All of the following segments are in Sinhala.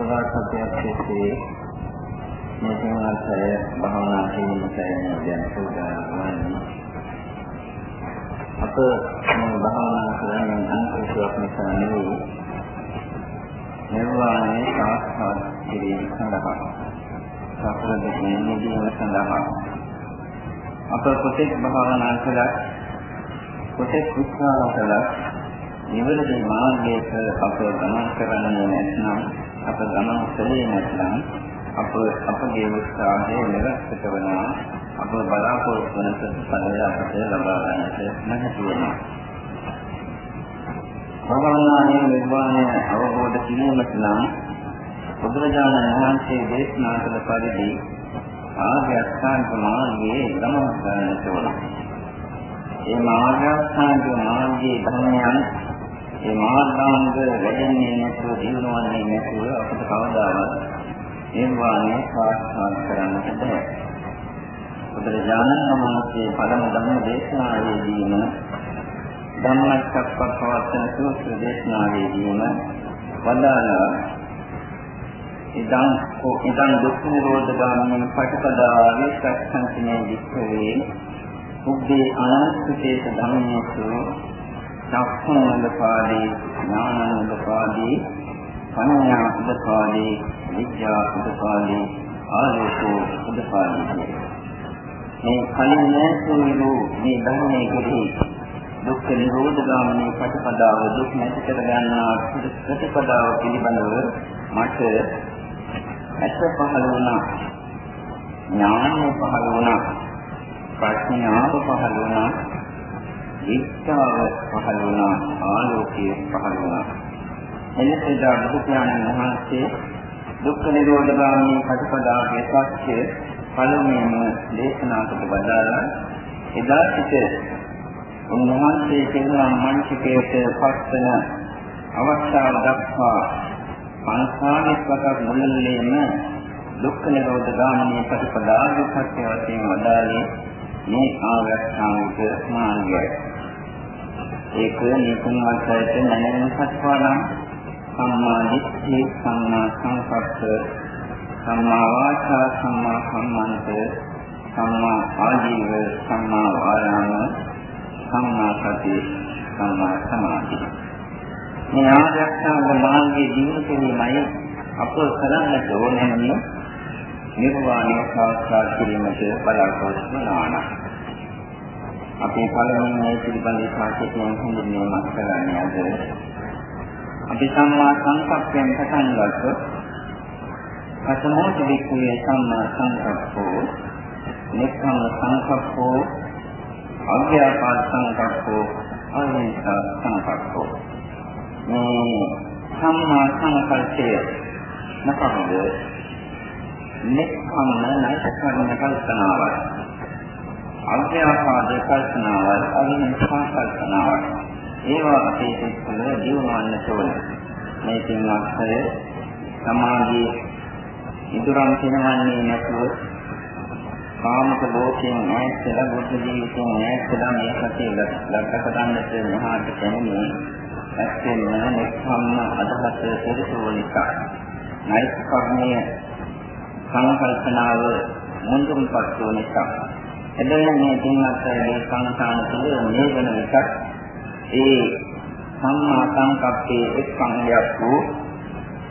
සදාසත්‍යයක් කෙසේ මේ තුන්වර්ෂය භාවනා කිරීමටයි දැන් සූදානම් වන්නේ. අප මේ භාවනා කරන්නේ අන්තිමයක් නිසා නෙවෙයි. නිර්වාණය සාක්ෂාත් කිරීම සඳහා. සතර දෙකේ නිදීම සඳහා. අප කොටෙක් භාවනා කළා කොටෙක් උත්සාහ කළා නිවැරදි මාර්ගයක අප ගමන් කරන්නේ නැත්නම් අප ගමන් කළේ නැත්නම් අප අපගේ උත්සාහය නිරර්ථක වෙනවා අප බලාපොරොත්තු වන ප්‍රතිඵලය අපට ලබා ගන්නට නැති වෙනවා භවනායේ නිර්වාණය අවබෝධ කිරීමට නම් බුදුරජාණන් වහන්සේ දේශනා කළ පරිදි ආර්ය අෂ්ටාංග මාර්ගයේ ගමන කරන්නට ඕන. ඒ මාර්ග අෂ්ටාංග මාර්ගයේ ධර්මයන් ඒ මාර්ගාංග වැඩෙන්නේ නැතුව දිනවන්නේ නැතුව අපිට කවදාවත් නිර්වාණය සාක්ෂාත් කරන්නට බැහැ. බුදුරජාණන් වහන්සේ පළමු ධම්ම දේශනාවේදීම ධම්මචක්කප්පවත්තන සූත්‍ර දේශනාවේදීම වදාළා ඉදං කෝ ඉදං දුක්ඛ නිරෝධ ගාමිනී පටිපදාවේ සත්‍යන්තිනේ විස්තරේ උද්දී අනන්තකේත ධම්මේසු චක්ඛුනන්දපාදී ඥානනන්දපාදී පඤ්ඤා උදපාදී විද්‍යා උදපාදී ආලෝකෝ උදපාදී මේ කලින් නැසුරු මේ ධර්මයේ කෙරෙහි දුක්ඛ නිරෝධ ගාමිනී ප්‍රතිපදාව දුක් නැති කර ගන්නා ප්‍රතිපදාව පිළිබඳව මට ඇස පහළ වුණා. ඥානය පහළ වුණා. ප්‍රඥාව පහළ වුණා. විස්තාව පහළ වුණා ආලෝකය පහළ වුණා. එලෙසදා බුදු පියාණන් වහන්සේ දුක්ඛ නිරෝධ ගාමී ප්‍රතිපදාවේ සත්‍ය පළමුවෙන්ම දේශනා කොට වදාළා. එදා සිට උන්වහන්සේ කෙරුණා මනසිකයට පස්සන අවස්ථාව දක්වා පංචාලිස් වසක් මුළුල්ලේම දුක්ඛ නිරෝධ ගාමී ප්‍රතිපදාවේ සත්‍ය වශයෙන් වදාළේ මේ ආගස්ථානික මාර්ගයයි. ඒක නිකුන් වර්ෂයට නැනෙන සත්වානම් සම්මා දිට්ඨි සම්මා සංකප්ප සම්මා වාචා සම්මා කම්මන්ත සම්මා ආජීව සම්මා වායාම සම්මා සති සම්මා සමාධි. මේ ආර්යසංග මාර්ගයේ දිනු කිරීමයි අප කරන්නට ඕනෑනේ නිර්වාණය සාක්ෂාත් කිරීමට බලාපොරොත්තු වනවා අපේ පළමුවෙන් මේ පිළිබඳව සාකච්ඡාවෙන් හඳුන්වීමක් කරන්නේ අද. අපි සම්මා සංකප්පයෙන් පටන් ගත්තොත් කතමෝච වික්ඛේ සම්මා සංකප්පෝ නික්ඛම් සංකප්පෝ අභ්‍යාපාද සංකප්පෝ අහිංසා සංකප්පෝ. මේ සම්මා සංකල්පය මොකක්ද? නික්ඛම් නැයිකරණ කල්පනාවක් අභ්‍යාපාද කල්පනාවල් අවිහිංසා කල්පනාවල් ඒවා අපේ සිත්වල දියුණුවන්නට ඕන. මේ පින්වත්ය සමාධියේ ඉදurang කියනවන්නේ නැතුව කාමක ලෝකයෙන් ඈත්ලා බුද්ධ ජීවිතයෙන් ඈත්ලා මේ සතිය ලක්ක ගන්නට මහාට කැමනේ ඇත්තෙන්ම නික්කම්ම අදහස පොදුසු නිසා. නයිස් කර්මයේ සංකල්පනාව මුඳුන්පත් වූ නිසා. එබැවින් මේ තුන්වත්ගේ සංසාන තුළ මේ වෙන විට ඒ සම්මා සංකප්පයේ එක් අංගයක් වූ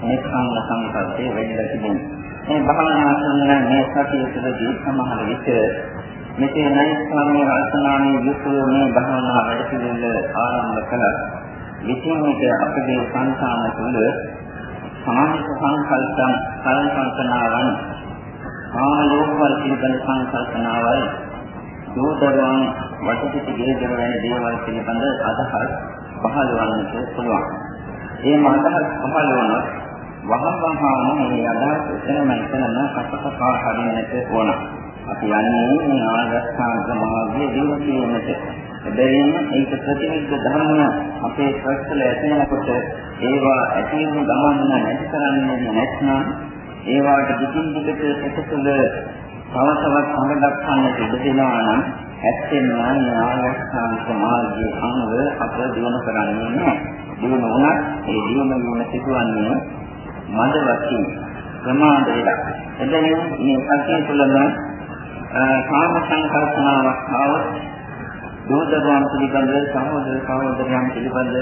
නිස්සංග සංකල්පයේ වෙන්න තිබෙනවා. මේ භාවනා කරන මේ සතිය තුළදී සමහර විට මෙසේ නෛස්කර්මයේ රචනාවේ යුතුව මේ භාවනා වැඩ පිළිවෙල ආරම්භ කළා. විසින් විට අපගේ සංසාන තුළ සමාධි සංකල්පයන් සංකල්පනාවන් ආලෝකවල පිළිබඳ සංකල්පනාවල් දෝදරයන් වටපිට ගෙදර වැනි දේවල් පිළිබඳ අදහස් පහළ වන්නට පුළුවන්. මේ අදහස් පහළ වුණොත් වහවහාම මේ අදහස් එතනම එතනම කපකපා හරින්නට ඕන. අපි යන්නේ මේ ආගස්ථාන මාර්ගයේ දිනු කිරීමට. එබැවින් ඒක ප්‍රතිවිරුද්ධ ධර්ම අපේ ශ්‍රස්තල ඇතිවෙනකොට ඒවා ඇතිවෙන ගමන් නැති කරන්නේ නැත්නම් ඒවාට දිගින් දිගට එකතුල තව තවත් අංග දක්වන්නට ඉඩ දෙනවා නම් ඇත්තෙන්ම ඥානස්ථානික මාර්ගයේ අංග අප දිනු කරන්නේ නැහැ. දිනු වුණත් ඒ දිනු වීම සිදුවන්නේ මදවති ප්‍රමාද වෙලා. එබැවින් මේ සත්‍ය තුළම කාම සංකල්පනාවක් ආවොත් දෝදගාම පිළිබඳ සහෝදර සහෝදරයන් පිළිබඳ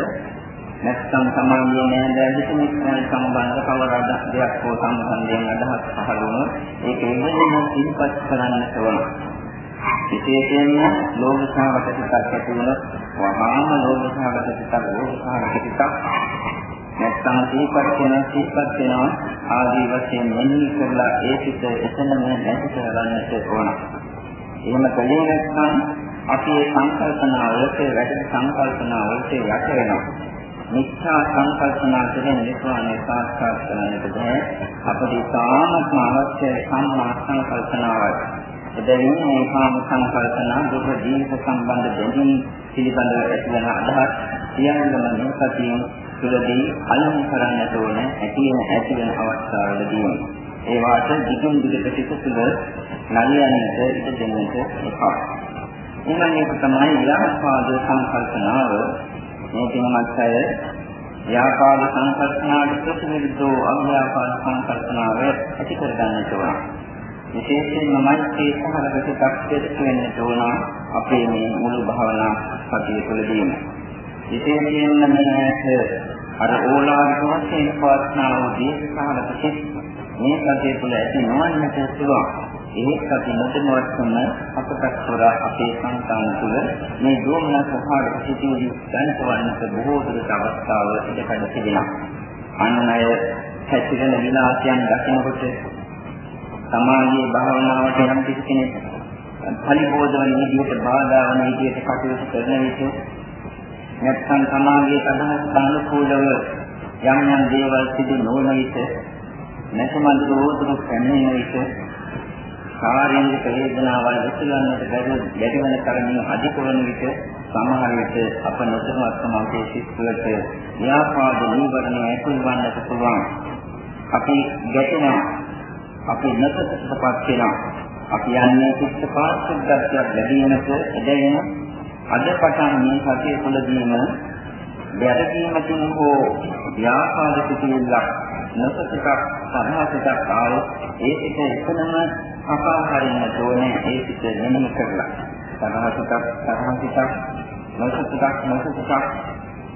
නැත්නම් සමාජයේ නෑදෑ හිතමිස්මල් සම්බන්ධ කවරද දෙයක් හෝ සම්බන්ධයෙන් අදහස් පහළ වුණොත් ඒක ඉන්නේ ඉස්පත් කරන්නට ඕන. විශේෂයෙන්ම ලෝභ සහගත සිතක් ඇති වුණොත් වහාම ලෝභ සහගත සිතක් ලෝභ සහගත සිතක් නැත්නම් සීපත් වෙන සීපත් වෙනවා ආදී වශයෙන් මෙන්නි කරලා ඒ සිත එතනම නැති කරගන්නට ඕන. එහෙම කලේ නැත්නම් අපි ඒ සංකල්පනාවලට වැඩි සංකල්පනාවලට යට වෙනවා. මිත්‍යා සංකල්පනා කියන නිර්වාණය සාක්ෂාත් කරගන්නට බෑ. අපිට තාමත් අවශ්‍ය සම්මා සංකල්පනාවයි. එබැවින් මේ කාම සංකල්පනා දුක දීර්ඝ සම්බන්ධ බැඳීම් පිළිබඳව ඇතිවන අදහස් සියල්ලම මේ සතියෙන් තුළදී අලං කරන්නට ඕන ඇති වෙන ඇති වෙන අවස්ථාවලදී ඒ වාට දිගුම් දිගට සිත තුළ නලියන්නට ඉඩ දෙන්නට එපා. ඊළඟ එක තමයි ව්‍යාපාද සංකල්පනාව. මේ දිනමත් අය ව්‍යාපාද සංකල්පනාවට ප්‍රතිවිරුද්ධව අව්‍යාපාද සංකල්පනාව ඇති කර ගන්නට ඕන. විශේෂයෙන්ම මෛත්‍රී සහගත තත්ත්වයට වෙන්නට ඕන අපේ මේ මුළු භාවනා සතිය තුළදීම. විශේෂයෙන්ම මේ අර ඕලාරික වශයෙන් පවත්නා වූ දීර්ඝ සහගත මේ සතිය තුළ ඇති නොවන්නට පුළුවන්. ඒත් අපි නොදැනුවත්වම අපට තොර අපේ සංකාන තුළ මේ දෝමන සහගත සිටිවිලි දැනවන්නට බොහෝ දුරට අවස්ථාව ඉඩකඩ තිබෙනවා. අන්න අය හැසිරෙන විලාසයන් දකිනකොට සමාධියේ භාවනාවට යම් කිසි කෙනෙක් පරිබෝධවන විදිහට බාධා වන විදිහට කටයුතු කරන විට නැත්නම් සමාධියේ අදහස් අනුකූලව යම් යම් දේවල් සිදු නොවන විට නැසමන් රෝධන පැමිණෙන විට කාර්යනික වේදනාවල් විසලන්නට බැරි වෙන තරමින් අධික වන විට සමහර විට අප නොදැනුවත්වම අපේ සිත් වලට ව්‍යාපාද නීවරණ ඇතුල් වන්නට පුළුවන්. අපි ගැටෙනවා අපි නැසතටපත් වෙනවා. අපි යන්නේ චිත්ත පාරිශුද්ධත්වයක් ලැබීමට එදෙන අද පටන් මේ සතිය තුළදීම වැරදීමකින් හෝ ව්‍යාපාද සිටිල්ලක් නැසතක් සරහසටක් ආවොත් ඒ පිට එතනම අපාහරින්න ඕනේ ඒ පිට මෙනෙහි කරලා. සරහසටක් සරහසටක් නැසතක් නැසතක්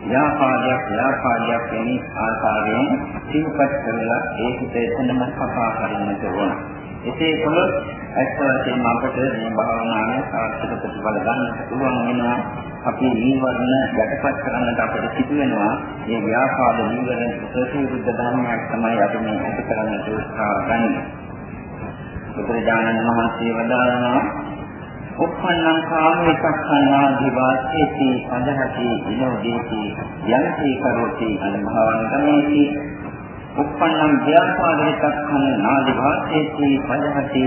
ව්‍යාපාදයක් ව්‍යාපාදයක් වෙන ආකාරයෙන් සිහිපත් කරලා ඒ හිත එතනම කපා හරින්නට ඕන. එසේ කළොත් ඇත්ත වශයෙන්ම අපට මේ භාවනාවේ සාර්ථක ප්‍රතිඵල ගන්නට පුළුවන් වෙනවා. අපි නීවරණ යටපත් කරන්නට අපිට සිදු වෙනවා. මේ ව්‍යාපාද නීවරණ ප්‍රතිවිරුද්ධ ධර්මයක් තමයි අපි මේ ඇති කරන්නට උත්සාහ ගන්නේ. බුදුරජාණන් වහන්සේ වදාළනවා උප්පන්නං කාමේකස්සනා දිවාසේති අදහති විනෝදේති යන්ති කරෝති අනුභවං ගමේති උප්පන්නං ව්‍යාපාදේකස්සන නාදිවාසේති පදහති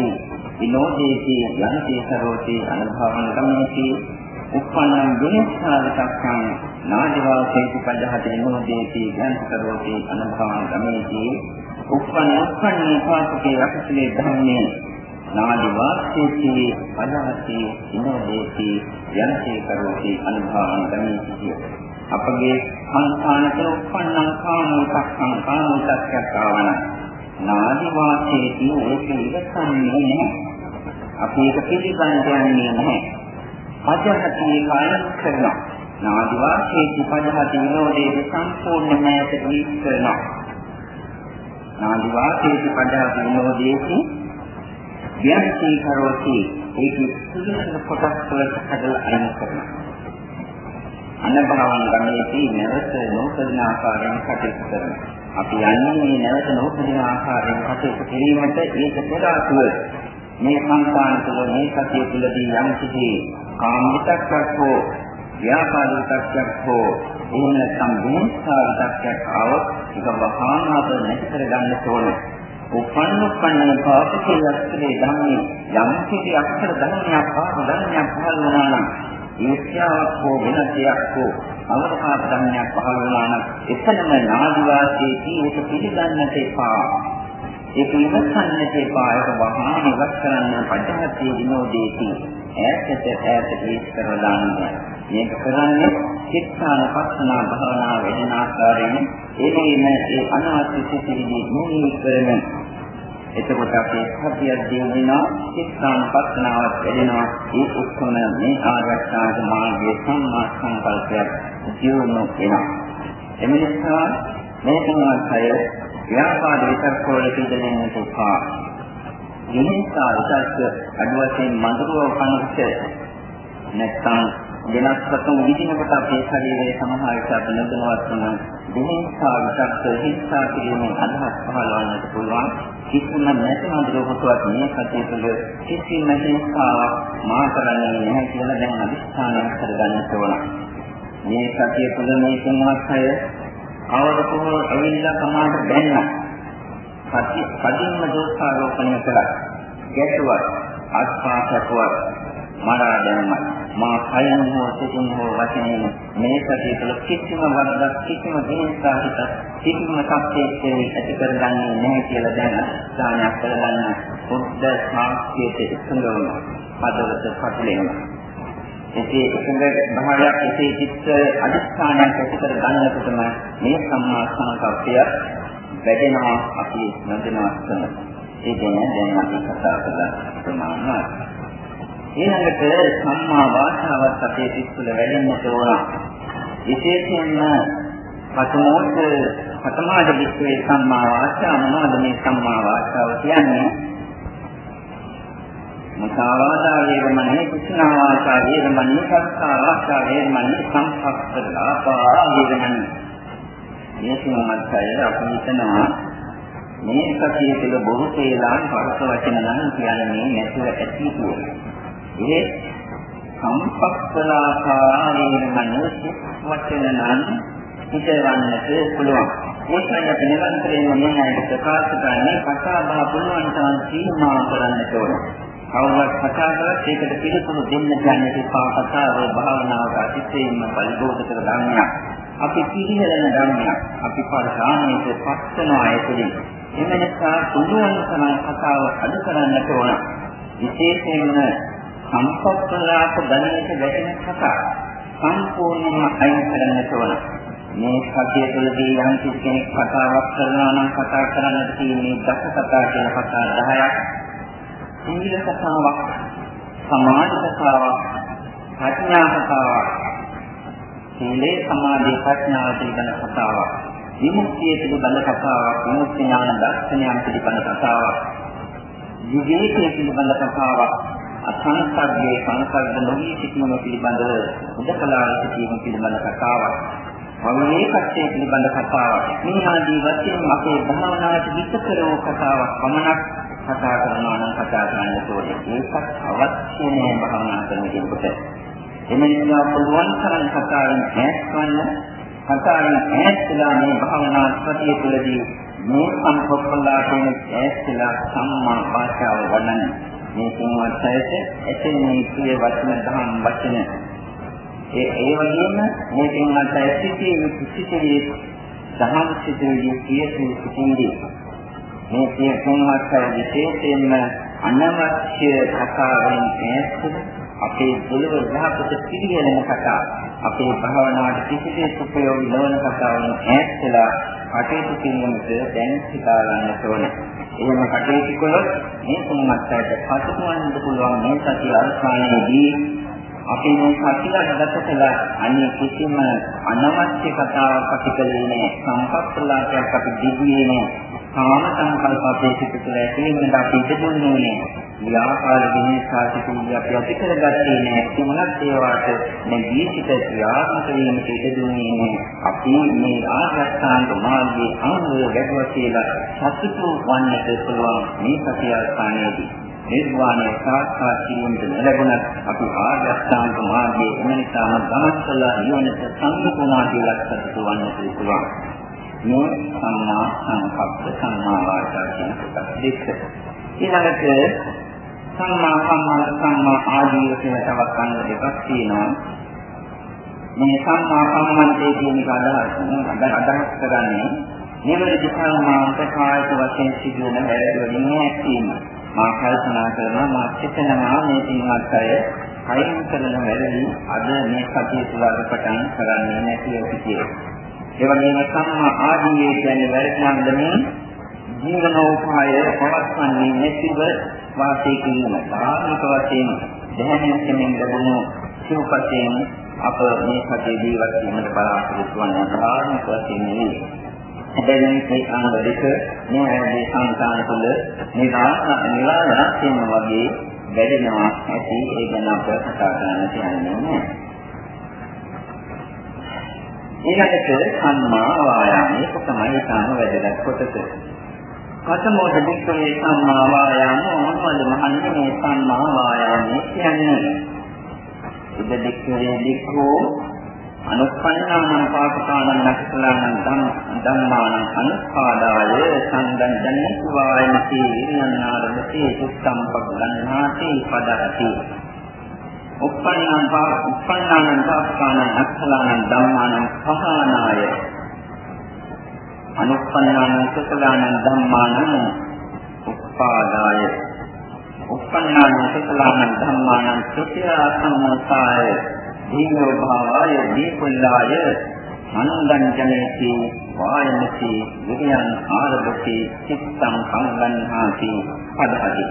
විනෝදේති යන්ති කරෝති අනුභවං ගමේති උප්පන්නං විනස්සාරකස්සන නාදිවාසේති පදහති විනෝදේති යන්ති කරෝති අනුභවං ගමේති උප්පන්න උප්පන්නේ පාසකේ අකුසලේ ධම්මේ නාදි වාක්‍යයේ අදහසි ඉනෝදේති යනසේ කරෝති අනුභවං ගමීති අපගේ සංඛානක උපන්නං කාමෝසක්ඛං කාමෝසක්ඛයක් ආවන නාදි වාක්‍යයේදී ඒක ඉවසන්නේ නැහැ. අපි ඒක පිළිගන්නේ නැහැ. අජහතියේ කායන කරනවා. නාදි වාක්‍යයේදී පදහති විනෝදේ සම්පූර්ණ මෑත වී කරනවා. නාදි වාක්‍යයේදී පදහති විනෝදේදී ව්‍යක්ති කරෝති ඒකේ සුදුසු කොටස් වලට හදලා අයින් කරනවා. අනභවං ගමේදී නැවත නෝපදින ආකාරයෙන් කටයුතු කරනවා. අපි යන්නේ මේ නැවත නෝපදින ආකාරයෙන් කටයුතු කිරීමට ඒක පෙරාතුව මේ සංස්කාර තුළ මේ සතිය තුළදී යම් කිසි කාමිතක්ක් හෝ ව්‍යාපාදිකත්වයක් හෝ එහෙම නැත්නම් ගුණස්ථාවිතක්යක් ආවොත් ඒක වහාම අප නැති කර ගන්න ඕනේ. උපන්නුපන්න පාපකේ අක්ෂරේ ධම්මේ යම් කිසි අක්ෂර ධර්මයක් පාප ධර්මයක් පහළ වුණා නම් ඊර්ෂ්‍යාවක් හෝ වෙන දෙයක් හෝ අවකාශ ධර්මයක් පහළ වුණා නම් එතනම නාදිවාසීදී ඒක පිළිගන්නට එපා. ඒක ඉවසන්නට එපා. ඒක වහාම ඉවත් කරන්න පජහතිය විනෝදේති ඈතට ඈතට ඉස් කරලා මේක කරන්නේ චිත්තානුපස්සනා භාවනා වෙන ආකාරයෙන්. ඒකේම ඒ අනාත්ම සිතිවිලි මොනින් කරන එතකොට අපේ සතිය දිනනවා චිත්තානුපස්සනාවක් වෙනවා ඒ ඔක්කොම මේ ආරක්ෂාද මාර්ගයේ සම්මා සංකල්පයක් ජීවණය වෙනවා එම නිසා මේ සමාසය ව්‍යාපාද විතරකෝල පිළිදෙන්නට උපා විහිංසා විතරක අඩු වශයෙන් මඳුරව කනට නැත්නම් වෙනස් සතුන් විදිනකොට අපේ ශරීරයේ සමහර විට අපි නොදැනුවත් වන විහිංසා විතරක හිංසා කිරීමේ අදහස් පහළවන්නට පුළුවන් කිසිම නැති මඳුරකටවත් මේ සතිය තුළ කිසිම හිංසාවක් මා කරන්නේ නැහැ කියලා දැන් අදිස්ථානයක් කරගන්න ඕන. මේ සතිය තුළ මේ සමාසය අවරකෝ ඇවිල්ලා සමාට බැන්නා. සත්‍ය කඩින්ම දෝෂාරෝපණය කළා. ගැටුවත් අස්පාසකුවත් මරා දැමුමත් මා කයින් හෝ සිතින් හෝ වචනයෙන් මේ සතිය තුළ කිසිම වරදක් කිසිම දිනසාහිත කිසිම සත්‍යයක් ඇති කරගන්නේ නැහැ කියලා දැන ස්ථානයක් කරගන්න බුද්ධ ශාස්ත්‍රයේ එකඟ වුණා. පදවත පටලෙනවා. එසේ එකඟ භාවයක් එසේ චිත්ත අධිෂ්ඨානයක් ඇති කර ගන්නකොටම මේ සම්මා සංකප්පය වැඩෙනවා අපි නොදෙනවා කරන. ඒ කියන්නේ දැන් අපි කතා කළා ප්‍රමාණවත්. ඊළඟට සම්මා වාචාවත් අපේ පිටුල වැඩෙන්නට ඕන. විශේෂයෙන්ම පතමෝත් පතමාද විශ්වේ සම්මා වාචා මොනවද මේ සම්මා වාචාව කියන්නේ? මුසාවාදා වේරමණී කුසනාවාචා වේරමණී සත්තාවාචා වේරමණී සංසප්පදාපා වේරමණී මේ සමත්ය අපි හිතනවා මේ සතිය තුළ බොහෝ තේලා පරස වචන නම් කියන්නේ නැතුව ඇති කියලා. ඒ සංසප්පදාපා වේරමණී වචන නම් හිතවන්නට පුළුවන්. ඒකයි නිරන්තරයෙන්ම මේ අයට ප්‍රකාශ කරන්නේ කතා බහ පුළුවන් තරම් සීමා කරන්නට ඕනේ. කවුරුත් කතා කරත් ඒකට පිළිතුරු දෙන්න කියන්නේ එපා කතාව භාවනාවට අතිශයින්ම පරිබෝධ කර ධර්මයක්. අපි පිළිහෙලන ධර්මයක්. අපි පරිසාමයේ පස්සන ආයතනය. එම නිසා පුළුවන් තරම් කතාව අඩු කරන්නට ඕන. විශේෂයෙන්ම සම්පත්තලාක දැනෙන්න වැටෙන කතා සම්පූර්ණයෙන්ම අයින් කරන්නට ඕන. මේ සතිය තුළදී යම් කෙනෙක් කතාවක් කරනවා නම් කතා කරන්නට තියෙන්නේ දස කතා කියන කතා 10ක් සීල කතාවක්, සමාධි කතාවක්, ප්‍රඥා කතාවක්, සීලේ සමාධි ප්‍රඥාව පිළිබඳ කතාවක්, විමුක්තිය පිළිබඳ කතාවක්, විමුක්ති ඥාන දර්ශනයන් පිළිබඳ කතාවක්, විවේකයේ පිළිබඳ කතාවක්, අසංසග්ගේ සංසග්ග නොවී සිටීම පිළිබඳ උදකලා සිටීම පිළිබඳ කතාවක්. වගේ කච්චේ පිළිබඳ කතාවක්. මේ ආදී වශයෙන් අපේ භාවනාවට විස්තර කරන කතාවක් පමණක් කතා කරනවා නම් කතා කරන්න ඕනේ. ඒකත් අවශ්‍ය නෑ භාවනා කරන කෙනෙකුට. එම නිසා පුළුවන් තරම් කතාවෙන් ඈත් වන්න කතාවෙන් ඈත් වෙලා මේ භාවනා සතිය තුළදී මේ සම්පූර්ණලා කියන ඈත්ලා සම්මා වාචාව වඩන මේ කින්වත්යට එතෙන් මේ කිය වචන දහම් වචන. ඒ ඒ වගේම මේ කින්වත්ය සිටී සිටී දහම් සිටී කියේ සිටී මේ සිය තුන්වත් විශේෂයෙන්ම අනවශ්‍ය කතාවෙන් ඈත් අපේ දුලව යහපත පිළිගැනෙන කතා අපේ භාවනාවට කිසිදෙයක් උපයෝගී නොවන කතාවෙන් ඈත් වෙලා කටයුතු කිරීමට දැන් සිතා ගන්නට ඕනේ. එහෙම කටයුතු කළොත් මේ තුන්වත්යට පසුතුවන්නට පුළුවන් මේ සතිය අවසානයේදී අපි මේ සතියට ගත කළ. අනේ කිසිම අනවශ්‍ය කතාවක් අපි කළේ නෑ සම්පත්ලාපයක් අපි දිගුවේ නෑ කාම සංකල්ප අපේ සිත තුළ ඇතිවෙන්න අපි ඉදදුන්නේ නෑ. ව්‍යාපාර විනිසා සිතුවිලි අපි ඇති කරගත්තේ නෑ. කිමනක් ඒවාට නැගී සිට ක්‍රියාත්මක වීමට ඉදදුන්නේ නෑ. අපි මේ ආගස්ථාන්ත මාර්ගයේ අංගය ගැටුවා කියලා සතුටු වන්නට පුළුවන් මේ සතියාස්ථානයේදී. නිර්වාණය සාක්ෂාත් කිරීමට ලැබුණත් අපි ආර්ය අෂ්ටාංග මාර්ගයේ එම නිසාම ගමන් කළ නිවනට සම්පූර්ණ කියලා සතුටු වන්නට පුළුවන්. මේ සම්මා සංකප්ප සම්මා වාචා කියන කොටස් දෙක. ඊළඟට සම්මා සම්මා සම්මා ආජීව කියලා තවත් අංග දෙකක් තියෙනවා. මේ සම්මා සම්මන්තේ කියන එක අදහස් අදහස් කරන්නේ නිවැරදි සම්මාන්ත කායික වශයෙන් සිදුවන වැරදි වලින් නැතිවීම. මා කල්පනා කරනවා මා චිතනවා මේ පින්වත් අය කයින් කරන වැඩි අද මේ සතිය තුල අද පටන් කරන්නේ නැති ඇති කියලා. ඒ වගේම සම්මා ආදීයේ කියන්නේ වැරදි නම් ජීවනෝපාය පවත්වන්නේ නැතිව වාසය කිරීම. ධාර්මික වශයෙන් දැහැමින්කමින් ලැබුණු සිව්පතෙන් අප මේ සතිය ජීවත් වීමට බලාපොරොත්තු වන ධාර්මික වශයෙන් නෙවෙයි. හැබැයි මේ අංග දෙක මේ ඇගේ සංකාන තුළ නිරාශ නිරාශයෙන් වගේ වැඩෙනවා ඇති ඒ ගැන අප කතා කරන්න තියන්නේ නැහැ. ඊළඟට සම්මා වායාමයේ තමයි තම වැදගත් කොටස. කතමෝද වික්‍රේ සම්මා වායාම මොනවද මහන්නේ මේ සම්මා වායාමයේ කියන්නේ? ඉද වික්‍රේ වික්‍රෝ අනුපන්නාන පාපකානං නක්ඛලානං ධම්මානං අනුපාදාය සංදන්ජනේ වායමති ඉරියන්නාරමති සුත්තම් පග්ගන්නාති පදහති උප්පන්නාන උප්පන්නාන පාපකානං නක්ඛලානං ධම්මානං පහනාය අනුප්පන්නාන කුසලානං ධම්මානං උපාදාය උප්පන්නාන කුසලානං ධම්මානං සුඛියා සම්මතාය දීනෝ භාවය දීපුල්ලාය අනන්දං ජනේති වායනති විද්‍යං ආරභති චිත්තං සංගන්හාති පදහති.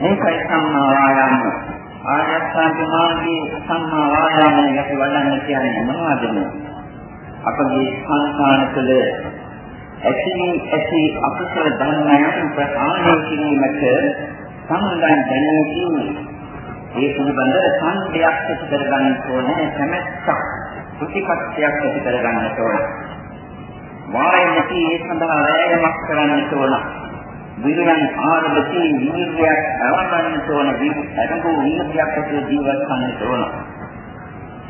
මේකයි සම්මා වායාම ආයස්සාන්ති මාර්ගයේ සම්මා වායාමය යටි වඩන්න කියන්නේ මොනවද? අපගේ සංස්කාර තුළ ඇති ඇති අකුසල ධර්මයන් ප්‍රහාණය කිරීමට සම්බන්ධ දැනීමකින් ඒ පිළිබඳ සංදයක් ඇති කරගන්න ඕනේ කැමැත්තක් ප්‍රතිපත්තියක් ඇති කරගන්න ඕන. වායනති ඒ සඳහා වෑයමක් කරන්න ඕන. විරුවන් ආරම්භති වීර්යයක් අවබෝධ ඕන විරුද්ධ වීර්යයක් ඇති ජීවත් වන්න ඕන.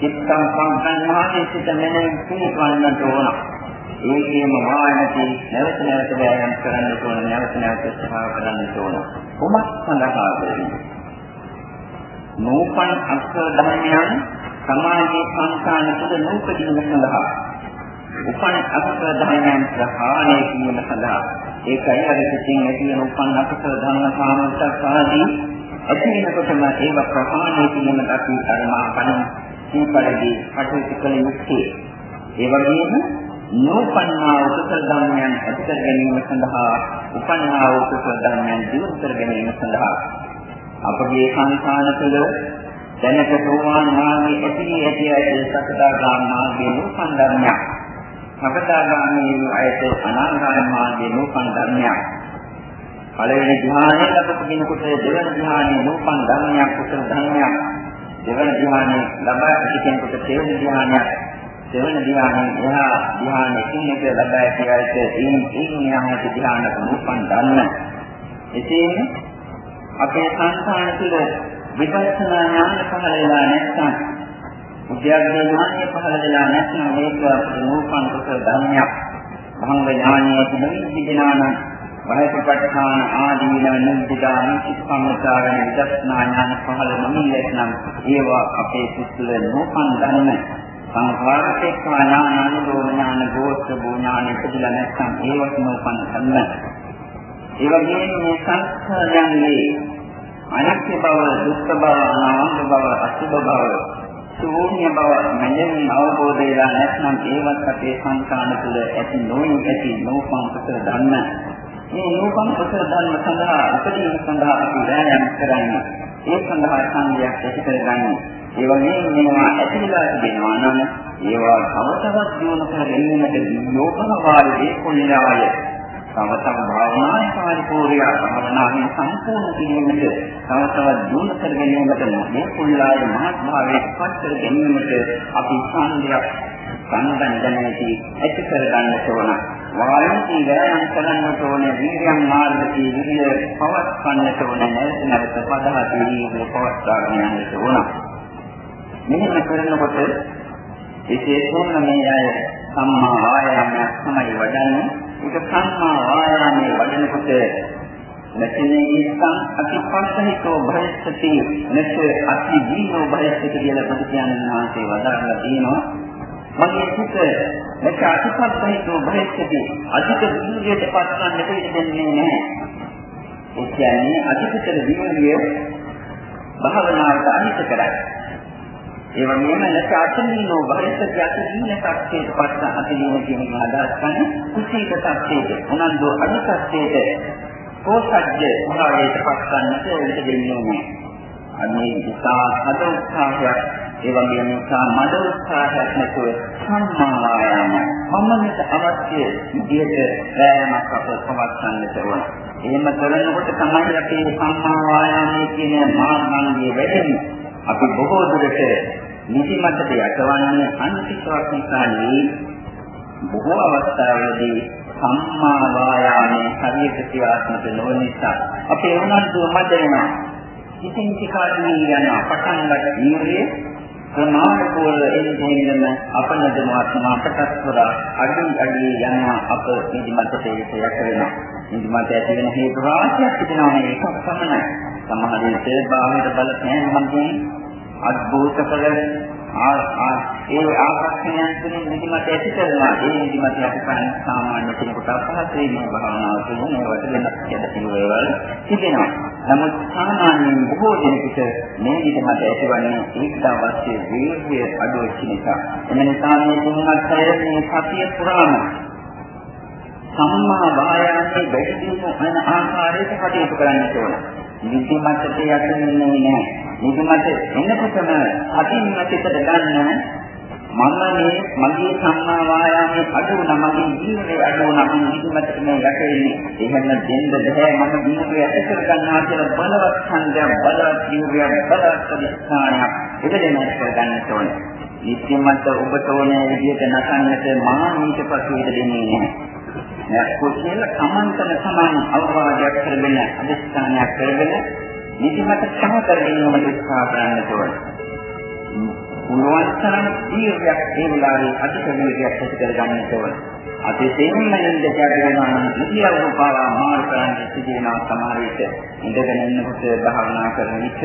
චිත්තං සංකම්මාදී සිත මෙනෙහි පිළිපන්නට ඕන. ඒකේම වායනති නැවත නැවත වෑයම් කරන්න ඕන නැවත නැවත සහා කරන්න ඕන. කොමත් සඳහා වෙන්නේ. නූපන් අක්ෂර ධර්මයන් සමාජයේ සංස්කාර තුළ නූපදීම සඳහා උපන් අක්ෂර ධර්මයන් ප්‍රහාණය කිරීම සඳහා ඒකයි අර සිතින් ඇති වෙන උපන් අක්ෂර ධර්ම සාමර්ථ්‍ය ආදී ඇති වෙනකොටම ඒව ප්‍රහාණය කිරීමට අපි අරමා කලින් සීපරිදි කටයුතු කළ යුත්තේ ඒ වගේම නෝපන්නා උපසල් ධර්මයන් ඇති කර ගැනීම සඳහා උපන්නා උපසල් ධර්මයන් දියුණු කර ගැනීම සඳහා අපගේ සංසාන තුළ දැනට සෝවාන් මාර්ගයේ ඇති ඇති ඇති සකදාගාම මාර්ගයේ නෝපන් ධර්මයක්. සකදාගාමී අයට අනාගාම මාර්ගයේ නෝපන් ධර්මයක්. පළවෙනි ධ්‍යානය ලැබපු කෙනෙකුට දෙවන ධ්‍යානයේ නෝපන් ධර්මයක් කුසල ධර්මයක්. දෙවන ධ්‍යානයේ ලබා ඇති කෙනෙකුට තෙවන ධ්‍යානයක් දෙවන ධ්‍යානයේ එහා ධ්‍යානයේ එක ලබා ඇති අයට ඉන් ඉන් යහට ධ්‍යානක නෝපන් ධර්ම. එසේම අපේ සංස්කාර තුළ විපස්සනා ඥාන පහළ වෙලා නැත්නම් උද්‍යප්පේ ඥානය පහළ වෙලා නැත්නම් මේක අපේ නූපන් කුසල ධර්මයක්. භංග ඥානයේ තිබෙන ඥාන වයසපට්ඨාන ආදීන නිද්දාන සිස්සම්මතාවන විදර්ශනා ඥාන පහළ නොමින් නැත්නම් ඒවා අපේ සිත් තුළ නූපන් ධර්ම සංඛාරකේ ඥාන අනුභව ඥාන ගෝත්‍ර ඥාන ඉපදලා නැත්නම් ඒවත් නූපන් ධර්ම. ඒ වගේම මේ සංස්කාරයන්ගේ අනිත්‍ය බව, දුක්ඛ බව, අනාත්ම බව, අසුභ බව, ශූන්‍ය බව මැදින් අවබෝධ වෙලා නැත්නම් ඒවත් අපේ සංකාන තුළ ඇති නොවි ඇති නෝපං කුසල ධර්ම. මේ නෝපං කුසල ධර්ම සඳහා උපදීන සඳහා අපි වෑයම් කරන්නේ. ඒ සඳහා සංගයක් ඇති කරගන්නේ. ඒ වගේම මේවා ඇතිලා තිබෙනවා නම් ඒවා තව තවත් දියුණු කර ගැනීමට යෝගන වාරයේ කොණ්ඩාය තව තව භාවනායි පරිපූර්ණ භාවනාවෙන් සම්පූර්ණ කිරීමට තව තවත් දියුණු කර ගැනීමට මේ කුල්ලායේ මහත් භාවයේ පත් කර ගැනීමට අපි සංගයක් සංගන්ධනයේදී ඇති කර ගන්නට ඕන. වායන්ති වෑයම් කරන්නට ඕන, වීර්යම් මාර්ගදී විරිය පවත්වන්නට ඕන, නැවත නැවත පදහති වීර්ය පවත්වාගෙන යන්නට ඕන. මෙහෙම කරනකොට විශේෂයෙන්ම මේ අය සම්මා වායාමයක් තමයි වඩන්නේ ඒක සම්මා වායාමයේ වඩනකොට නැතිනේ ඉස්සන් අතිපස්සහිතෝ භයස්සති නැත අති දීනෝ භයස්සති කියලා ප්‍රතිඥාන වාසේ වදාරලා තියෙනවා මගේ සිත නැත අතිපස්සහිතෝ භයස්සති අධික දීර්ඝයට පස්සන්නට ඉඩ දෙන්නේ නැහැ ඒ කියන්නේ අධිකතර දියුණුවේ භාවනාවට අනිත් කරයි. ඒ වගේම නැස අතනිනෝ වරිත යටි දීන සත්‍යයට පස්ස අතනින කියන එක අදහස් කරන්නේ කුසීත සත්‍යයට උනන්දු අනිත් සත්‍යයට කෝසජ්ජ භාවයට පස්සන්නට උදෙ දෙන්නේ නැහැ. අනේ ඉතා හද උත්සාහයක් ඒ වගේම නිසා මද උත්සාහයක් නැතුව සම්මා වායාම මමනට අවශ්‍ය විදියට වෑයමක් අප පවත්වන්නට ඕන. එහෙම කරනකොට තමයි අපි සම්මා වායාමයේ කියන මාර්ගාංගයේ වැඩෙන්නේ. අපි බොහෝ දුරට නිදිමතට යටවන්නේ අන්තිකවක් නිසා නෙවෙයි බොහෝ අවස්ථාවලදී සම්මා වායාමයේ හරියට ක්‍රියාත්මක නොවන නිසා අපේ උනන්දුව මත වෙනවා. ඉතින් ටිකාදී යන පටන් ගන්න ඉන්නේ ප්‍රමාණකෝල එන්නේ අපනදමාත්ම අපටත් වඩා අඩි අඩි යන අප නිදිමතට යට වෙනවා. නිදිමත ඇති වෙන හේතු රාශියක් තිබෙනවා මේ එකක් පමණයි. සමහර විට බාහිර බල පෑමකින් අද්භූත කළ ඒ ආකර්ෂණයන් තුළින් නිදිමත ඇති කරනවා. ඒ නිදිමත අපි කරන්නේ සාමාන්‍ය කෙනෙකුට අපහසුයි මේ භාවනාව තුළින් ඒවට වෙනස් කියන පිළිවෙල තිබෙනවා. නමුත් සාමාන්‍යයෙන් බොහෝ දෙනෙකුට මේ නිදිමත ඇතිවන්නේ ඒකට අවශ්‍ය වේගය අඩු වෙච්ච නිසා. එම නිසා මේ තුන්වත් අය මේ සතිය පුරාම සම්මා වායාමයේ වැඩි දියුණු වෙන ආකාරයට කටයුතු කරන්න ඕන. නිදිමතට යටින්නේ නැහැ. නිදිමත එනකොටම අදින්න පිටට ගන්න මම මේ මගේ සම්මා වායාමයේ අඩු වුණා මගේ ජීවිතේ අඩු වුණා මම නිදිමතට මේ යටෙන්නේ. එහෙම දෙන්න බෑ මම ජීවිතය ඇති කර ගන්නවා කියලා බලවත් ඡන්දයක් බලවත් ජීවිතයක් බලවත් ප්‍රතිස්ථානයක් ඉදෙන්න කර ගන්නට ඕනේ. නිත්‍යමත් ඔබට ඕනේ විදිහට නැසන්නට මා ඊට පසු ඉද දෙන්නේ නැහැ. කුසල සමන්තන සමාන අවවාදයක් කරගෙන අධිෂ්ඨානයක් කරගෙන නිදිමත සම කරගෙන උත්සාහ කරන්න ඕන. පුළුවන් තරම් දීර්ඝයක් ඒ වෙලාවේ අධික වේගයක් ඇති කරගන්න ඕන. අතිශයින්ම නින්ද කරගෙනවා නම් ඉතියව පාවා මාරු කරන්න සිදුවෙනවා සමහර විට ඉඳගෙන ඉන්නකොට භාවනා කරන විට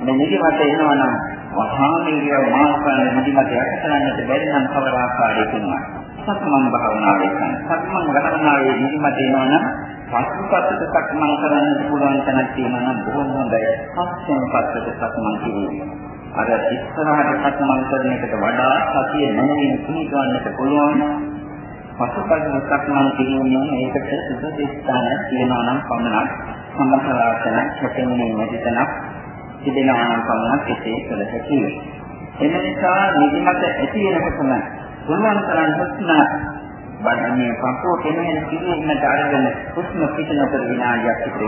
මේ නිදිමත එනවා නම් වහා මේක මාරු කරන්න නිදිමත යට කරන්නට බැරි නම් කවර ආකාරයකින්වත් සක්මන් භාවනාවේ කරන. සක්මන් භාවනාවේ නිදිමත එනවනම් පස්සුපස්සට සක්මන් කරන්න පුළුවන් තැනක් තියෙනවා නම් බොහොම හොඳයි. පස්සෙන් පස්සට සක්මන් කිරීම. අර ඉස්සරහට සක්මන් කරන එකට වඩා සතිය නැමෙමින් පිළිගන්නට පුළුවන්. පස්සුපස්සට සක්මන් කිරීමෙන් ඒකට සුදුසු ස්ථාන තියෙනවා නම් පමණක් සම්මතලාසන හැපෙන්නේ නැති තැනක් තිබෙනවා නම් පමණක් එසේ කළ හැකියි. එම නිසා නිදිමත ඇති වෙනකොටම පුළුවන් තරම් හුස්ම බඩන්නේ පපුව කෙනෙක් කිරීමට අරගෙන හුස්ම පිට නොකර විනාඩියක් විතර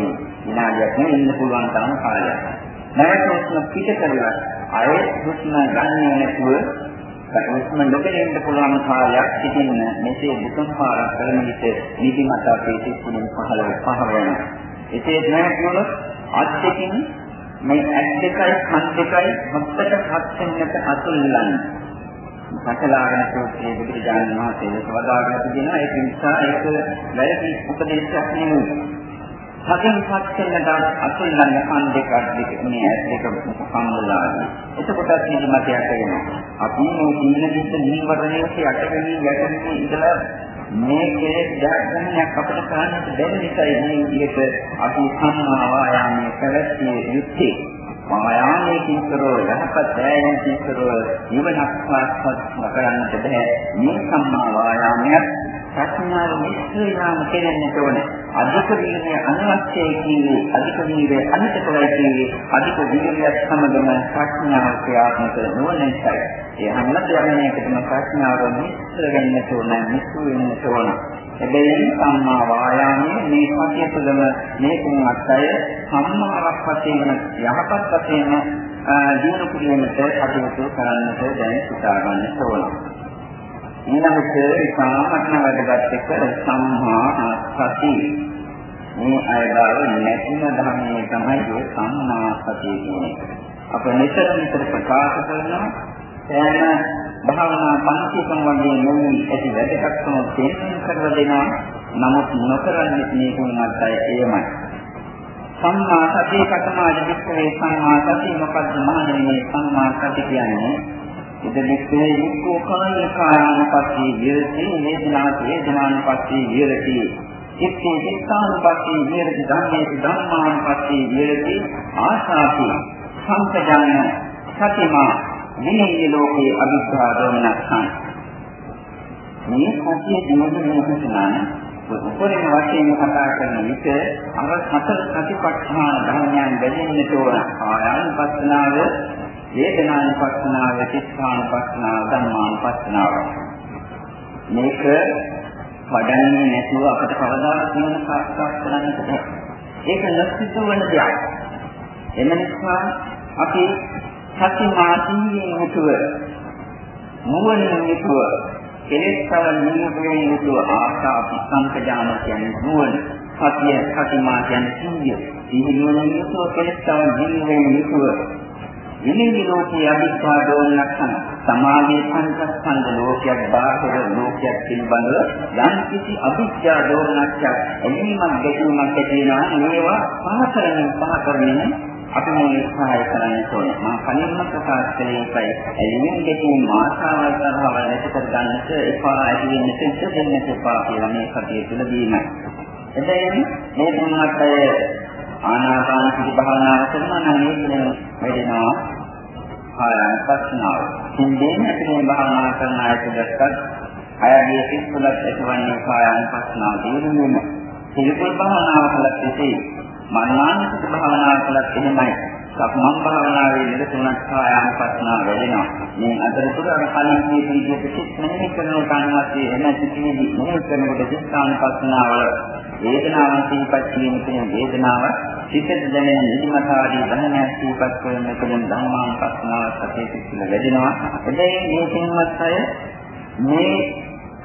විනාඩියක් නෙවෙයි ඉන්න පුළුවන් තරම් කාලයක්. නැවත හුස්ම පිට කරලා අය හුස්ම ගන්නේ නැතුව හුස්ම නොගෙන ඉන්න පුළුවන් කාලයක් සිටින්න මෙසේ දුකම පාරක් කරන විට නිදිමත අපේ සිත්තුන් පහළ පහළ වෙනවා. එසේ නැතිවොත් අත් දෙකින් මේ ඇස් දෙකයි කන් දෙකයි හොත්තට හත් වෙනකට අතුල්ලන්නේ සකලාගෙන සූත්‍රයේ බුදුරජාණන් වහන්සේ ඒක වදාගෙන තිබෙනවා ඒක නිසා ඒක වැරදි උපදේශයක් නෙවෙයි. සතින් පස්සෙන්ට අතුල්ලන්න කන් දෙක දෙක මේ ඇස් දෙක සම්මුලාදී. එතකොටත් නිමතයක් වෙනවා. අපි මේ දීන දිස්ස නීවරණයේ යටගෙන යටගෙන ඉඳලා මේ කෙලෙස් දැක්කමක් අපිට කරන්නට බැරි නිසා මේ විදිහට අපි සම්මා වායාමයේ පැවැත්විය යුත්තේ. මායාමයේ කිතරෝ යහපත් දෑයන් කිතරෝ නිවනක් සාක්ෂාත් කරන්නට බෑ මේ සම්මා වායාමයක් ප්‍රඥාව මිශ්‍රයම කෙරෙන්නට ඕන. අධික වීර්ය අනවශ්‍යයි කියන්නේ අධික වීර්ය අනිත්‍යයි කියන්නේ අධික වීර්යයක් සමගම ප්‍රඥාව ක්‍රියාත්මක නොවන නිසායි. ඒ හැම දෙයක්ම එකටම ප්‍රඥාව මිශ්‍ර වෙන්නට ඕන මිශ්‍ර වෙන්නට ඕන. එබැවින් සම්මා වායාමයේ මේ සතිය තුළම මේ තුන්වත් අය සම්මාවක් වශයෙන් යහපත් වශයෙන් දිනු කිරීමට කටයුතු කරන්නට දැන් සිතා ගන්න ඕන. ඊළඟට ඉතාමත්ම වැදගත් එක සම්මා සති. මේ අයදාව නැතිම ධර්මයේ තමයි ඒ සම්මා සතිය කියන්නේ. අප නිතර නිතර ප්‍රකාශ කරනවා සෑම භාවනා පන්තිකම් වගේ නෙමෙයි ඇති වැදගත්කම තේරුම් කරලා දෙනවා. නමුත් නොකරන්නේ මේ ගුණවත් අය එයමයි. සම්මා සතිය කතමාද විස්තරේ සම්මා සතිය මොකද්ද මහණෙනි සම්මා සතිය කියන්නේ ඉදිරිපේ විකෝ කාය කායන පස්සේ විරති වේදනා වේදනාන පස්සේ විරති. ඉත්තේ චිත්තානුපස්සී විහෙරති ධම්මේසු ධම්මානුපස්සී විහෙරති ආශාපි. සංකජාන සතිමා විනීය ලෝකේ අවිද්‍යා දෝමනස්සං. මේ කතිය දිනුනේ මොකක්ද උපරිම වශයෙන් කතා කරන විට අර හතර සතිපට්ඨාන ධර්මයන් බැඳෙන්නට ඕන. ආයනුපස්සනාව, වේදනානුපස්සනාව, චිත්තානුපස්සනාව, ධම්මානුපස්සනාව. මේක වඩන්නේ නැතුව අපට කවදාවත් නිවන සාක්ෂාත් කරන්නට බැහැ. ඒක නැතිතු වෙන දෙයක්. එම නිසා අපි සති මාතියෙන් යුතුව නුවණින් යුතුව කෙලෙස් තව නිමුතේ යුතුව ආශා සංකජාන කියන්නේ නුවණ සතිය සතිමා කියන්නේ සිහිය. සිහිය නුවණින් යුතුව කෙලෙස් තව නිමුතේ යුතුව විනිවිද ලෝකයේ අභිෂ්ඨා දෝන්නක්ෂණ සමාධි සංකප්පන්ද ලෝකයක් බාහිර ලෝකයක් පිළිබඳව යම් කිසි අභිෂ්ඨා දෝන්නක්ෂණ එළිමක් ගැටීමක් ඇති වෙනවා මේවා පහකරමින් පහකරමින් අපි මේ උත්සාහය කරන්න ඕනේ. මම කලින්ම ප්‍රකාශ කළේ ඒකයි. එළිමින් ගැටීම් ආශාවල් තරහව නැති කර ගන්නට එපා ඇති වෙන්නට ඉඩ දෙන්නට එපා කියලා මේ කතිය තුළ දීමයි. එබැවින් මේ තුනත් අය ආනාපාන සති භාවනාව කරනවා නම් මේ වෙනවා ආයන ප්‍රශ්නාව. හින්දෙන් අපි මේ භාවනා කරන අයට දැක්කත් අයගේ සිත් තුළ ඇතිවන්නේ කායන ප්‍රශ්නාව දිනුනෙම. සිල්පල් භාවනාව කළත් එසේ මනෝන්විත භාවනාව කළත් එහෙමයි. සක්මන් භාවනාවේ නිරතුණක් කායානුපස්සනාව වැඩෙනවා. මේ අතරතුර අර කලින් මේ විදිහට සිත් මෙහෙම කරන කාණවත්තේ එන සිටිනේදී මෙහෙම කරනකොට සිතානුපස්සනාව වේදනාවන් සිහිපත් කිරීම කියන වේදනාව සිතට දැනෙන නිදිමත ආදී ධනයක් සිහිපත් කරන කෙනෙක් ධම්මානුපස්සනාව සතිය සිත් වැඩෙනවා. එබැවින් මේ කින්වත් අය මේ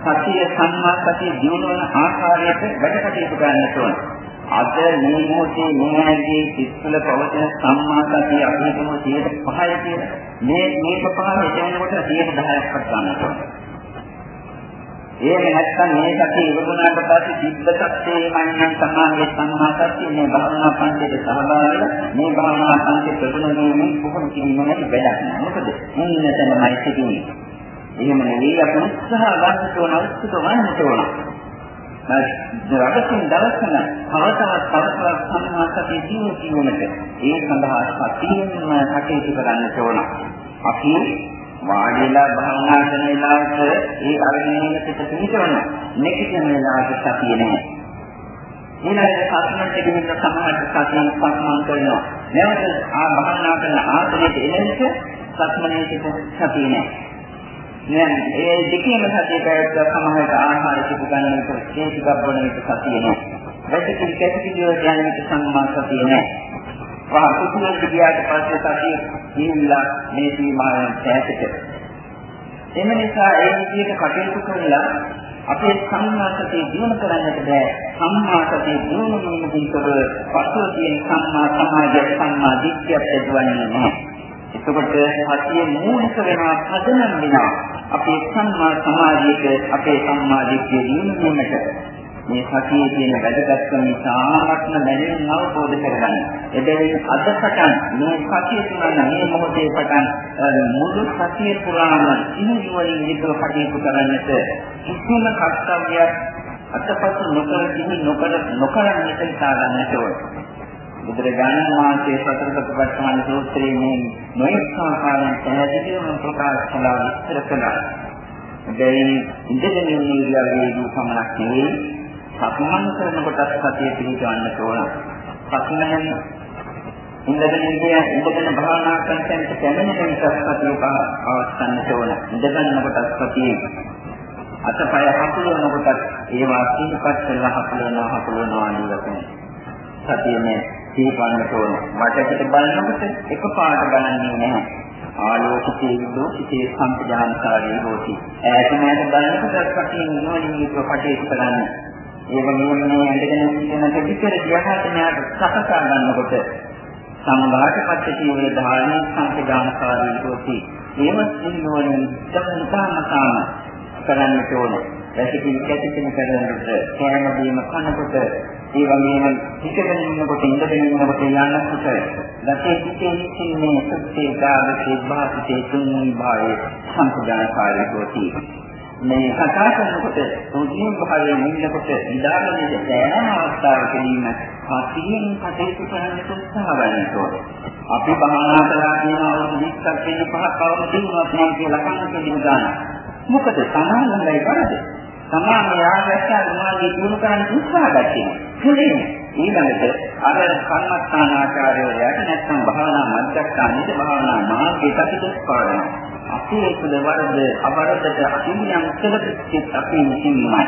සතිය සම්මා සතිය දිනවන ආකාරයට වැඩ කටයුතු කරන්නට ඕනේ. අද මේ මොහොතේ මේ ඇගේ සිත්වල පවතින සම්මා සතිය අපි හිතමු 105යි කියලා. මේ මේක පහ හිතනකොට 110ක්වත් ගන්නවා. එහෙම නැත්නම් මේ සතිය ඉවරුණාට පස්සේ සිද්දකත්තේ මනන් සමාගේ සම්මා සතිය මේ භාවනා පන්තියේ සහභාගී මේ භාවනා පන්තියේ ප්‍රගුණ වීමෙන් කොහොම කිරීම නැති වැඩක් නෑ. මොකද ඉන්න තැනමයි සිටින්නේ. එහෙම නෙවෙයි අපි උත්සාහ ගන්න ඕන උත්සුක වන්නට ඕන. රටකින් දවසන තවතවත් තවතවත් සම්මාසකේ ජීව ජීවනට ඒ සඳහා සතියෙන්ම කටයුතු කරන්න ඕන. අපි වාඩිලා භාවනා කරන වෙලාවට ඒ අරමුණේ පිට පිටවන නැගිටින වෙලාවට සතිය නැහැ. ඊළඟට සක්මන්ට ගිහින් සමාජ සතියෙන් සක්මන් කරනවා. නැවත ආ භාවනා කරන ආසනයේ එළෙන්න සක්මනේ සතිය නැහැ. දැන් ඒ දෙකේම සතිය පැවැත්ව සමහරට ආහාර කිපු ගන්න විට ඒ ටිකක් බොන විට සතිය නෑ. වැටකිලි කැපිලිව යන විට සම්මා සතිය නෑ. වා කුසලෙන් ගියාට පස්සේ සතිය නිවිලා මේ සීමාවෙන් ඈතට. එම නිසා ඒ විදිහට කටයුතු කරලා අපේ සම්මා සතිය දිනු කරන්නට බෑ. සම්මා සතිය දිනු වීමකින් තොර පසුව තියෙන සම්මා සමාධිය සම්මා දිට්ඨියක් ඇතිවන්නේ නැහැ. එතකොට සතිය මූලික වෙනවා පදනම් වෙනවා. අපේ සම්මා සමාධියට අපේ සම්මා දිට්ඨිය දිනු වීමට මේ සතියේ තියෙන වැදගත්කම ඉතාමත්ම දැනෙන්න අවබෝධ කරගන්න. එබැවින් අද පටන් මේ සතිය තුනන මේ මොහොතේ පටන් මුළු සතිය පුරාම ඉනිවලින් විතර කටයුතු කරන්නට කිසිම කර්තව්‍යයක් අතපසු නොකර කිසි නොකර නොකරන්නට ඉතා ගන්නට ඕනේ. බුදුරජාණන් වහන්සේ සතර සතිපට්ඨාන සූත්‍රයේ මේ නොයෙක් ආකාරයෙන් පැහැදිලිවම ප්‍රකාශ කළා විස්තර කළා. දැන් ඉඳගෙන ඉන්න ඉරියව්වේදී පමණක් නෙවෙයි සක්මන් කරනකොට සතිය පිළිගන්න ඕන. සක්මන් ඉඳගෙන ඉන්නේ ඉඳගෙන භාවනා කරන තැනට පැමිණෙන විට සතිය පවත්වන්න ඕන. ඉඳගන්නකොට සතිය අතපය හකුලනකොට ඒවා සිහිපත් කරලා හකුලනවා හකුලනවා ආදී වශයෙන් සතියේ සිහිපන්නට ඕන. වටපිට බලනකොට එකපාරට බලන්නේ නැහැ. ආලෝකිතේ ලෝකිතේ සම්පජානකාරී හොති. ඈත මෑත බලනකොට කටින් නෝනින් යුක්ව කටයුතු කරන්න. ඒ වගේම මේ ඇඳගෙන සිටින විතර දිහාට න්යාට සකසා ගන්නකොට සම්බාට පච්චේ වේ ධාරණ සම්පජානකාරී හොති. ඒවත් නෝනින් තමතාමතාම කරන්නට ඕන. වැසිකිලි කැටිකෙන කරනකොට කෑම බීම කනකොට ඒ වගේම හිතගෙන ඉන්නකොට ඉඳගෙන ඉන්නකොට යන්නකොට ගතේ හිතේ හිතේ සත්‍යේ දාගතේ භාසිතේ තුන්වි භාවයේ සම්පදානකාරී හොති. මේ කතා කරනකොට සෝදීන් භාවයේ නින්නකොට ඉඳාගෙන සෑම අවස්ථාවකදීම සතියෙන් කටයුතු කරන්න උත්සාහ ගන්න ඕනේ. අපි භාවනා කරලා කියන අවුරුදු 20ක් 25ක් අවුරුදු දිනුවක් නම් කියලා කන්නක දින ගන්න. මොකද සමානයි කරද? සමාන යාගස්සා මොනවද දිනු කරන්න උත්සාහ ගන්නේ. ඊළඟට අර කර්මස්ථානාචාර්යවරයාට නැත්නම් භාවනා මධ්‍යස්ථානයේ භාවනා මාර්ගයේ කටයුතු කරනවා. අපේ තුළ වරද අවරදට අතිමියම් කෙලෙත් අපි විසින්මයි.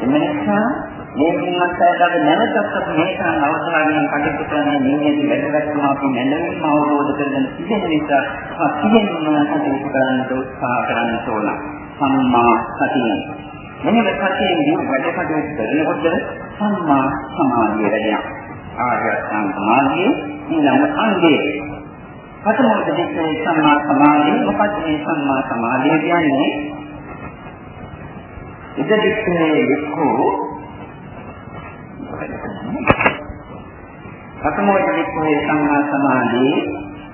එම නිසා මේ මිනිස්සුන්ට නැවතත් මේකන් අවසානයෙන් කටයුතු කරන නිමේදී වැඩගත්තුම අපි නැලෙන්න අවබෝධ කරගෙන සිටින නිසා අතියෙන්ම කටයුතු කරන්න උත්සාහ කරන්න ඕන. සම්මා සතිය. මෙන්න සතියෙන් දී වැඩ කටයුතු කරනකොට සම්මා සමාධිය වැඩෙනවා. ආර්ය සම්මාදියේ ඊළඟ අංගයේ පතමෝද දෙකේ සම්මා සමාධිය මොකක්ද මේ සම්මා සමාධිය කියන්නේ? ඉදිරිපිටේ විකෝ පතමෝද දෙකේ සම්මා සමාධිය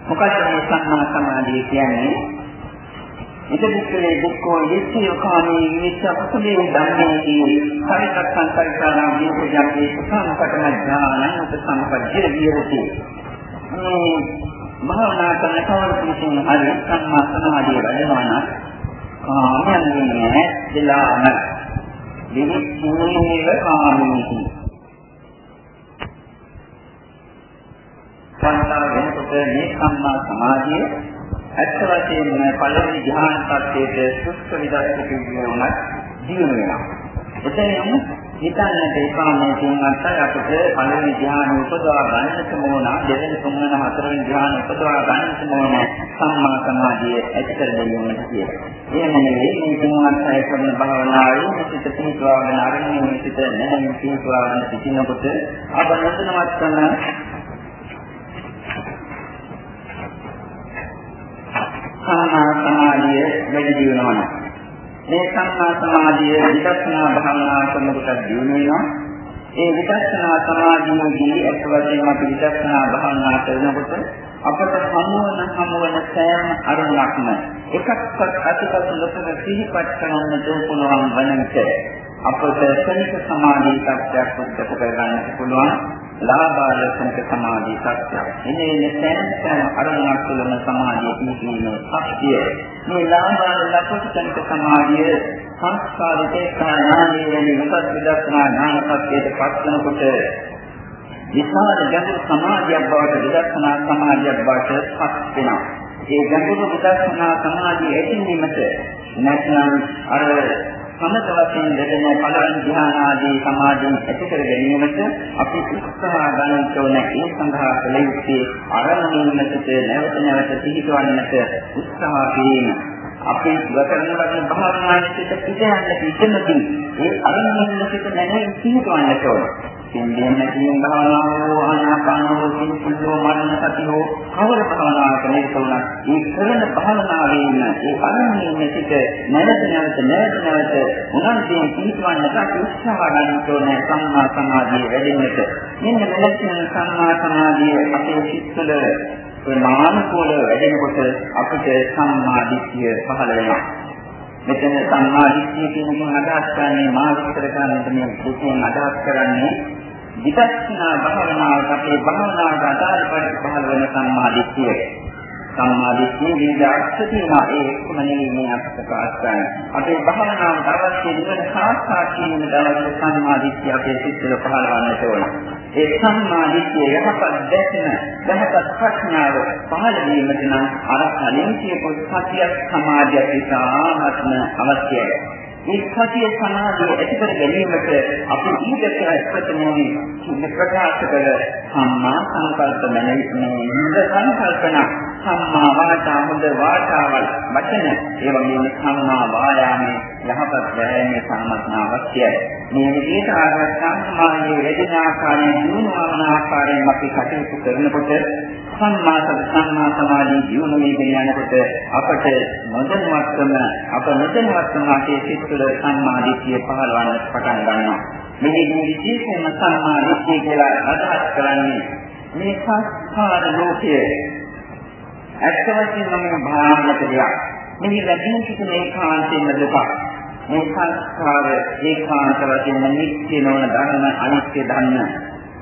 මොකක්ද මේ සම්මා සමාධිය කියන්නේ? ඉදිරිපිටේ විකෝ යසිය කාමී විචක්කේ ධම්මේදී පරිත්‍යාග සංකල්පනා විපජාපේ සංකටන ඥානං උපසම්පජ්ජේ විරති මේ භාවනා කරන කවරකින් හරි සම්මා සමාධිය වැඩනවා නම් කාමයන් නෑ දිලාම විවිධ කාමීහි වන්දනා වෙනකොට මේ සම්මා සමාධිය ඇත්ත වශයෙන්ම පළවෙනි ධ්‍යාන tattete සුස්ත විදර්ශක කියනවත් දිනු වෙනවා. එතනින් හිතන්නට එපා මේ තුන්වත් අපිට පළවෙනි ධ්‍යාන උපදවා ගන්නට ඕන දෙවෙනි තුන්වෙනි හතරවෙනි ධ්‍යාන උපදවා ගන්නට ඕන සම්මා සමාධිය ඇති කර ගැනීමට කියලා. එහෙම නෙවෙයි මේ තුන්වත් අය කරන භාවනාවේ සිත පිහිටවාගෙන අරගෙන සිත නැහැමින් පිහිටවාගෙන සිටිනකොට අප නොදැනවත් කරන සම්මා සමාධිය වැඩි දියුණුවනවා. මේ සම්මා සමාධිය විදර්ශනා භාවනා කරනකොට දිනු වෙනවා. ඒ විදර්ශනා සමාධියේදී අත් වශයෙන්ම අපි විදර්ශනා භාවනා කරනකොට අපට හමුවන හමුවන සෑම අරමුණක්ම එකක්වත් අතිපත් ලොකර සිහිපත් කරන්නට පුළුවන් වන විට අපට ශනික සමාධි tattයක් උද්දක කරගන්නට පුළුවන්. ලාභාලසනක සමාධි සත්‍යය. ඉන්නේ සෑම අරමුණක් තුළම සමාධිය පිහිටීමේ ශක්තිය. මේ ලාභාල ලක්ෂණක සමාධිය සංස්කාරිතේ ඥානයේ වෙන විපත් විදර්ශනා ඥාන සත්‍යයට පත්වනකොට විශාල ගැඹුරු සමාධියක් බවට විදර්ශනා සමාධියක් බවට පත් වෙනවා. ඒ ගැඹුරු විදර්ශනා සමාධිය ඇතිවීමට නැත්නම් අර සමත වශයෙන් ලැබෙන පළවෙනි ධ්‍යාන ආදී සමාධිය ඇති කර ගැනීමට අපි උත්සාහ ගන්න ඕන ඒ සඳහා කළ යුත්තේ අරමුණකට නැවත නැවත පිහිටවන්නට උත්සාහ කිරීම. අපි වකරන වගේ භාවනාවේ සිට පිට යන්න පිටමදී ඒ අරමුණකට නැගෙන පිහිටවන්නට ඕන. පින්දීම කියන භාවනාව ආනාපානෝ කියන පුදුම මරණ සතියෝ කවර භාවනාවක නිරතුණා ඒ කරන භාවනාවෙන් ඒ අරමුණේ සිට නැවත නැවත නැවත නැවත උනන්දුවෙන් පිටවන්නට උත්සාහ ගන්න ඕනේ සම්මා සමාධිය වැඩෙන්නට මෙන්න මෙලෙසින් සම්මා සමාධිය අපේ සිත්වල ප්‍රමාණිකෝල වැඩෙනකොට අපිට සම්මා දිට්ඨිය පහළ වෙනවා මෙතන සම්මාදිට්ඨිය කියන එක අදහස් කරන්නේ මා විස්තර කරන්නට මේ පුතෙන් අදහස් කරන්නේ විදර්ශනා භාවනාවට අපේ භාවනාවට අදාළ පරිදි පහළ වෙන සම්මාදිට්ඨිය. සම්මාදිට්ඨිය විවිධ අර්ථ තියෙනවා ඒ එක්කම නෙවෙයි මේ අපට ප්‍රකාශ කරන්නේ. අපේ භාවනාවට අවශ්‍ය නිවන සාක්ෂාත් කිරීමට අවශ්‍ය සම්මාදිට්ඨිය අපේ සිත්වල පහළ වන්නට ඕන. ඒ සම්මාදිට්ඨිය යහපත් දැකන යහපත් ප්‍රඥාව පහළ වීමට නම් අර කලින් කියපු සතිය සමාධිය ඉතාමත්ම අවශ්‍යයි. මේ සතිය සමාධිය ඇති කර ගැනීමට අපි ඊට ප්‍රථමයෙන් ප්‍රකාශ කළ සම්මා සංකල්ප මැනීමේ හොඳ සංකල්පන සම්මා වාචා හොඳ වාචාවල් වචන. ඒ වගේම සම්මා වායාමයේ යහපත් වෑයමේ සම්මතන අවශ්‍යයි මේ විදිහට ආරක්ෂා සමාධියේ වැඩින ආකාරයෙන් දිනුවන ආකාරයෙන් අපි කටයුතු කරනකොට සම්මා සති සම්මා සමාධි දියුණු වීගෙන යනකොට අපට නොදැනුවත්වම අප නොදැනුවත්වම අපේ සිත් තුළ සම්මා දිට්ඨිය පහළවන්න පටන් ගන්නවා. මේ විශේෂයෙන්ම සම්මා දිට්ඨිය කියලා අදහස් කරන්නේ මේ සංස්කාර ලෝකයේ ඇත්ත වශයෙන්ම මේ භාවනාවට දෙයක්. මෙහි ලැබෙන සිට මේ කාන්තේම දුක. මේ සංස්කාර ඒකාන්ත වශයෙන් නිත්‍ය නොවන ධර්ම අනිත්‍ය ධර්ම.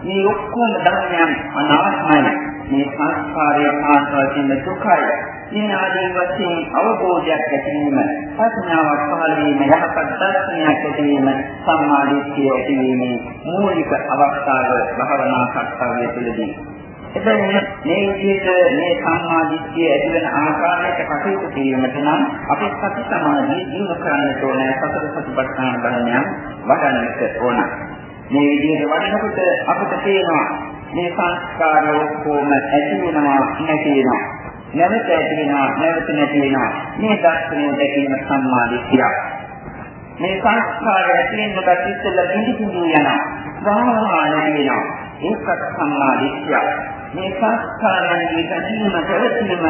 මේ ඔක්කොම ධර්මයන් අනාත්මයි. මේ සංස්කාරයේ ආස්වාදයෙන් දුකයි. මේ ආදී වශයෙන් අවබෝධයක් ඇතිවීම ප්‍රඥාවක් පහළ වීම යහපත් දර්ශනයක් ඇතිවීම සම්මාදිට්ඨිය ඇතිවීමේ මූලික අවස්ථාව භවනා කර්තව්‍ය තුළදී. එතන මේ විදිහට මේ සම්මාදිට්ඨිය ඇති වෙන ආකාරයට කටයුතු කිරීමට නම් අපි සති සමාධිය දිනු කරන්නට ඕනේ සතර සතිපට්ඨාන ධර්මයන් වඩන්නට ඕන මේ විදිහට වඩනකොට අපිට තේරෙනවා මේ සංස්කාර ඔක්කොම ඇති වෙනවා නැති වෙනවා. නැවත ඇති වෙනවා නැවත නැති වෙනවා. මේ දර්ශනය දැකීම සම්මාදිටියක්. මේ සංස්කාර ඇති වෙනකොට ඉස්සෙල්ලා බිඳි බිඳි යනවා. සාමාන්‍ය වෙනවා. ඒකත් සම්මාදිටියක්. මේ සංස්කාරයන්ගේ ගැටීම පැවතීම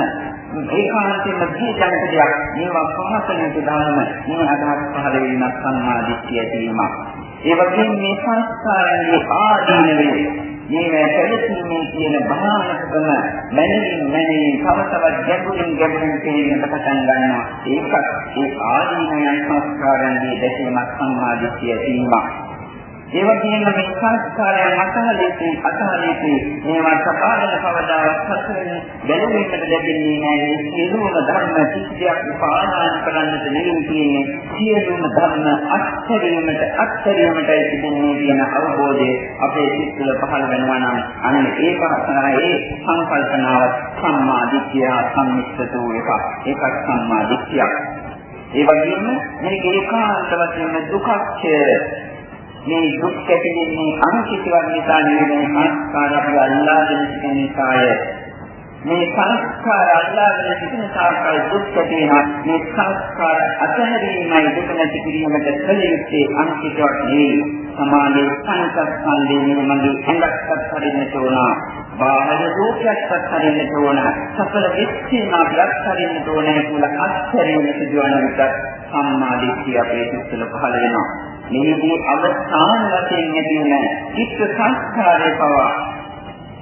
ඒකාන්තයෙන්ම ජීවිතයක් මේවා පහසෙන් දානම මේ අදහස් පහළ වීමක් සම්මාදිටිය ඇතිවීමක්. ඒ වගේම මේ සංස්කාරයන්ගේ ආදීනවේ මේ පැවතීමේ කියන භාවනකම මැනවින් මැනවින් තව තවත් ගැඹුරින් ගැඹුරින් තේරෙන්න පටන් ගන්නවා. ඒකත් ඒ ආදීනයන් සංස්කාරයන්ගේ දැකීමක් සම්මාදිටිය ඇතිවීමක්. ඒ වගේම මේ සංස්කාරයන් අතහලේදී අතහලේදී මේවා සපාදන කවදාවත් හසුරෙන්නේ බැලුමකට ලැබෙන්නේ නැහැ. සියලුම ධර්ම කිසියක් උපාදාන කරන්නට නෙවෙයි තියෙන්නේ. සියලුම ධර්ම අත්හැරීමට අත්හැරීමටයි තිබෙන්නේ කියන අවබෝධය අපේ සිත් තුළ පහළ වෙනවා නම් අන්න ඒක ඒ සංකල්පනාව සම්මා දිට්ඨිය සම්මිස්සතු එක. ඒකත් සම්මා දිට්ඨියක්. ඒ වගේම මේක ඒකාන්ත වශයෙන් දුක්ඛය මේ දුක් ඇතිවෙන්නේ අනිත්‍යවත් නිසා නෙවෙයි සංස්කාර අපි අල්ලාගෙන සිටින නිසාය. මේ සංස්කාර අල්ලාගෙන සිටින සාකල් දුක් ඇතිවෙනවා. මේ සංස්කාර අතහැරීමයි දුක නැති කිරීමට කල යුත්තේ අනිත්‍යවත් නෙවෙයි. සමාධි සංකප්පන්දේ මගේ ඇඟක්වත් හරින්නට ඕන. බාහිර රූපයක්වත් හරින්නට ඕන. සකල විශ්ීමාවක් හරින්නට ඕන කියලා අත්හැරීම සිදුවන විට සම්මාදිට්ඨිය අපේ සිත්වල පහළ වෙනවා. මේකේ අවස්ථාන වශයෙන් ඇති වෙන චිත්ත සංස්කාරය පවා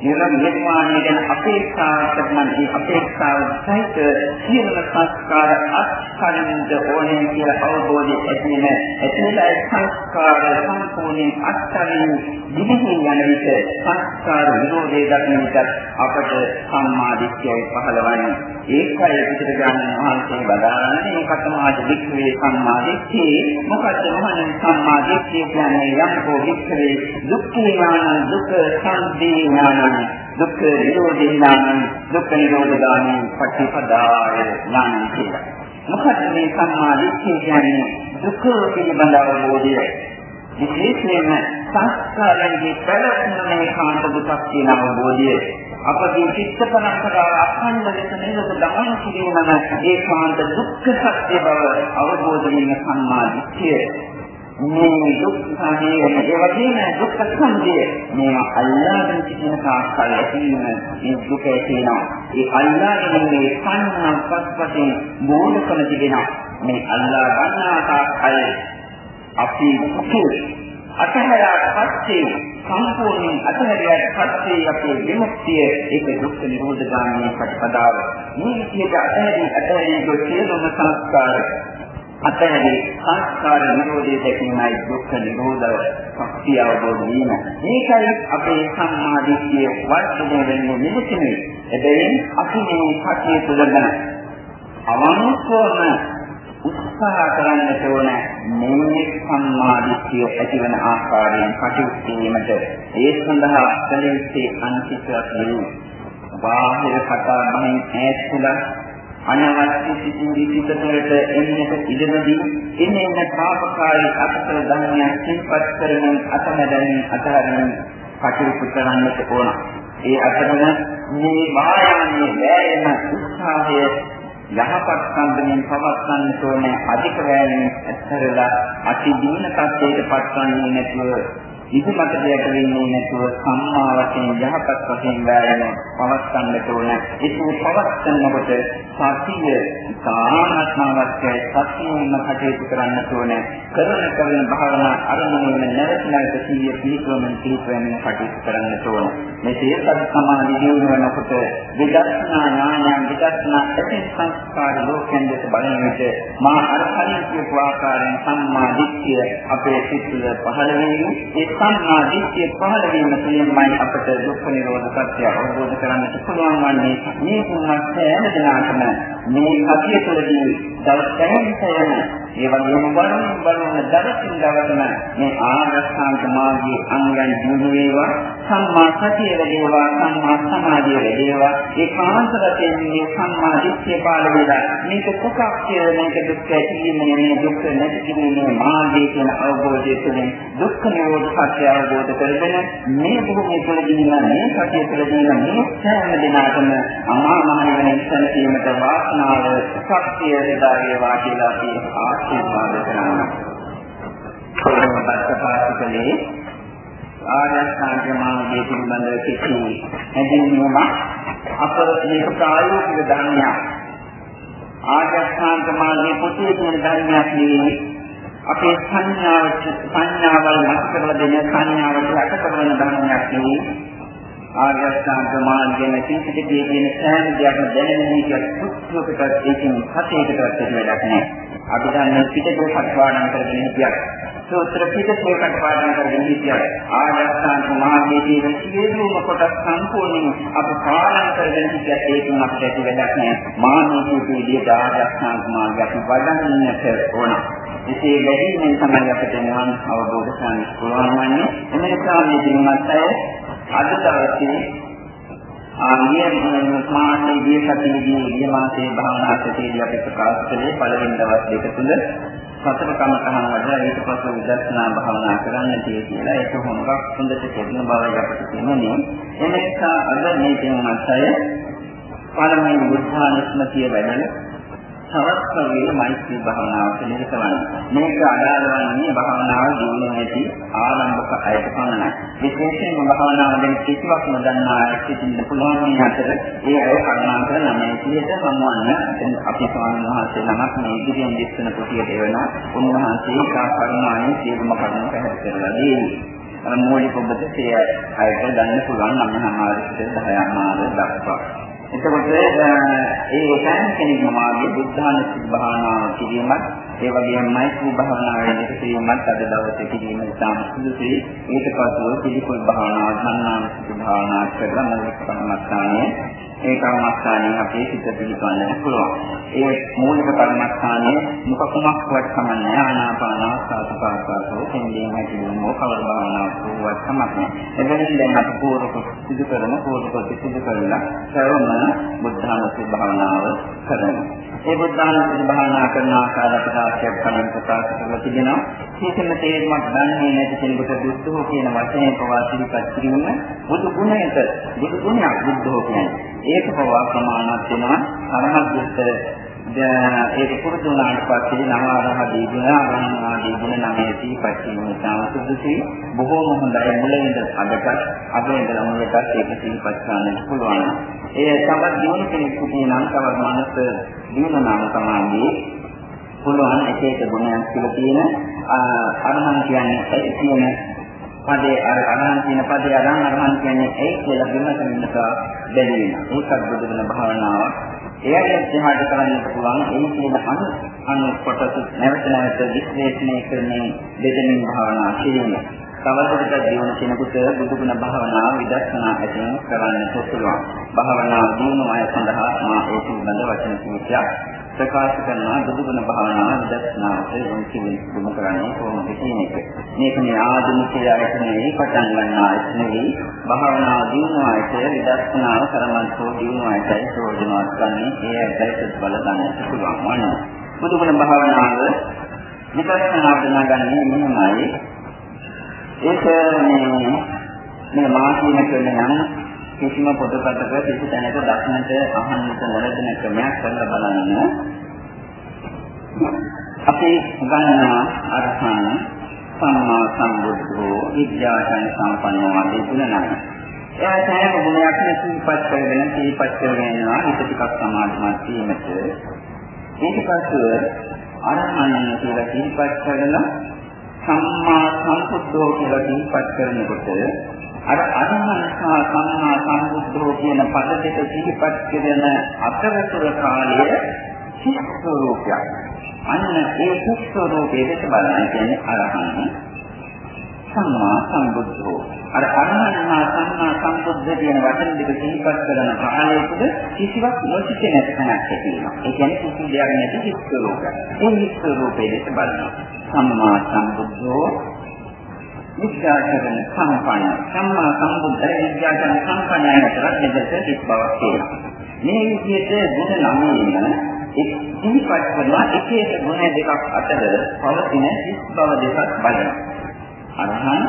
නිරම නිර්මාණය ගැන අපේක්ෂාවක් කරන මේ අපේක්ෂාව සහිත සියලුම සංස්කාර අත්හරින්න ඕනේ කියලා අවබෝධය ඇති වෙන එතනයි සංස්කාර සම්පූර්ණයෙන් අත්හරින්න දිවිහි යන විට සංස්කාර විරෝධය දක්න විට අපට සම්මාදිට්ඨියයි පහළවන්නේ. ඒකයි පිටට ගන්න මහන්සිය බදාන්නේ. මේ කතමාද වික්‍රේ සම්මාදිට්ඨිය. මොකද මහණන් සම්මාදිට්ඨිය කියන්නේ? යම්කෝ වික්‍රේ දුක්ඛ ඥාන දුක්ඛ සංදී ඥාන දුක්ඛ නිරෝධී ඥාන දුක්ඛ නිරෝධ ගාමී පටිපදාය ඥාන කියලා. මොකද මේ සම්මා දිට්ඨිය කියන්නේ දුක පිළිබඳ අවබෝධය. විශේෂයෙන්ම සංස්කාරයන්ගේ පැවැත්මේ කාන්ත දුකක් කියන අවබෝධය. අපගේ චිත්ත පරම්පරාව අඛණ්ඩ ලෙස නිරත ගමන් කිරීමම ඒකාන්ත දුක්ඛ සත්‍ය බව අවබෝධ වීම සම්මා දිට්ඨිය. මේ දුක් සාමයේ ඒ වගේම දුක් සංදය මේ අල්ලාගෙන සිටින තාක්කල් ඇතිවීම මේ දුක ඇතිවෙනවා ඒ අල්ලාගෙන මේ සංනාපස්පතේ මෝඩකම තිබෙනවා. මේ අල්ලා ගන්නා තාක්කල් අපි අතහැරාට පස්සේ සම්පූර්ණයෙන් අතහැරියාට පස්සේ අපේ විමුක්තිය ඒක දුක්ඛ නිරෝධ ගාමී ප්‍රතිපදාව. මේ විදිහට අතහැරී අතහැරී ගොස් සියලුම සංස්කාර අතහැරි සංස්කාර නිරෝධය දැකීමයි දුක්ඛ නිරෝධව ශක්තිය අවබෝධ වීම. මේකයි අපේ සම්මාදිට්ඨිය වර්ධනය වෙන්නේ නිවසිනේ. එබැවින් අපි මේ කටයුතු කරන අවංකවම උත්සාහ කරන්නට ඕන මේ සම්මාදිට්ඨිය ඇතිවන ආකාරයෙන් කටයුතු කිරීමට ඒ සඳහා කලින්සේ අන්තිමට නෙවෙයි. බාහිර කතා බහින් ඈත් වෙලා අනවශ්‍ය සිතිවිලි පිටතට එන්නට ඉඩනදී එන්නේ එන්න පාපකාරී අකුසල ධර්මයන් සිල්පත් කරමින් අතමැදමින් අතහරින කටයුතු කරන්නට ඕන. ඒ අතරම මේ මායාවේ වෑයම උත්සාහය යහපත් සම්බන්ධයෙන් පවත්වන්න ඕනේ අධික වෑයමින් ඇත්තරලා අති දීන තත්ත්වයට පත්වන්නේ නැතුව ඉතිමත දෙයක් වෙන්නේ නැතුව සම්මා වශයෙන් යහපත් වශයෙන් වෑයම පවත්වන්නට ඕන. ඒක පවත්වනකොට සතිය සාමත්මවත්කයි සතියෙන්ම කටයුතු කරන්න ඕන. කරන කරන භාවනා අරමුණෙන් නැවත නැවත සිහිය පිහිටවමින් පිහිටවමින් කටයුතු කරන්න ඕන. මේ සියසත් සමාධි දියුණු වෙනකොට විදර්ශනා ඥානයන් විදර්ශනා ඇති සංස්කාර ලෝකයෙන් දෙස බලන විට මා අර කලින් කියපු ආකාරයෙන් සම්මා දිට්ඨිය අපේ සිත් තුළ පහළ වෙන්නේ. ඒ සම්මා දිට්ඨිය පහළ වීම තුළින්මයි අපට දුක්ඛ නිරෝධ සත්‍ය අවබෝධ කරගන්නට පුළුවන් වන්නේ. මේ තුනක් සෑම දිනකටම මේ සතිය තුළදී දවසෙන් ඒ වගේම බලන බලන දවසින් දවසම මේ ආරස්සාන්ත මාර්ගයේ අංගයන් දිනු වේවා සම්මා සතිය වේවා සම්මා සමාධිය වේවා ඒකාන්ත වශයෙන් මේ සම්මා දිට්ඨිය පාල වේලා මේක කොකක් කියලා මේක දුක්ඛ ඇතිවීමනේ මේ දුක්ඛ නැති කිරීමේ මාර්ගය කියන අවබෝධය තුළින් දුක්ඛ නිරෝධ සත්‍ය අවබෝධ කරගෙන මේ භූමිය තුළදී මේ සත්‍ය තුළදී මේ සෑම දිනකටම අමා මහ නිවන ඉස්සන්වීමට වාසනාව ශක්තිය ලැබා වේවා කියලා අපි ආශිර්වාද කරනවා. කොළඹ පාසිකලේ ආරස්ථාන මාර්ගයේ පිළිබඳව කිසි හැඳින්වීමක් අප මේක ප්‍රායෝගික ධර්මයක්. ආරස්ථාන මාර්ගයේ පොතේ තියෙන ධර්මයක් නෙවෙයි. අපේ සංඥාවට සංඥාවල් මත කරලා දෙන සංඥාවට යට කරන ධර්මයක් නෙවෙයි. ආර්ය අෂ්ටාංග මාර්ගයෙන් කිසිදෙකේ කියන සෑම දෙයක්ම දැනෙන විදිහට සුත්‍රයකට ඒකෙන් හතේකටවත් වැඩක් නැහැ. අපි දන්නේ පිටකෝ සත්වාණන් කරගෙන හිටියක්. සූත්‍ර පිටකෝ සත්වාණන් කරගෙන හිටියක්. ආර්ය අෂ්ටාංග මාර්ගයේ තියෙන සියලුම කොටස් සම්පූර්ණයෙන් අපි පාලන කරගෙන හිටියක් ඒකෙන් අපිට ඇති වැඩක් නැහැ. මානසික විදිහට ආර්ය අෂ්ටාංග මාර්ගයට වඩන්නට ඕන. ඉතින් වැඩිමෙන් තමයි අපිට නිවන් අවබෝධ කරගන්න පුළුවන් වන්නේ. එම නිසා මේ දිනවත් අය අද දවසේ ආනිය මාසේ දී සතියේදී ගිය මාසේ භාවනා සතියේදී අපි ප්‍රකාශ කළේ පළවෙනි දවස් දෙක තුල සතර කමතහන් වඩලා ඊට පස්සේ විදර්ශනා භාවනා කරන්න තියෙ කියලා ඒක හොඟක් හොඳට තේරෙන බවයි අපිට තේරෙන්නේ එනිසා අද මේ තේරුමත් අය පළමුවෙනි බුද්ධානුස්මතිය වැඩන තවත් කවියේ මෛත්‍රී භාවනාව පිළිගන්න. මේක අදාළ වන්නේ භාවනාව දිනුනේ නැති ආරම්භක අයට පමණයි. විශේෂයෙන්ම භාවනාව ගැන කිසිවක් නොදන්නා අය සිටින්න පුළුවන් මේ අතර ඒ අය කරුණාකර නමේ විදිහට සම්වන්න අපි ස්වාමීන් වහන්සේ නමක් මේ ඉදිරියෙන් දිස්සන කොටියට එවනවා. උන්වහන්සේ කා කරුණාවෙන් සියලුම කරුණු පැහැදිලි කරලා දෙන්නේ. මූලික උපදේශය අයට ගන්න පුළුවන් නම් සමාජික 10 මාද දක්වා. එතකොට ඒ සෑම කෙනෙක්ම මාගේ බුද්ධානුස්සති භාවනාව කිරීමත් ඒ වගේම මෛත්‍රී භාවනාවේ නිරතවීමත් අද දවසේ කිරීම ඉතාම සුදුසුයි. ඊට පස්ව පිළිකුල් භාවනාව, ධර්මානුස්සති භාවනාව කරලා මූලික කර්මස්ථානයේ ඒ කර්මස්ථානයේ අපේ සිත පිළිපන්නන්න පුළුවන්. ඒ මූලික කර්මස්ථානයේ මොකක්මක් වත් කමන්නේ ආනාපාන සාසපාසාසෝ කෙන්දීම කියනෝ කවර භාවනාවක් වුවත් කමක් නැහැ. එබැවින් දැන් අපි පූර්වක සිදු කරන පූර්වක සිදු කරලා සර්වම බුද්ධානුස්සති භාවනාව කරනවා. ඒ බුද්ධානුස්සති භාවනා කරන ආකාරයට ආශ්‍රය කලින් ප්‍රකාශ කරලා තිබෙනවා. මේකම තේරුමක් දන්නේ නැති කෙනෙකුට දුක්ඛෝ කියන වචනේ පවා සිහිපත් කිරීම බුදු ගුණයට බුදු ගුණයක් බුද්ධෝ කියන්නේ. ඒක පවා ප්‍රමාණවත් වෙනවා අරහත් දුක්ඛ ඒක පුරුදු වුණාට පස්සේ නම ආරහදී ගුණ ආරහණාදී ගුණ නමේ සිහිපත් කිරීම තමයි සුදුසුයි. බොහෝම හොඳයි මුලින්ද අදට අදින්ද මුලටත් ඒක සිහිපත් කරන්න පුළුවන්. ඒ තවත් දිනු කෙනෙකුට නම් තවත් මනස දිනනාම තමයි පුළුවන් එක එක ගුණයක් කියලා තියෙන අරහන් කියන්නේ ඒ කියන පදේ අර අරහන් කියන පදේ අරහන් අරහන් කියන්නේ ඒ කියලා විමසන්නට බැරි වෙනවා. ඒකත් බුදුදහම භාවනාවක්. එයාට එහාට කරන්නට පුළුවන් ඒ කියන අනු අනු කොටස නැවත නැවත විශ්ලේෂණය කරමින් දෙදෙනින් භාවනා කිරීම. තවදුරටත් දියුණු කෙනෙකුට බුදුගුණ භාවනාව විදර්ශනා ඇතිව කරන්නට පුළුවන්. භාවනාව දියුණු අය සඳහා මා ඒ පිළිබඳ වචන කීපයක් ප්‍රකාශ කරනවා බුදුගුණ භාවනාව විදර්ශනාවට යොමු කිරීම කරන්නේ කොහොමද කියන එක. මේක මේ ආධුනිකයාට නෙවෙයි පටන් ගන්න ආයත නෙවෙයි භාවනාව දියුණු ආයත විදර්ශනාව කරමන්තෝ දියුණු ආයතයි ප්‍රයෝජනවත් ගන්න ඒ ඇයිට බල ගන්නට පුළුවන් වන්නේ. බුදුගුණ භාවනාව විදර්ශනාවට නගන්නේ මෙහෙමයි ඒක මේ මේ මා කියන කෙනා කිසිම පොතපතක කිසි තැනක දක්නට අහන්නට නොලැබෙන ක්‍රමයක් කරලා බලන්න. අපි ගන්නවා අරහන සම්මා සම්බුද්ධෝ විද්‍යාඥ සම්පන්නෝ ආදී තුන නමයි. එයා සෑම ගුණයක් සිහිපත් කරගෙන සිහිපත් කරගෙන යනවා හිත ටිකක් සමාධිමත් වීමට. ඊට පස්සේ අරහණන් කියලා සිහිපත් කරලා සම්මා සම්බුද්ධෝ කියලා සිහිපත් කරනකොට අර අනුමස්සා සම්මා සම්බුද්ධෝ කියන පද දෙක සිහිපත් කරන අතරතුර කාලය සිත් ස්වરૂපයක්. අන්න ඒ සිත් ස්වરૂපයේ දෙක බලන කියන්නේ අරහන් සම්මා සම්බුද්ධෝ. අර අරහන්හා සම්මා සම්බුද්ධ කියන වචන දෙක සිහිපත් කරන කාලයකද කිසිවක් නොසිතේ නැත්නම් තියෙනවා. ඒ කියන්නේ කිසි දෙයක් නැති සිත් ස්වરૂපයක්. ඒ සිත් ස්වરૂපයේ දෙක බලනවා. සම්මා සම්බුද්ධෝ විද්‍යාචරණ සම්පන්න සම්මා සම්බුද්ධ විද්‍යාචරණ සම්පන්නය කරත් මෙතන හිස් බවක් තියෙනවා. මේ විදිහට ගුණ නමයෙන් එක් සිහිපත් කරනවා එක එක ගුණ දෙකක් අතර පවතින හිස් බව දෙකක් බලනවා. අරහන්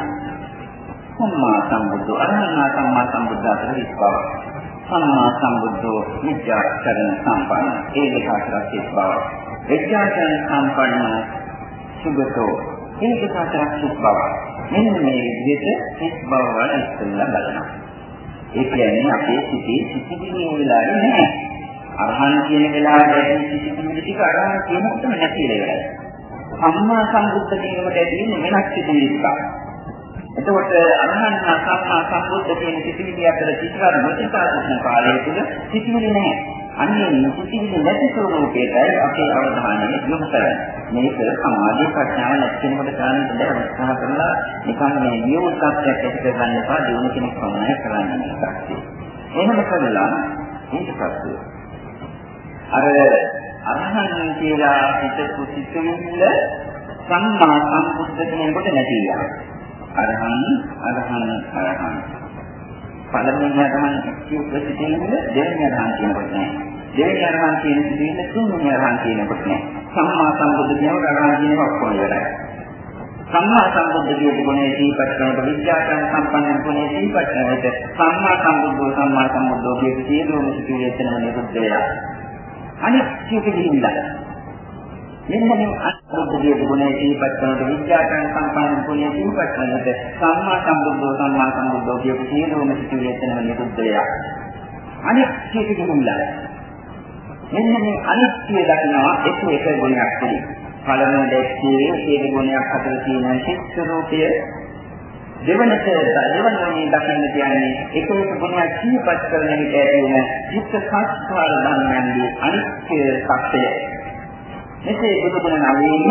සම්මා සම්බුද්ධ අරහන් සම්මා සම්බුද්ධ අතර හිස් බව. සම්මා සම්බුද්ධෝ විද්‍යාචරණ සම්පන්න ඒ දෙක අතර හිස් බව. විද්‍යාචරණ සම්පන්න සුගතෝ ඒ දෙක අතර හිස් බව. මෙන්න මේ විදිහට හිස් බව වල ඉස්සෙල්ලා බලනවා. ඒ කියන්නේ අපේ සිටි සිටිවිලි වෙලාවේ නැහැ. අරහන් කියන වෙලාවට සිටිවිලි ටික අරහන් කියනකොටම නැති වෙලා. සම්මා සම්බුද්ධ කියනකොට ඇදෙන්නේ වෙනස් සිටිවිලි එතකොට අරහන් සම්මා සම්බුද්ධ කියන සිටිවිලි අතර කිසිවක් නොසිතා කාලය තුල සිටිවිලි නැහැ. අන්නේ සිටිවිලි නැති ස්වરૂපයටයි අපේ අවධානය යොමු කරන්නේ. මේක සමාධි ප්‍රඥාව නැති කෙනෙකුට කරන්න බැහැ උත්සාහ කරලා නිකන් මේ නියුත්යක් ඇති කරගන්න එපා දිනු කෙනෙක් පමණයි කරන්නේ මේක. එහෙම කළා ඊට පස්සේ අර අරහන් කියලා හිතපු සිතුවිල්ල සම්මා සම්බුද්ධ කෙනෙකුට නැති යනවා. අරහන් අරහන් අරහන් පළවෙනි අරහන් කියපු සිතුවිල්ල දෙවෙනි අරහන් කියනකොට නෑ. දෙවෙනි අරහන් කියන සිතුවිල්ල තුන්වෙනි අරහන් කියනකොට නෑ. සම්මා සම්බුද්ධ කියනකොට අරහන් කියනකොට ඔක්කොම ඉවරයි. සම්මා සම්බුද්ධ කියන ගුණය දීපත් කරනකොට විද්‍යාඥ සම්පන්න ගුණය දීපත් කරනකොට සම්මා සම්බුද්ධෝ සම්මා සම්බුද්ධෝ කියන සියලුම සිතුවිලි එතනම නිරුද්ධ වෙලා අනිත් සියක ගිහිල්ලා මෙන්න මේ අනුබුද්ධිය ගුණය දීපත් කරනකොට විද්‍යාඥ සම්පන්න ගුණය දීපත් කරනකොට සම්මා සම්බුද්ධෝ සම්මා සම්බුද්ධෝ කියන සියලුම සිතුවිලි එතනම නිරුද්ධ වෙලා අනිත් සියක ගිහිල්ලා මෙන්න මේ අනිත්‍ය දකිනවා එක එක ගුණයක් පිළිබඳ පළමුව දැක්කේ සියලු ගුණයක් අතර තියෙන සිත් රූපය. දෙවනට දෙවනුනේ දකින්න කියන්නේ එක එක ගුණයක් සිහිපත් කරන විට ඇති වෙන චිත්ත සංස්කාර ධර්මයන්ගේ අනිත්‍ය සත්‍යය. මෙසේ බුදු ගුණ නවීන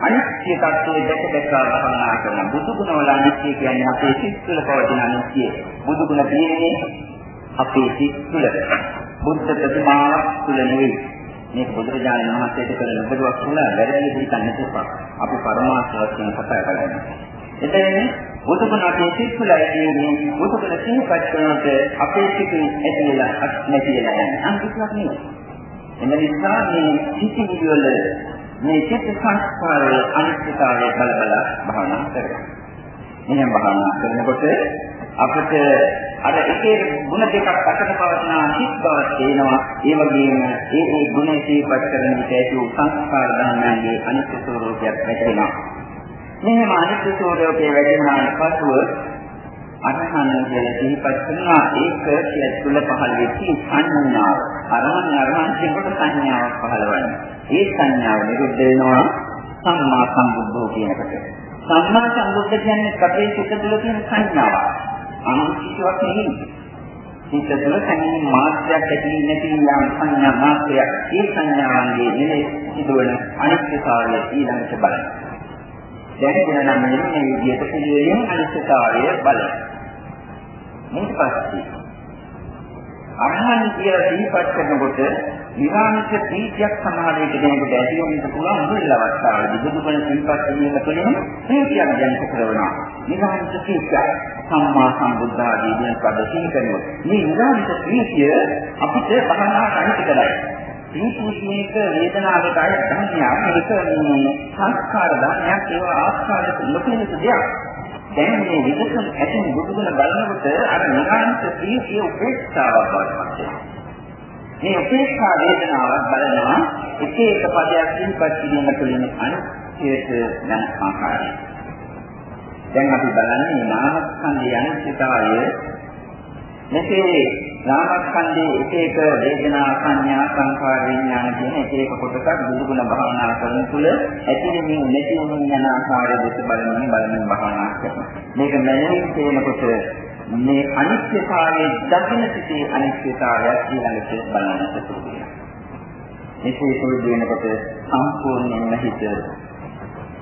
අනිත්‍ය tattwe දැක දැක භවනා කරන බුදු ගුණ වල අනිත්‍ය කියන්නේ අපේ සිත් තුළ පවතින අනිත්‍ය. බුදු ගුණ කියන්නේ අපේ සිත් තුළ බුද්ධ ප්‍රතිමාවක් තුළ නෙවෙයි මේක බුදුරජාණන් වහන්සේට කළ නොබදුවක් කියලා වැරදි හිතන්න එපා. අපි පරමාර්ථ වශයෙන් කතා කරන්නේ. එතෙන් බුදුගුණ අපේ සිත් තුළ ඇතිවෙන්නේ බුදුගුණ සිහිපත් කරනකොට අපේ සිතින් ඇතිවෙලා නැතිලා යන්නේ. අන්තිමට නෙවෙයි. එම නිසා මේ සිතිවිලි වල මේ චිත්ත සංස්කාර වල අනිත්‍යතාවය බල බල භාවනා කරගන්න. එහෙනම් භාවනා කරනකොට අපිට අර එකේ ಗುಣ දෙකක් අතර පවතින සිත් බව තේනවා. ඒ වගේම ඒ ඒ ගුණ සිහිපත් කරන විට ඇති වූ සංස්කාර ධර්මයන්ගේ අනිත්‍ය ස්වરૂපයක් වැටහෙනවා. මෙහෙම අනිත්‍ය ස්වરૂපයේ වැටෙනාට පසුව අරහන් කියලා සිහිපත් කරනවා ඒක සිය තුළ පහළ වෙච්ච සංඥාව. අරහන් අරහන් කියනකොට සංඥාවක් පහළවන්නේ. ඒ සංඥාව නිරුද්ධ වෙනවා සම්මා සම්බුද්ධෝ කියනකොට. සම්මා සම්බුද්ධ කියන්නේ අපේ සිත තුළ තියෙන සංඥාවක්. අනුකිතවක් නෙවෙයි. හිත තුළ සංඥා මාත්‍රයක් ඇති නැති යම් සංඥා මාත්‍රයක්. ඒ සංඥාවන්ගේ නෙලෙ සිදුවන අනිත්‍යතාවය ඊළඟට බලන්න. දැනගෙන නම් මේ විදිහට පිළිවෙලින් අනිත්‍යතාවය බලන්න. ඊට පස්සේ අරහන් කියලා දීපත් කරනකොට විරාමික ප්‍රීතියක් සමහර විට කෙනෙකුට ඇති වෙන්න පුළුවන් මුල් අවස්ථාවේදී බුදුබණ සිල්පත් කිරීම තුළින් ප්‍රීතියක් දැනෙන්න කරනවා. විරාමික ප්‍රීතිය සම්මා සම්බුද්ධ ආදී වෙන පද සිහිකරනවා. මේ විරාමික ප්‍රීතිය අපිට බහනා කණිත කරයි. ප්‍රීතිමේක වේදනාවට අය ධර්මයක් මේක මේ සංස්කාර ධර්මයක් ඒවා ආස්කාරක නොපෙනෙන දෙයක්. දැන් මේ විදසම් ඇතින් බුදුගුණ බලනකොට අර නිරාන්ත ප්‍රීතිය උපේක්ෂාවක් බවට පත් වෙනවා. මේ උපේක්ෂා වේදනාවක් බලනවා එක එක පදයක් සිහිපත් කිරීම තුළින් අනිත්‍යයට යන ආකාරය. දැන් අපි බලන්නේ නාමස්කන්ධය අනිත්‍යතාවය මෙසේ නාමස්කන්ධයේ එක එක වේදනා සංඥා සංකාර විඥාන කියන එක එක කොටසක් දුරුගුණ භාවනා කරන තුල ඇතිවෙමින් නැතිවෙමින් යන ආකාරය දෙස බලමින් බලමින් භාවනා කරනවා. මේක මනමින් තේනකොට මේ අනිත්‍යතාවයේ දකින සිටේ අනිත්‍යතාවය ඊළඟට බලන්නට පුළුවන්. මෙසේ පුරුදු වෙනකොට සම්පූර්ණයෙන්ම හිත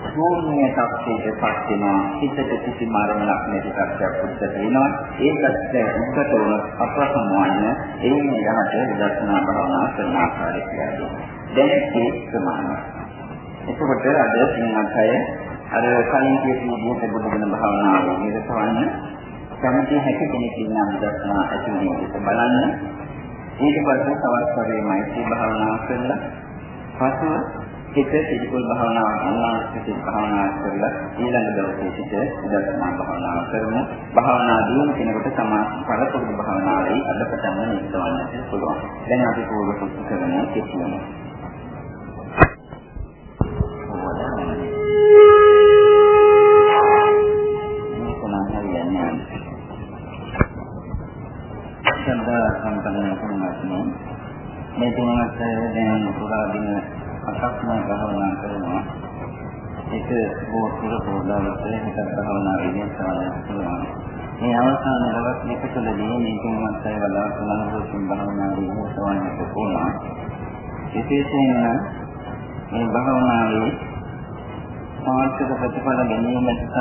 ශූන්‍ය තත්ත්වයට පත් වෙනවා. හිතට කිසි මරණයක් නැති තත්ත්වයක් උද්ගත වෙනවා ඒ තත්ත්වය උද්ගත වුණ අප්‍රසන්නවන්න එයින් එහාට විදර්ශනා භාවනා කරන ආකාරය කියලා දැන් ඒ ප්‍රමාණය. එතකොට අද සිංහත් අය අර කලින් කියපු විදිහට බුදුගුණ භාවනාව නිරතවන්න කැමති හැකි කෙනෙක් ඉන්නා විදර්ශනා ඇති වෙන බලන්න. ඊට පස්සේ තවත් වගේ මෛත්‍රී භාවනා කරලා පසුව හිත පිළිකුල් භාවනාව අනාස්තික භාවනාව කරලා ඊළඟ දවසේ සිට විදර්ශනා භාවනාව කරමු. භාවනා දියුණු කෙනෙකුට තමා පළපොදු භාවනාවේ අදපටම නිස්සවන්නට පුළුවන්. දැන් අපි පූර්ව කුසු කරන කිසියම්. සම්බන්ධ සම්පන්න කරනවා මේ තුනත් දැන් පුරා දින හතක්ම භාවනා කරනවා. ඒක බොහෝ පොරොදාවට හිතක් භාවනා විදිහට සාධන පුළුවන්. මේ අවසාන දවස් දෙක තුළදී මේ තුන්වත් අය බලාපොරොත්තු වන රෝසින් භාවනා විදිහට සවන්නට පුළුවන්. විශේෂයෙන්ම මේ භාවනාවේ සාර්ථක ප්‍රතිඵල ගැනීමට සහ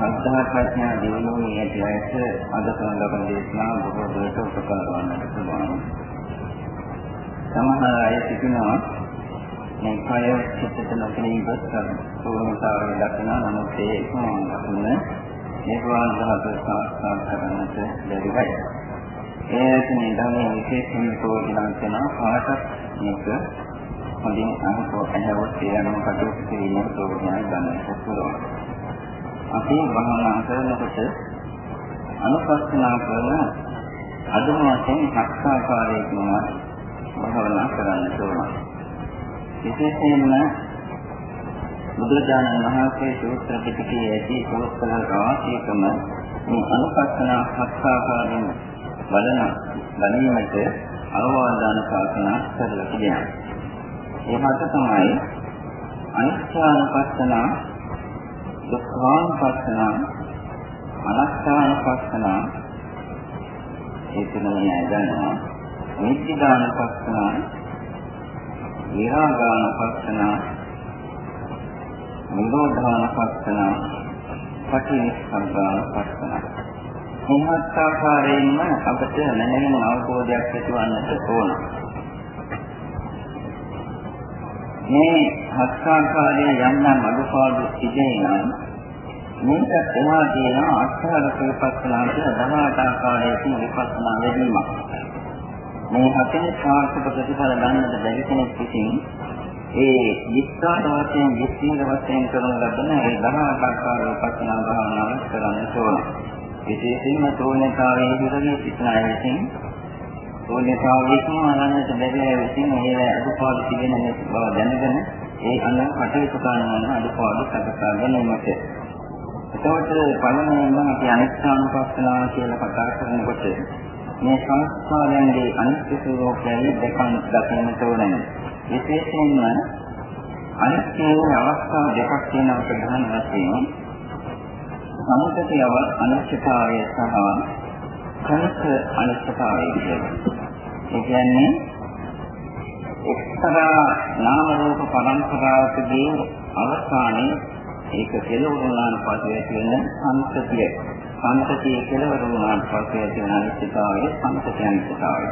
අධ්‍යා ප්‍රඥා දිනුනේ ඇතිවැස අද කරන ලබන දේශනා බොහෝ දුරට උපකාර වන්නට පුළුවන්. සමහර අය සිටිනවා මේ කය චිත්තත නොකෙනී ගොස් සෝමතාවය දක්වන නමුත් ඒ සමානතුන නිර්වාණ ධාතු සාක්ෂාත් කරගන්නට බැරිවයි. ඒ කියන්නේ ධර්මයේ විශේෂම ප්‍රයෝජනක් වෙන කාටත් මේක හොඳින් අහතෝ ඇහවොත් ඒ අනුව කටයුතු කිරීමේ ප්‍රයෝජනයක් ගන්නට පුළුවන්. අපි භවනා කරනකොට අනුපස්සනා කරන අදුම වශයෙන් හත් ආකාරයකින් භාවනා කරන්න ඕන. විශේෂයෙන්ම බුදුරජාණන් වහන්සේ සූත්‍ර පිටකයේ ඇති සූත්‍ර රාශියකම මේ අනුපස්සන හත්ආකාරයෙන් බලන ගැනීමට අවවාදාන ශාසනා කරලා තිබෙනවා. ඒ මත තමයි අනිත්‍යානුපස්සන, දුක්ඛානුපස්සන, අනාත්මානුපස්සන ඒ තුනම නෑ දන්නවා. නිත්‍යදාන පස්සනා විරාගාන පස්සනා නිරෝධාන පස්සනා පටිනිස්සග්ගාන පස්සනා මොහත් ආකාරයෙන්ම අපට නැනෙන අවබෝධයක් ඇතිවන්නට ඕන. මේ හත්කාකාරයේ යම් නම් අඩුපාඩු තිබේ නම් මේක එහා තියෙන අස්හාර විපස්සනා කියලා 18 ආකාරයකින් විපස්සනා වැඩිමක් මේ හතේ සාර්ථක ප්‍රතිඵල ගන්නට බැරි කෙනෙක් විසින් ඒ විස්තර වශයෙන් විස්තර වශයෙන් කරන ලබන ඒ දහහක් ආකාර විපස්සනා භාවනාව කරන්න ඕන. විශේෂයෙන්ම තෝණතාවයේ හිරගේ සිටින අය විසින් තෝණතාවයේම ආනන්දට බැරි අය විසින් ඒ අදුපාඩු තිබෙන බව දැනගෙන ඒ අනුව කටයුතු කරන අදුපාඩු සකසා ගැනීමට එතකොට පළමුවෙන්ම අපි අනිත්‍යානුපස්සනාව කියලා කතා කරනකොට මේ සංස්කාරයන්ගේ අනිත්‍ය ස්වરૂපයයි දෙකන් දකින්නට ඕනේ. විශේෂයෙන්ම අනිත්‍යයේ අවස්ථා දෙකක් තියෙනවා ප්‍රධාන වශයෙන්. සමුදේ අනිත්‍යතාවය සහ කනක අනිත්‍යතාවය කියලා. ඒ කියන්නේ එක්තරා නාම රූප පරම්පරාවකදී අවසානයේ ඒක කෙලවුණාන පස්සේ තියෙන සංස්කතිය සංතතිය කෙලවර වුණාට පස්සේ ඇති වෙන අනිත්‍යතාවය සංතතිය අනිත්‍යතාවය.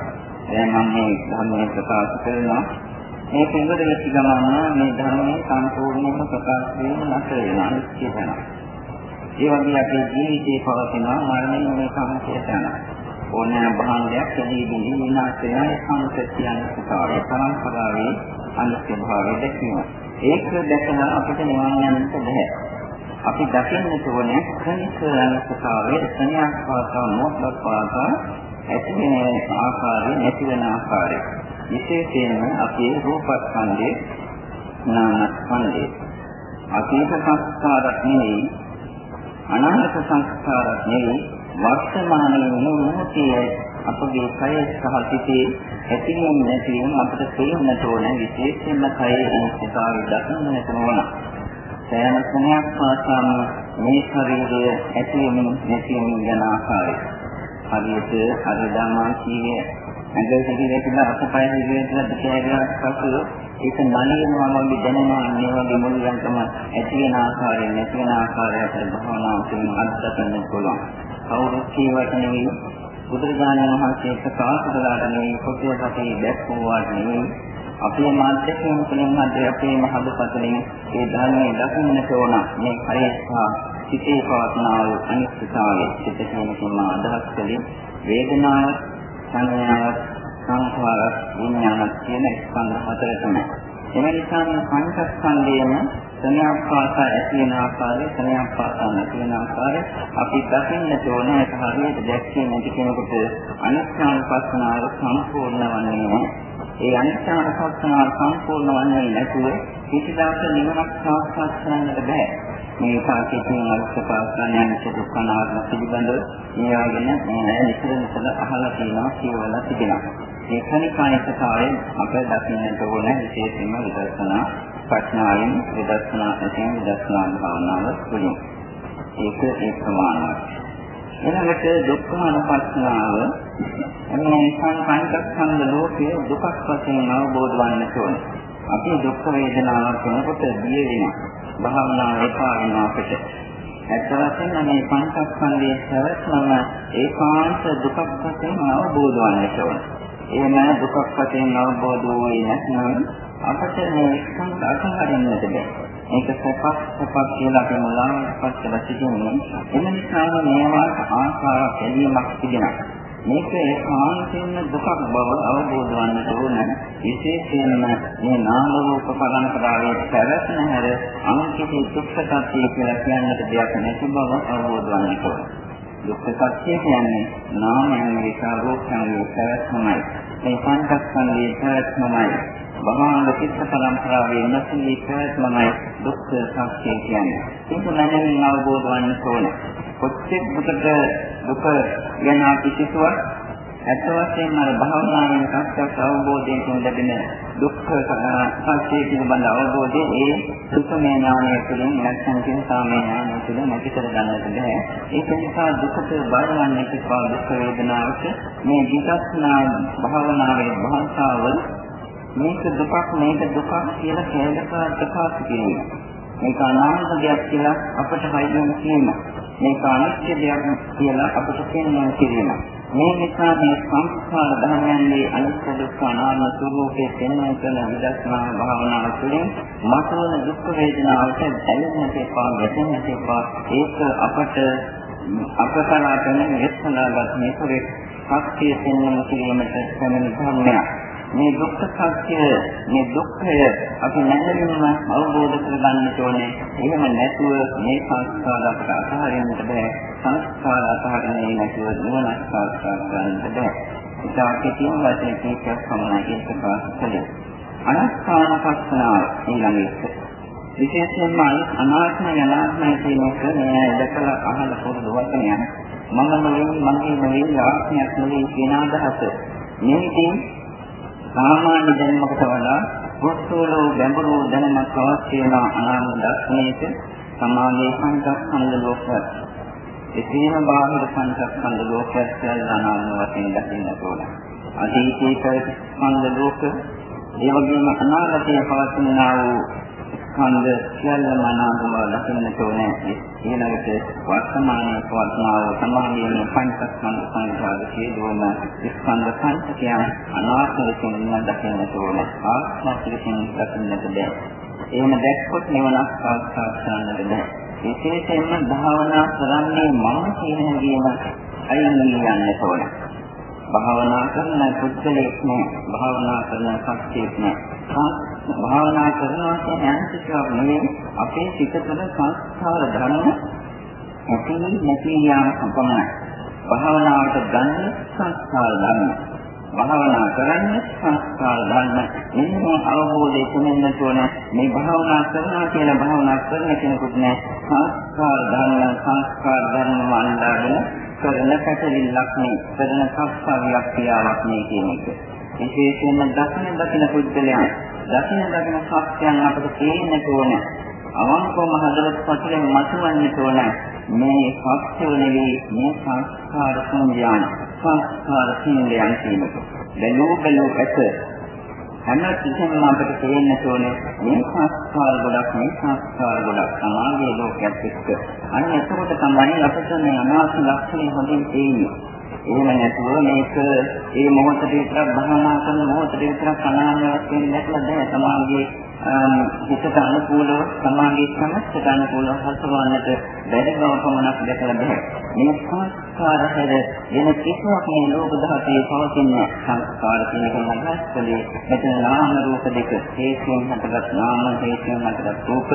දැන් මම මේ ධර්මයේ ප්‍රකාශ කරනවා මේ පිළිවෙල වෙච්ච ගමන් මේ ධර්මයේ සම්පූර්ණයෙන්ම ප්‍රකාශ වීම නැතර වෙන අනිත්‍ය වෙන. ඒ වගේ අපේ ජීවිතේ පවතින මරණය මේ සම්පූර්ණ යනවා. ඕනෑම භාණ්ඩයක් එදී බිඳී විනාශ වෙන සංතතිය අනිත්‍යතාවය පරම්පරාවේ අනිත්‍ය භාවය දැක්වීම. ඒක දැකලා අපිට නිවන් යන්නට බැහැ. අපි දකින්නට ඕනේ කනික අනස්සතාවයේ සංඥා පාසා මොහොතක් පාසා ඇති වෙන ආකාරය නැති වෙන ආකාරය විශේෂයෙන්ම අපේ රූපස්කන්ධේ නාමස්කන්ධේ අතීත සංස්කාරත් නෙවෙයි අනාගත සංස්කාරත් නෙවෙයි වර්තමානයේ මොහොතේ අපගේ කය සහ සිතේ ඇතිවීම නැතිවීම අපට තේරෙන්නට ඕන විශේෂයෙන්ම කයේ ස්ථාවරය දක්වන්නට ඕන. සෑම ස්නේහයක් පාසාම මේ ශරීරය ඇතිවීම නැතිවීම යන ආකාරය. හරියට අර ධර්මාංශීය ඇඟ සිටින කියලා අපපය හිවියට දෙකේකට පසු ඒක නලියනවා වගේ දැනෙනවා මේ වගේ මුලින්කම ඇති වෙන ආකාරයෙන් නැති වෙන ආකාරයට භවනා තුන අත්දකින්න පුළුවන්. කවුරුත් කියවට නෙවෙයි බුදුරජාණන් වහන්සේ ප්‍රකාශ කළාට නෙවෙයි පොතේ දැක්වුවාට නෙවෙයි අපේ මාධ්‍යයෙන් තුළින් හද අපේ මහදපතලින් ඒ ධර්මයේ දකින්නට ඕන මේ කය සහ සිතේ පවත්නා වූ අනිත්‍යතාවය සිත කියනකම අදහස් කළේ වේදනාව සංඥාව සංඛාර විඥාන කියන ස්කන්ධ හතර තමයි. එම නිසා මේ පංචස්කන්ධයම සනයාපාස ඇති වෙන ආකාරය සනයාපාස නැති වෙන ආකාරය අපි දකින්නට ඕන ඒක හරියට දැක්කේ නැති කෙනෙකුට අනිත්‍යන පස්සනාව සම්පූර්ණ වන්නේ නැහැ. ඒ අනිත්‍යන පස්සනාව සම්පූර්ණ වන්නේ නැතුව කිසිදාක නිවනක් සාක්ෂාත් කරන්නට බෑ. මේ සාකච්ඡාවෙන් අල්පපාස්තනයන් දුක්ඛනාත්ම පිළිබඳව මේවාගෙන මේ නිතර නිතර අහලා තියෙනවා කියවලා තිබෙනවා. මේ කණිකානිකතාවයෙන් අප දකින්නට ඕන විශේෂයෙන්ම විදර්ශනා ප්‍රඥාවෙන් විදර්ශනා ඇතින් විදර්ශනා භාවනාව තුළින්. ඒක ඒ ප්‍රමාණවත්. ඊළඟට දුක්ඛානුපස්සනාව එන්නේ සංකල්පස්කන්ධ ලෝකයේ දුකක් වශයෙන් අවබෝධ වන්නට ඕනේ. අපි දුක් වේදනාවක් වෙනකොට බිය වෙනවා. භාවනාව එපා වෙනවා අපිට. ඇත්ත වශයෙන්ම මේ පංචස්කන්ධයේ සවස්මම ඒකාන්ත දුකක් වශයෙන් අවබෝධ වන්නට ඕන. එහෙම දුකක් වශයෙන් අවබෝධ වූයේ නැත්නම් අපට මේ ස්කන්ධ අතහරින්නට බැහැ. මේක සපක් සපක් කියලා අපි මුලාවටපත් කරලා සිටින්නේ. එම නිසා මේවාට ආකාරයක් එළියමක් තිබෙනවා. මේක ඒකාන්තයෙන්ම දුකක් බව අවබෝධ වන්නට ඕන විශේෂයෙන්ම මේ නාම රූප පරම්පරාවේ පැවැත්ම හැර අන්තිම දුක්ඛ සත්‍ය කියලා කියන්නට දෙයක් නැති බව අවබෝධ වන්නට ඕන දුක්ඛ සත්‍ය කියන්නේ නාමයන් නිසා රූපයන් පැවැත්මයි මේ පංචස්කන්ධයේ පැවැත්මයි බහාංග චිත්ත පරම්පරාවේ නැති පැවැත්මයි දුක්ඛ සත්‍ය කියන්නේ. ඒක නැගෙනින් අවබෝධ වන්නට ඕන. කොච්චර දුකට දුක ගැන අපි කිව්වත් ඇත්ත වශයෙන්ම අර භාවනාවෙන් සත්‍යස් අවබෝධයෙන් ලැබෙන දුක්ඛ සත්‍ය පිළිබඳ අවබෝධය ඒ සුඛමය ඥානය තුළින් නැත්නම් කියන සාමය ඥානය තුළින් නැති කර ගන්නට බෑ. ඒක නිසා දුකට බයවන්නේ කිව්වා දුක් වේදනාවට. මේ විදර්ශනා භාවනාවේ භාෂාව මේක දුකක් මේක දුකක් කියලා කැලක ප්‍රකාශ කිරීම. මේක අනාත්ම දෙයක් කියලා අපට හයියෙන් කියනවා. මේක අනිත්‍ය දෙයක් කියලා අපට කියනවා කිරීම. මේ නිසා මේ සංස්කාර ධර්මයන්ගේ අනිත්‍ය දුක්ඛ අනාත්ම ස්වરૂපයේ තේරුම් කරන විදර්ශනා භාවනාව තුළින් මතුවන දුක් වේදනාවට දැනෙන්නට එපා, වැටෙන්නට එපා. ඒක අපට අපතරා කරන විශ්සනාගත මේ පුරේ ශක්තිය තේරුම් කිරීමට පැමිණ ධර්මයක්. මේ දුක්ඛ සත්‍ය මේ දුක්ඛය අපි නැහැරින්ම අවබෝධ කරගන්න ඕනේ. එහෙම නැතුව මේ සංස්කාර අපට අතහරින්නට බෑ. සංස්කාර අතහරින්නේ නැතුව නිවන සාක්ෂාත් කරගන්නට බෑ. ඉතා කෙටිම වශයෙන් කීපයක් පමණයි ඒක ප්‍රකාශ කළේ. අනාත්මාන පස්සනාව ඊළඟට විශේෂයෙන්ම අනාත්ම යනාත්මය කියන එක මේ දැකලා අහලා පොදු වචනයක්. මම නෙවෙයි මගේ නෙවෙයි ආත්මයක් නෙවෙයි කියන අදහස. මේකෙන් සාමාන්‍ය දැනුමකට වඩා වස්තුවල ගැඹුරු දැනුමක් අවශ්‍ය වෙන අනාත්ම දර්ශනයක සමාගයේ සංස්කන්ධ ලෝකයක්. එසේම බාහිර සංස්කන්ධ ලෝකයක් කියලා අනාත්ම වශයෙන් දකින්න ඕන. අතීතයේ ස්කන්ධ ලෝක ඒ වගේම අනාගතයේ පවතිනා වූ ස්කන්ධ සියල්ලම අනාත්ම දකින්නට ඕනේ. ඊළඟට වර්තමානයේ පවත්නාව සමාධියේ පංචස්කන්ධ සංඛාර සියලුම ස්කන්ධ පංචකයන් අනාත්ම වශයෙන් දකින්නට ඕනේ. ආත්ම වශයෙන් දකින්නට බෑ. එහෙම දැක්කොත් නිවනක් සාක්ෂාත් කරන්නට බෑ. විශේෂයෙන්ම භාවනා කරන්නේ මම කියන හැඟීම අයින් යන්නට ඕනේ. භාවනා කරන පුද්ගලෙක් නෑ. භාවනා කරන සත්‍යයක් නෑ. භාවනා කරනවා කියන්නේ අනිත්‍යයක් නෙවෙයි. අපේ සිත තුළ සංස්කාර ධර්ම ඇති නැති යාම සම්පන්නයි භාවනාවට ගන්න සංස්කාර ධර්ම. භාවනා කරන්නේ සංස්කාර ධර්ම. මෙන්න අවබෝධය තුනෙන් තෝරන මේ භාවනා කරනවා කියලා භාවනා කරන කෙනෙකුට නෑ. සංස්කාර ධර්ම සංස්කාර ධර්ම වන්දාගෙන කරන පැටලිල්ලක් නේ කරන සත්‍යයක් ක්‍රියාවක් නේ කියන එක. විශේෂයෙන්ම දකින දකින පුද්ගලයන් දකින දකින සත්‍යයන් අපට තේරෙන්න ඕනේ. අවංකවම හදවත් පතුලෙන් මතුවන්නට ඕන මේ සත්‍යව නෙවෙයි මේ සංස්කාර සංඥාන සංස්කාර සින්දයන් කියනක බැලූ බැලූ ඇත හැම කිසිම අපිට තේන්න ඕනේ මේ සංස්කාර ගොඩක් මේ සංස්කාර ගොඩක් සමාගයේ ලෝකයක් එක්ක. අන්න එතකොට තමයි අපිට මේ අනාත්ම ලක්ෂණය හොඳින් තේින්නේ එහෙම නැතුව මේක ඒ මොහොතේ විතරක් භවනා කරන මොහොතේ විතරක් අනාත්ම වශයෙන් දැකලා බෑ. සමාගයේ හිතට අනුකූලව සමාගයේ සමස්තට අනුකූලව හසුරවන්නට බැරි බව පමණක් දැකලා බෑ. මේ සංස්කාර හැර වෙන කිසිවක් මේ ලෝක ධාතයේ පවතින සංස්කාර කියන එක අදහස් කළේ මෙතන නාම රූප දෙක හේතුන් හටගත් නාම හේතුන් හටගත් රූප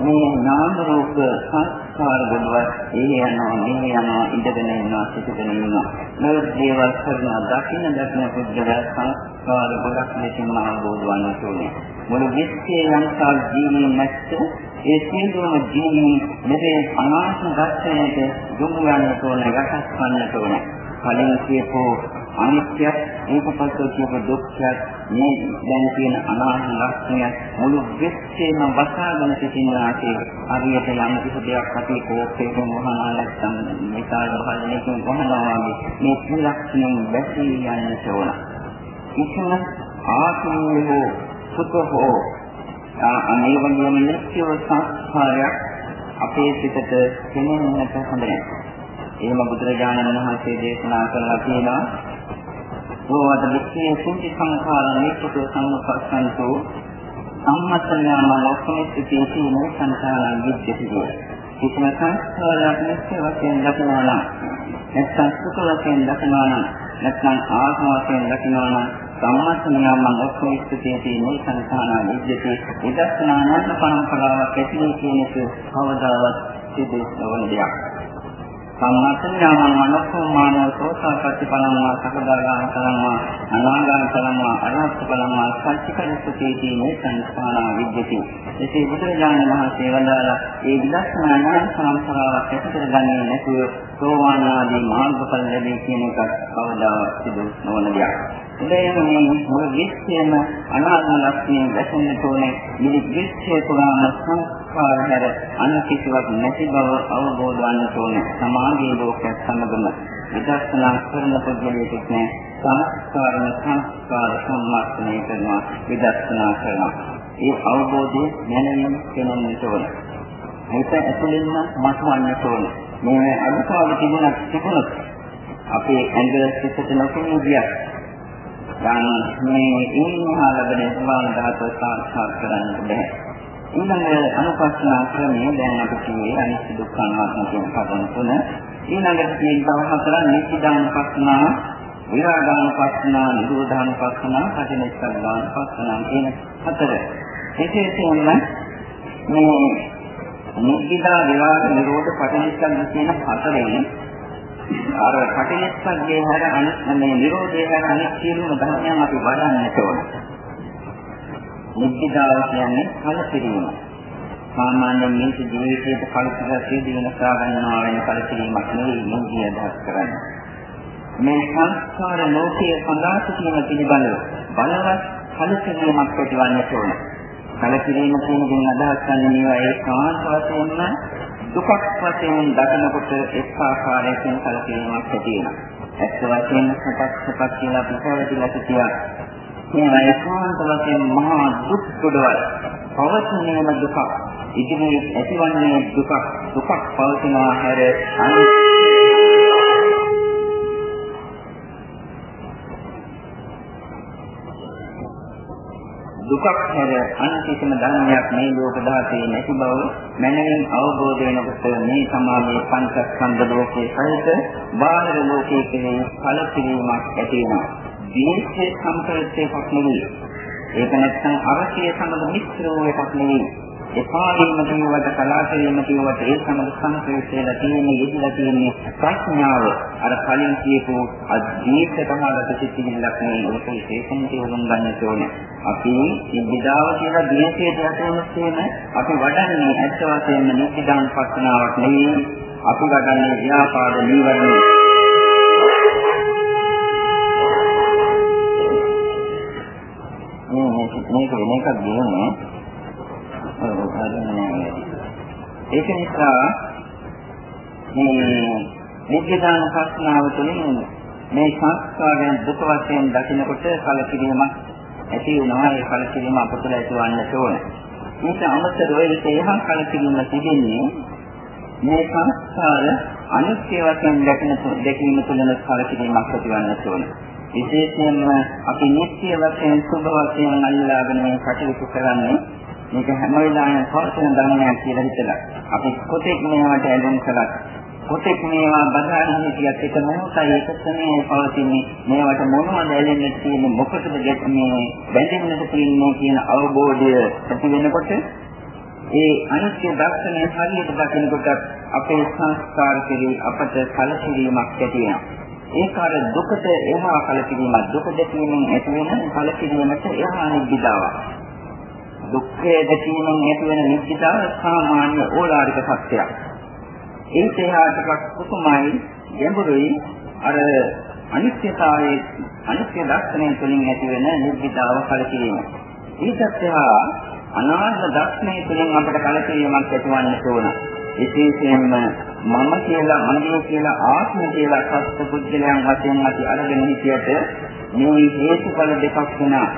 මේ නාම රූප සංස්කාර වල ඒ යනවා මේ යනවා ඉඳගෙන ඉන්නවා සිටගෙන ඉන්නවා. මේ දේවල් කරන දකින්න දකින්න පුද්ගලයා සංස්කාර ගොඩක් ලෙසින්ම අවබෝධ වන්න ඕනේ මුළු විශ්වයේ යම්සා ජීවී නැත්te ඒ සියලුම ජීවී මෙසේ අනාත්ම දර්ශනයට යොමු වන්නට ඕන යටත් වන්නට ඕන. කලින් කියපෝ අනිත්‍යත් ඒකපස්ව කියප දුක්ඛයත් මේ දැන් තියෙන අනාත්ම ලක්ෂණය මුළු විශ්වයේම වසාගෙන සිටින ආසේ හරියට යම් කිසි දෙයක් අපි කෝපයෙන් වහනා නැත්නම් විකාර භාජනයකින් වහනවා වගේ මේ ත්‍රිලක්ෂණයෙන් බැසී යන්නට ඕන කිසිම ආත්මය සුඛ හෝ අනේ වගේම නිත්‍ය සංස්කාරයක් අපේ සිතට කෙනෙන්නට හොඳ නැහැ. එහෙම බුදුරජාණන් වහන්සේ දේශනා කළා කියලා ඕවද විශ්ේ කුංචි සංඛාර නිත්‍ය සම්පස්සන්තෝ සම්මතනාම ලෝකමිතිතේ තියෙන සංඛාරයන් විද්‍යතිය. කිසිම සංස්කාරයක් නිත්‍ය වශයෙන් දක්වනවා නම් නැත්නම් සුඛ වශයෙන් දක්වනවා නම් නැත්නම් ආත්ම වශයෙන් දක්වනවා නම් සම්මතනියමං ඔක්කොයිස්තේදී මේ සංඛානා විද්‍යති විදර්ශනානත් පරම්පරාවක් ඇති කියන එක කවදාවත් සිදු නොවන දෙයක්. සම්මතනියමං මනෝසමාන සෝතාපට්ටි බලනවා සකදාගාම කරනවා අනාගාම කරනවා අරහත් බලනවා සත්‍යකරිතේදී මේ සංඛානා විද්‍යති. එසේ බුදුරජාණන් වහන්සේ වදාළා ඒ විදර්ශනානත් පරම්පරාවක් ඇති කරගන්නේ නැතුව සෝවාන් ආදී මාර්ගඵල ලැබී කියන එක කවදාවත් සිදු නොවන දෙයක්. ඉතින් මේ මුළු විශ්වයම අනාත්ම ලක්ෂණයෙන් දැකෙන්නට ඕනේ. මේ විශ්වය පුරාම සංස්කාර හැර අන් කිසිවක් නැති බව අවබෝධ වන්නට ඕනේ. සමාධියේ ලෝකයක් සමගම විදර්ශනා කරන පුද්ගලයෙක් නෑ සංස්කාරන සංස්කාර සම්මාසනය කරනවා විදර්ශනා කරනවා. ඒ අවබෝධය මනමින් කෙනෙන්නට ඕනේ. ඒක ඇතුළින්ම මතුවන්නට ඕනේ. මේ අනුසාර තිබුණත් තිබුණොත් අපේ ඇඟ සිතට නොකෙනු ගියක් දැන් මේ ඉන්හා ලැබෙන සමාන ධාතුව සාක්ෂාත් කරන්න බෑ. ඊළඟ අනුපස්සනා ක්‍රමයේ දැන් අපි කියේ අනිත්‍ය දුක්ඛ අනාත්ම කියන කරුණු තුන. ඊළඟට තියෙන තව හතරක් නිත්‍යදානුපස්සනා, විරාගානුපස්සනා, නිරෝධානුපස්සනා, පටිච්චසමුප්පාදානුපස්සනා කියන හතර. විශේෂයෙන්ම මේ නිත්‍යදා විරාග නිරෝධ පටිච්චසමුප්පාද කියන හතරෙන් අර පටිච්චසමුප්පාදයේ හැර අනිත් මේ නිරෝධයේ හැර අනිත් සියලුම ධර්මයන් අපි වඩන්නට ඕන. නිබ්බිදාව කියන්නේ කලකිරීම. සාමාන්‍යයෙන් මේ ජීවිතයේ කලකිරීම දිනසා ගන්නවා වෙන කලකිරීමක් නෙවෙයි නිදී අදහස් කරන්නේ. මේ සංස්කාර ලෝකයේ සඳහා සිටින පිළිබඳව බලවත් කලකිරීමක් ඇතිවන්නට ඕන. කලකිරීම කියන දේ අදහස් කරන්නේ මේවා ඒකාන්ත වශයෙන්ම දුකක් වශයෙන් දකිනකොට එක් ආකාරයකින් කලකිරීමක් ඇති වෙනවා. ඇත්ත වශයෙන්ම සපක් සපක් කියලා පිටවදිලා සිටියා. මේවා ඒකාන්ත වශයෙන් මහා දුක් කොටවල්. පවතිනේම දුක. ඉදිරියේ ඇතිවන්නේ දුක. දුකක් පවතිනවා හැර අනිත් දුකක් හැර අන් කිසිම ධර්මයක් මේ ලෝක ධාතයේ නැති බව මනමින් අවබෝධ වෙනකොට මේ සමාධියේ පංචස්කන්ධ ලෝකයේ සහිත බාහිර ලෝකයේ කෙරෙහි කලකිරීමක් ඇති වෙනවා. දීර්ඝ සම්ප්‍රත්‍යයක් නෙවෙයි. ඒක නැත්නම් අවශ්‍ය සමග මිශ්‍ර වූ එකක් නෙවෙයි. එපා වීම කියවට කලාකරීම කියවට ඒ සමග සංකේතයලා තියෙන්නේ යෙදලා තියෙන්නේ ප්‍රඥාව. අර කලින් කියපු අධීතකමකට සිතිවිල්ලක් නෙවෙයි ඒක විශේෂයෙන් තේරුම් ගන්න ඕනේ. අපි විද්‍යාව කියලා දේශයට යටවෙන අපි වඩන්නේ ඇත්ත වශයෙන්ම නිත්‍යදාන පස්සනාවක් නෙවෙයි. අපි වඩන්නේ ව්‍යාපාද නීවරණ මේක වෙන එකක් දෙන්නේ ඒක නිසා මේ නිත්‍යදාන ප්‍රශ්නාව තුළින් මේ සංස්කාරයන් දුක වශයෙන් දකිනකොට කලකිරීමක් ඇති වෙනවා ඒ කලකිරීම අප තුළ ඇතිවන්නට ඕන. මේක අමතරව ඒක එහා කලකිරීම තිබෙන්නේ මේ සංස්කාර අනිත්‍ය වශයෙන් දැකින දැකීම තුළින් කලකිරීමක් ඇතිවන්නට ඕන. විශේෂයෙන්ම අපි නිත්‍ය වශයෙන් සුභ වශයෙන් අල්ලාගෙන මේ කටයුතු කරන්නේ මේක හැම වෙලාවෙම පවතින ධර්මයක් කියලා හිතලා. අපි කොතෙක් මේවට ඇලුම් කළත් කොතෙක් මේවා බදාගෙන හිටියත් එක මොහොතයි එක ස්ථනයේ පවතින්නේ. මේවට මොනවද ඇලෙන්න තියෙන්නේ? මොකටද මේ බැඳෙන්නට තියෙන්නේ කියන අවබෝධය ඇති වෙනකොට ඒ අනිත්‍ය දර්ශනය හරියට දකිනකොට අපේ සංස්කාර කෙරෙහි අපට කලකිරීමක් ඇති වෙනවා. ඒක අර දුකට එහා කලකිරීමක් දුක දැකීමෙන් ඇති වෙන කලකිරීමට එහා නිබ්බිදාවක්. දුක්ඛය දැකීමෙන් ඇති වෙන නිත්‍යතාව සාමාන්‍ය ඕලාරික සත්‍යයක්. ඒක එහාටපත් කුසුමයි ගැඹුරුයි අර අනිත්‍යතාවයේ අනිත්‍ය දර්ශනය තුළින් ඇති වෙන නිත්‍යතාව කලකිරීම. ඒකත් එහා අනාත්ම දර්ශනය තුළින් අපට කලකිරීමක් ඇතිවන්න ඕන. විශේෂයෙන්ම මම කියලා මගේ කියලා ආත්ම කියලා සත්‍ය පුද්ගලයන් වශයෙන් අපි අරගෙන හිටියට මේ හේතුඵල දෙකක් වෙනා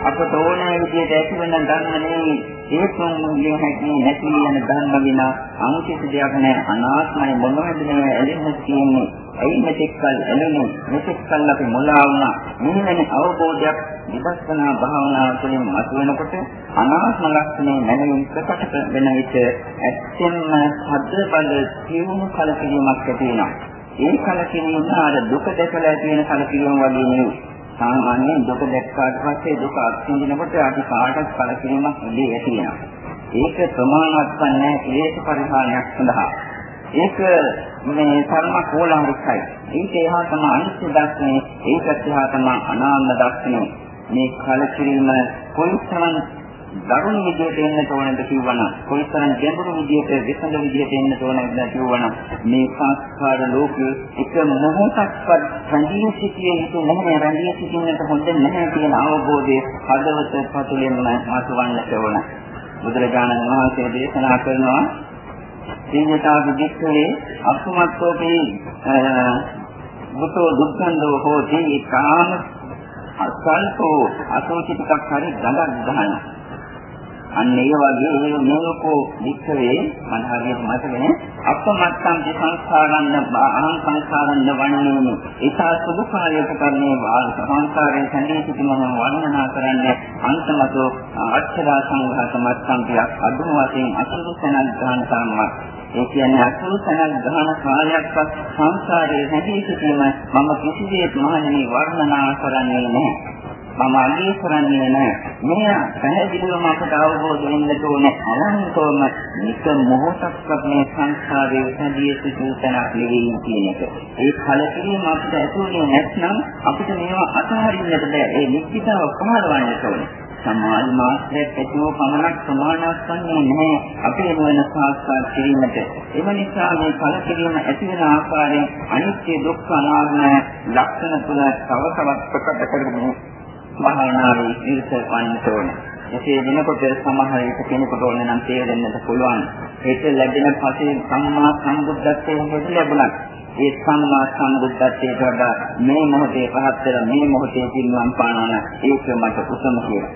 අපට ඕනෑ විදිහට ඇතිවෙන ධර්ම නෙවෙයි. හේතුන්ගෙන් හැකි නැති යන ධර්ම විනා අනිත්‍ය දෙයක් නැහැ අනාත්මයි මොනවද මේ ඇලෙන්න තියෙන්නේ ඇයි මෙතෙක්කල් එළෙන්නේ මෙතෙක්කල් අපි මුලා වුණා. මෙන්න අවබෝධයක් විදර්ශනා භාවනාව තුළින් මතුවෙනකොට අනාත්ම ලක්ෂණය මනමින් ප්‍රකට වෙන විට ඇත්තෙන්ම හද බල සියුම් කලකිරීමක් ඇති වෙනවා. ඒ කලකිරීම අර දුක දැකලා ඇති වෙන කලකිරීම වගේ නෙවෙයි. සාමාන්‍යයෙන් දුක දැක්කාට පස්සේ දුක අත්විඳිනකොට අපි කාටත් කලකිරීමක් ඉදී ඇති වෙනවා. ඒක ප්‍රමාණවත් නැහැ ක්ලේශ පරිහානියක් සඳහා. ඒක මේ ධර්ම කෝලාරිකයි. ඒක එහා තමයි අනිත්‍ය දර්ශනය, ඒකත් එහා තමයි අනාත්ම දර්ශනය. මේ කලකිරීම කොයිතරම් දරුණු විදියට එන්නට ඕනද කිව්වනම් කොයිතරම් ගැඹුරු විදියට විසඳ විදියට එන්නට ඕනද කිව්වනම් මේ සංස්කාර ලෝකයේ එක මොහොතක්වත් රැඳී සිටියේ යුතු නැහැ. රැඳී සිටින්නට හොඳ නැහැ කියන අවබෝධය හදවත පතුලෙන්ම මාසවන්නට ඕන බුදුරජාණන් වහන්සේ දේශනා කරනවා සීනතා විදික්කේ අසුමත්තෝපේ බුතෝ දුක්ඛන්தோ හෝති කාම අසල්පෝ අසෝචිතක් හරි ගඳක් ගහනවා අන්න ඒ වගේ මේකෝ වික්‍රේ මම හරියට මතකනේ. අපමත්තම් සංස්කාරන්න අහං සංස්කාරන්න වන්නේනි ඒසා සුදු කාලයක කරන්නේ වාල් සංස්කාරයෙන් සැදී සිටිනම වර්ණනා කරන්නේ අන්තමතෝ අච්චරා සංඝාත මත්තම්පියක් අදුම වශයෙන් අසුරුසනක් ගන්න තරමක්. ඒ කියන්නේ අසුරුසනක් ගන්න කාලයක්වත් සංසාරයේ සැදී සිටීම මම කිසිදේත් මහණෙනි වර්ණනා කරන්නේ නැහැ. මම අගය කරන්නේ නැහැ. මෙය පැහැදිලිවම අපට අවබෝධ වෙන්න ඕනේ. අනන්තවම එක මොහොතක්වත් මේ සංසාරයේ සැදී සිටින තැනක් නෙවෙයි කියන එක. ඒ කලකිරීම අපිට ඇතුළේ නැත්නම් අපිට මේවා අතහරින්නට බෑ. ඒ නිත්‍යතාව පහළවන්නට ඕනේ. සමාජ මාත්‍රයක් ඇතිව පමණක් ප්‍රමාණවත් වන්නේ නැහැ අපේ මොන සාස්ත්‍රාත් කිරීමට එම නිසා මේ ඵල කිරීම ඇති වෙන ආකාරයෙන් අනිත්‍ය දුක්ඛ අනාත්ම ලක්ෂණ තුන තව තවත් ප්‍රකට කරගෙන භාවනාවේ ඉරිස වන්නට ඕන. එසේ වෙනකොට සමහර විට කෙනෙකුට ඕන නම් තේරෙන්නට පුළුවන්. ඒක ලැබෙන පස්සේ සම්මා සම්බුද්ධත්වයෙන් හොද ලැබුණා. ඒ සම්මා සම්බුද්ධත්වයට වඩා මේ මොහොතේ පහත් වෙලා මේ මොහොතේ පින්වන් පානන ඒක මට උසම කියලා.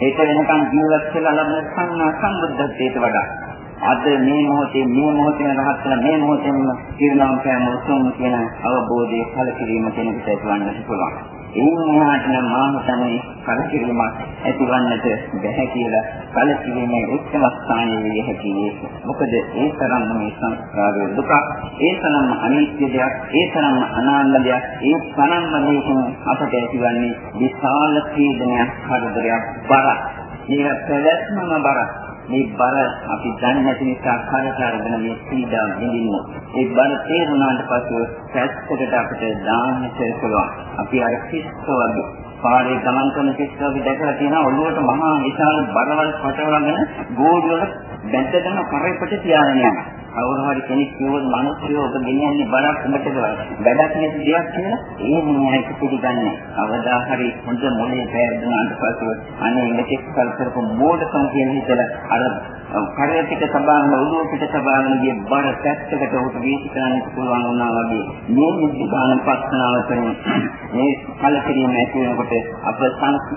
ඒක වෙනකන් ජීවත් වෙලා ලබන සම්මා සම්බුද්ධත්වයට වඩා අද මේ මොහොතේ මේ මොහොතේ රහත් වෙන මේ මොහොතේම කිරණම් කෑම උසම කියන අවබෝධය කලකිරීම කෙනෙකුට ඇතිවන්නට පුළුවන්. එන්නහට නම් මා හිතන්නේ කලකිරීමක් ඇතිවන්නට බැහැ කියලා කලකිරීමේ උත්තම ස්ථානයේ විය හැකි ඒක. මොකද ඒ තරම්ම මේ සංස්කාරය දුක, ඒ තරම්ම අනිත්‍ය දෙයක්, ඒ තරම්ම අනාත්ම දෙයක්, ඒ තරම්ම මේකෙන් අපට ඇතිවන්නේ විශාල පීඩනයක්, කරදරයක්, බරක්. මේක පැවැත්මම බරක්. මේ බර අපි දන්නේ නැති නිසා කරට අරගෙන මේ පීඩා විඳින්න. ඒ බර තේරුණාට පසු පැත්තකට අපිට දාන්නට පුළුවන්. අපි අර කිස්ස වගේ පාරේ ගමන් කරන කිස්ස අපි දැකලා තියෙනවා ඔළුවට මහා විශාල බරවල් පටවගෙන ගෝඩි වල බැඳගෙන කරේපට තියාගෙන යනවා. කවුරු හරි කෙනෙක් කිව්වොත් මිනිස්සු ඔබ ගෙනියන්නේ බරක් උඹටද වැඩක් නැති දෙයක් කියලා ඒ මිනිහට පිළිගන්නේ. අවදා හරි හොඳ මොලේ පෑදුනාට පස්සෙ අනේ මෙතෙක් කල් කරපු මෝඩකම් කියන හිතලා අර කරේ ටික සබාගෙන ඔළුව පිට සබාගෙන ගිය බර පැත්තකට උට වීසි කරන්න පුළුවන් වුණා වගේ මේ නිදිබාන පස්සනාව තුළින් මේ කලකිරීම ඇති වෙනකොට අප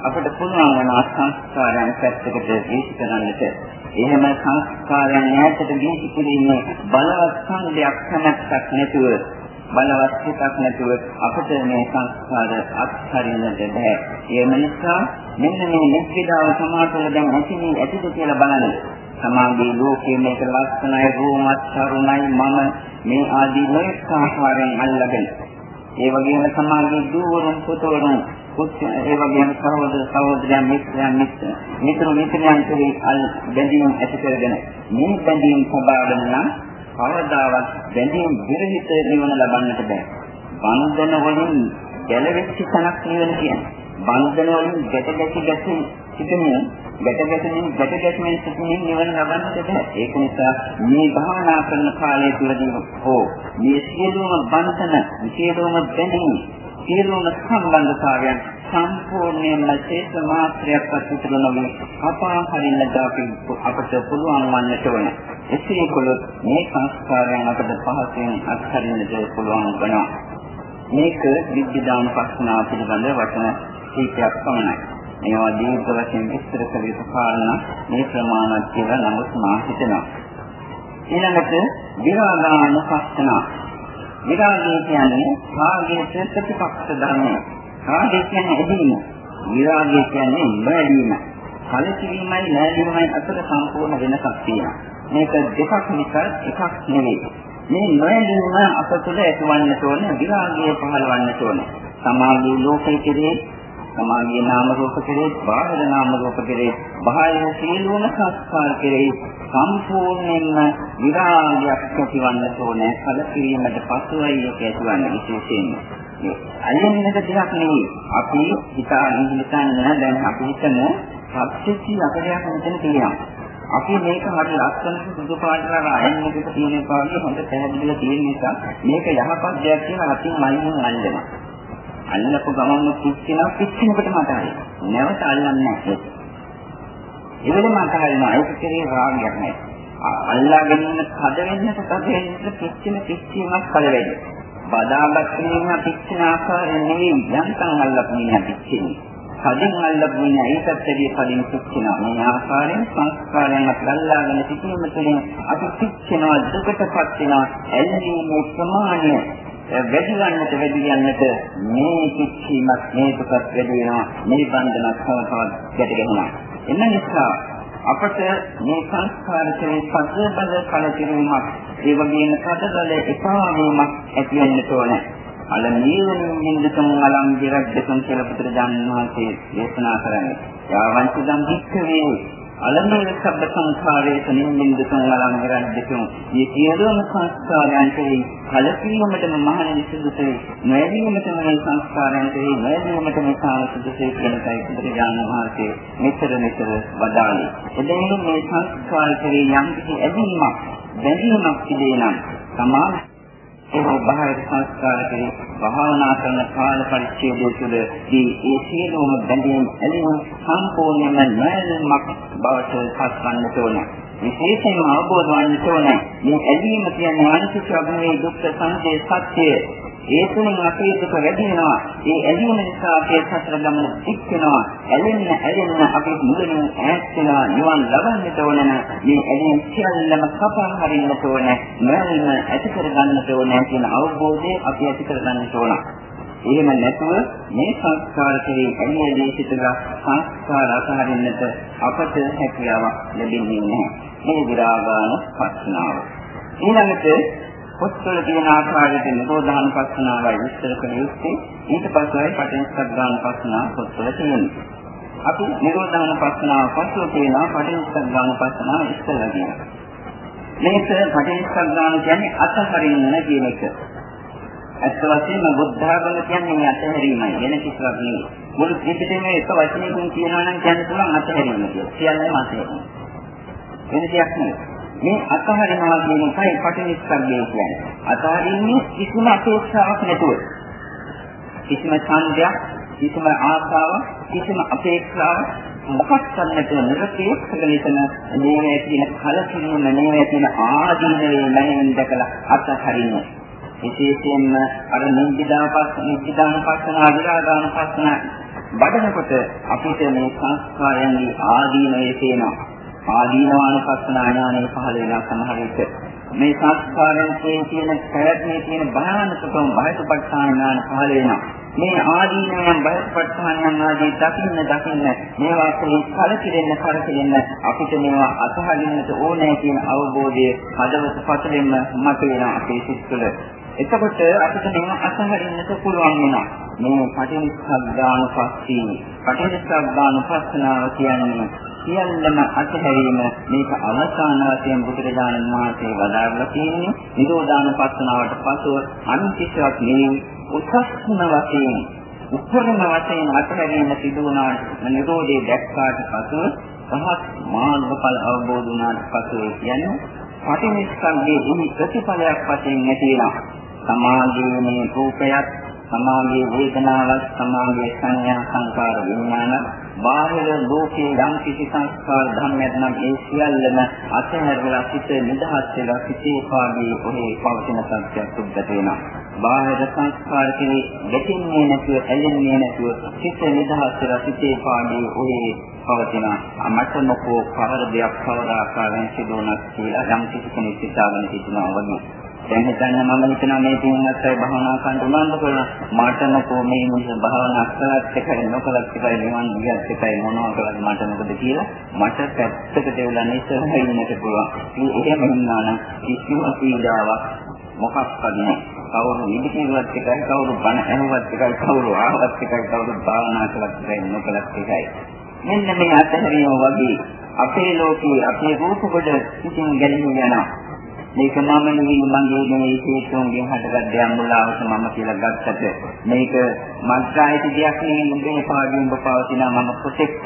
අපිට පුළුවන් වෙන සංස්කාරයන් පැත්තකට වීසි කරන්නට එහෙම සංස්කාරයන් ඈතට වීසි කිරීමේ බලවත් සංදයක් නැත්තක් නැතුව බලවත් හිතක් නැතුව අපිට මේ සංස්කාර අත්හරින්නට බෑ. ඒ නිසා මෙන්න මේ නිස්විදාව සමාතල දැන් ඇතිනේ ඇතිද කියලා බලන්න. සමාගයේ ලෝකයේ මේක ලක්ෂණයි රෝමත් තරුණයි මම මේ ආදී නොයෙක් ආකාරයෙන් අල්ලගෙන ඒ වගේම සමාගයේ දූවරුන් පුතවරුන් ඒ වගේම සහෝදර සහෝදරයන් මිත්‍රයන් මිත්‍ර මිත්‍රයන් කෙරෙහි බැඳීම් ඇති කරගෙන මේ බැඳීම් සබාවන නම් කවදාවත් බැඳීම් විරහිත නිවන ලබන්නට බෑ. බන්ධන වලින් ගැලවෙච්ච තනක් නිවන කියන්නේ. බන්ධන වලින් ගැට ගැටි ගැටි සිටින ගැට ගැටෙනින් ගැට ගැටෙමින් සිටින නිවන ලබන්නට බෑ. ඒක නිසා මේ භාවනා කරන කාලය තුළදී හෝ මේ සියලුම බන්ධන, සියලුම බැඳීම් සියලුම සම්බන්ධතාවයන් සම්පූර්ණයෙන්ම ශේෂ මාත්‍රයක්වත් විතර නොවේ අපාහරින්නට අපි අපට පුළුවන් වන්නට ඕන. එසේ කළොත් මේ සංස්කාරයන් අපට පහසෙන් අත්හරින්නට පුළුවන් වෙනවා. මේක විද්‍යාන පස්සනාව පිළිබඳ වචන කීපයක් පමණයි. මේවා දීර්ඝ වශයෙන් විස්තර කළ යුතු කාරණා මේ ප්‍රමාණවත් කියලා නමුත් මා හිතනවා. ඊළඟට විරාගාන පස්සනාව විරාගය කියන්නේ රාගයේ ප්‍රතිපක්ෂ ධර්මය. රාගය කියන්නේ ඇදීම. විරාගය කියන්නේ බැඳීම. කලකිරීමයි නැදීමයි අතර සම්පූර්ණ වෙනසක් තියෙනවා. මේක දෙකක් නිසා එකක් නෙවෙයි. මේ නොයදීම අප තුළ ඇතිවන්නට ඕන විරාගය පහළවන්නට ඕන. සමාගයේ ලෝකයේ කෙරේ සමාගයේ නාම රූප කෙරේ බාහිර නාම රූප කෙරේ බාහිර සියලුම සංස්කාර කෙරේ සම්පූර්ණයෙන්ම විරාගයක් ඇතිවන්නට ඕනේ කලකිරීමට පසුයි ඒක ඇතිවන්නේ විශේෂයෙන්ම. මේ අයියෙන්නක දෙයක් නෙවෙයි. අපි හිතාගෙන හිතන්න දැන් අපි හිතමු සත්‍යci අපරයක් මෙතන තියෙනවා. අපි මේක හරි ලස්සනට සුදු පාටලා අයින් එකක තියෙන පාඩිය හොඳ පැහැදිලිව තියෙන නිසා මේක යහපත් දෙයක් කියලා අතින් මයින් අල්ලනවා. අල්ලපු ගමන්ම පිච්චෙනවා පිච්චෙනකොට මට හරි නැවත අල්ලන්නේ නැහැ එවෙලම අතහරිනවා ඒක කෙරේ රාගයක් නැහැ. අල්ලාගෙන ඉන්න කඩ වෙන්නට කඩ වෙන්නට පිච්චෙන පිච්චීමක් කල වෙයි. බදාගත් කෙනා පිච්චෙන ආකාරය නෙවෙයි යන්තම් අල්ලපු මිනිහා පිච්චෙන්නේ. කඩින් අල්ලපු මිනිහා ඒකත් ඇදී කඩින් පිච්චෙනවා. මේ ආකාරයෙන් සංස්කාරයන් අල්ලාගෙන සිටීම තුළින් අපි පිච්චෙනවා දුකටපත් වෙනවා. ඇලීමේ ප්‍රමාණය වැඩි ගන්නට වැඩි යන්නට මේ පිච්චීමක් මේ දුකත් වැඩි වෙනවා. මේ බන්ධනක් තව තවත් ගැට ගැහෙනවා. එම නිසා අපට මේ සංස්කාර කෙරේ පදබල කලකිරීමක් ඒ වගේම පදබල එපා වීමක් ඇති වෙන්න ඕන. අල නීවරණ නින්දකම් අලං විරද්දකම් කියලා පුදුරජානන් වහන්සේ දේශනා කරන්නේ. යාවන්ති දම් වික්ඛවේ අලමන සබ්බ සංඛාරයේ නින්දින්ද සංවලං විරද්දකම් මේ සියලුම සංස්කාරයන් කෙරෙහි කලකිරීමටම මහණෙනි සුදුසුයි නොයදීමටම මේ සංස්කාරයන් කෙරෙහි නොයදීමටම සාම සුදුසුයි කියන එකයි බුදුරජාණන් වහන්සේ මෙතර මෙතර වදාළේ. එදෙයින් මේ සංස්කාර කෙරෙහි යම් කිසි ඇදීමක් බැඳීමක් තිබේ නම් සමාන ඒ බාහිර සංස්කාර කෙරෙහි භාවනා කරන කාල පරිච්ඡේදය තුළදී ඒ සියලුම බැඳීම් ඇලීම් සම්පූර්ණයෙන්ම නැල්මක් බවට පත්වන්නට ඕන. විශේෂයෙන්ම අවබෝධ වන්නට ඕන. මේ ඇලීම කියන්නේ අනිත්‍ය ස්වභාවයේ දුක්ඛ සංකේ සත්‍යය. ඒ තුලින් අපේ දුක වැඩි වෙනවා. ඒ ඇලීම නිසා අපේ සතර ගමන දික් වෙනවා. ඇලෙන්න ඇලෙන්න අපේ මුලින්ම ඈත් වෙනවා. නිවන් ලබන්නට ඕන නම් මේ ඇලීම් සියල්ලම කපා හරින්නට ඕන. මරණ ඇති කර ගන්නට ඕන කියන අවබෝධය අපි ඇති කර ගන්නට ඕන. එහෙම නැතුව මේ සංස්කාර කෙරෙහි ඇලෙන්නේ සිටලා සංස්කාර අතහරින්නට අපට හැකියාවක් ලැබෙන්නේ නැහැ. මේ විරාගාන පස්නාව. ඊළඟට පොත්වල තියෙන ආකාරයට නිරෝධාන පස්සනාවයි විස්තර කළ යුත්තේ ඊට පස්සෙයි පටිච්චසමුප්පාදාන පස්සනාව පොත්වල තියෙනවා. අපි නිරෝධානුපස්සනාව පස්ව කියනවා පටිච්චසමුප්පාදානුපස්සනාව ඉස්සෙල්ලා කියනවා. මේක පටිච්චසමුප්පාදාන කියන්නේ අතහරින්න කියන එක. ඇත්ත වශයෙන්ම බුද්ධ ආගම කියන්නේ මේ අතහැරීමයි වෙන කිසිවක් නෙවෙයි. මුළු ත්‍රිපිටකයේම එක වචනයකින් කියනවා නම් කියන්න පුළුවන් අතහැරීම කියලා. සියල්ලම අතහැරීම. වෙන දෙයක් නෙවෙයි. මේ අතහරිනවා කියන එකයි පටිච්චසමුප්පාදය කියන්නේ. අතහරින්නේ කිසිම අපේක්ෂාවක් නැතුව. කිසිම ඡන්දයක්, කිසිම ආශාවක්, කිසිම අපේක්ෂාවක් මොකක් කරන්නට නිරපේක්ෂක ලෙසන මේවේ තියෙන කලකිරීම මේවේ තියෙන ආදීනවේ මනින් දැකලා අතහරිනවා. විශේෂයෙන්ම අර නිබ්බිදාපස්ස නිබ්බිදානපස්සන අදිරාදානපස්සන වඩනකොට අපිට මේ සංස්කාරයන්ගේ ආදීනයේ තියෙනවා. ආදීනවානපස්සන ඥානය පහළ වෙන සමහර විට මේ සංස්කාරයන්ගේ තියෙන පැවැත්මේ තියෙන භයානකකම බයසපට්ඨාන ඥාන පහළ වෙනවා. මේ ආදීනයන් බයසපට්ඨානයන් ආදී දකින්න දකින්න මේවා කෙරෙහි කලකිරෙන්න කලකිරෙන්න අපිට මේවා අතහරින්නට ඕනේ කියන අවබෝධය හදවත පතලෙන්න මතුවෙන අපේ සිත් තුළ. එතකොට අපිට මේවා අතහරින්නට පුළුවන් වෙනවා. මේ පටිච්චසමුප්පාදානුපස්සී පටිච්චසමුප්පාදානුපස්සනාව කියන්නේ සියල්ලම අතහැරීම මේක අවසාන වශයෙන් බුදුරජාණන් වහන්සේ වදාළා කියන්නේ නිරෝධානුපස්සනාවට පසුව අනිත්‍යයක් නෙවෙයි උසස්ම වශයෙන් උත්තරම වශයෙන් අතහැරීම සිදු වුණාට නිරෝධය දැක්කාට පසුව පහත් මාර්ගඵල අවබෝධ වුණාට පසුව කියන්නේ පටිනිස්සන්ගේ එහි ප්‍රතිඵලයක් වශයෙන් නැති වෙනවා සමාගයේ මේ රූපයක් සමාගයේ වේදනාවක් සමාගයේ සංඥා සංකාර විඥාන බාහිර ලෝකේ යම් කිසි සංස්කාර ධර්මයක් නම් ඒ සියල්ලම අතහැරලා සිට නිදහස් වෙලා සිටේ පාගේ ඔහේ පවතින සත්‍යයක් සුද්ධ වෙනවා. බාහිර සංස්කාර කෙරේ ගැටෙන්නේ නැතුව ඇලෙන්නේ නැතුව සිට නිදහස් වෙලා සිටේ පාගේ ඔහේ පවතින අමතනකෝ කවර දෙයක් කවර ආකාරයෙන් සිදුවනක් කියලා යම් කිසි කෙනෙක් හිතාගෙන සිටිනවා වගේ. දැන් හිතන්න මම හිතනවා මේ තුන්වත් අය භාවනා කරන්න උනන්දු කරලා මට මොකෝ මේ මිනිහ භාවනා කළත් එකයි නොකළත් එකයි නිවන් ගියත් එකයි මොනවා කළත් මට මොකද කියලා මට පැත්තකට දෙවලා ඉස්සරහ ඉන්නට පුළුවන්. එහෙම වුණා නම් කිසිම පීඩාවක් මොකක්වත් නැහැ. කවුරු නිදිකිරුවත් එකයි කවුරු බණ ඇහුවත් එකයි කවුරු ආවත් එකයි කවුරු භාවනා කළත් එකයි නොකළත් එකයි. මෙන්න මේ අතහැරීම වගේ අපේ ලෝකයේ අපේ රූප කොට කිසිම ගැළවීම යනවා. මේක මම නෙවෙයි මගේ නෙවෙයි හේතුන්ගෙන් හටගත් දෙයක් මුලාවස මම කියලා ගත්තට මේක මත්කායිත දෙයක් නෙවෙයි මුදේ පාඩුවෙන් පවතින මම ප්‍රොටෙක්ට්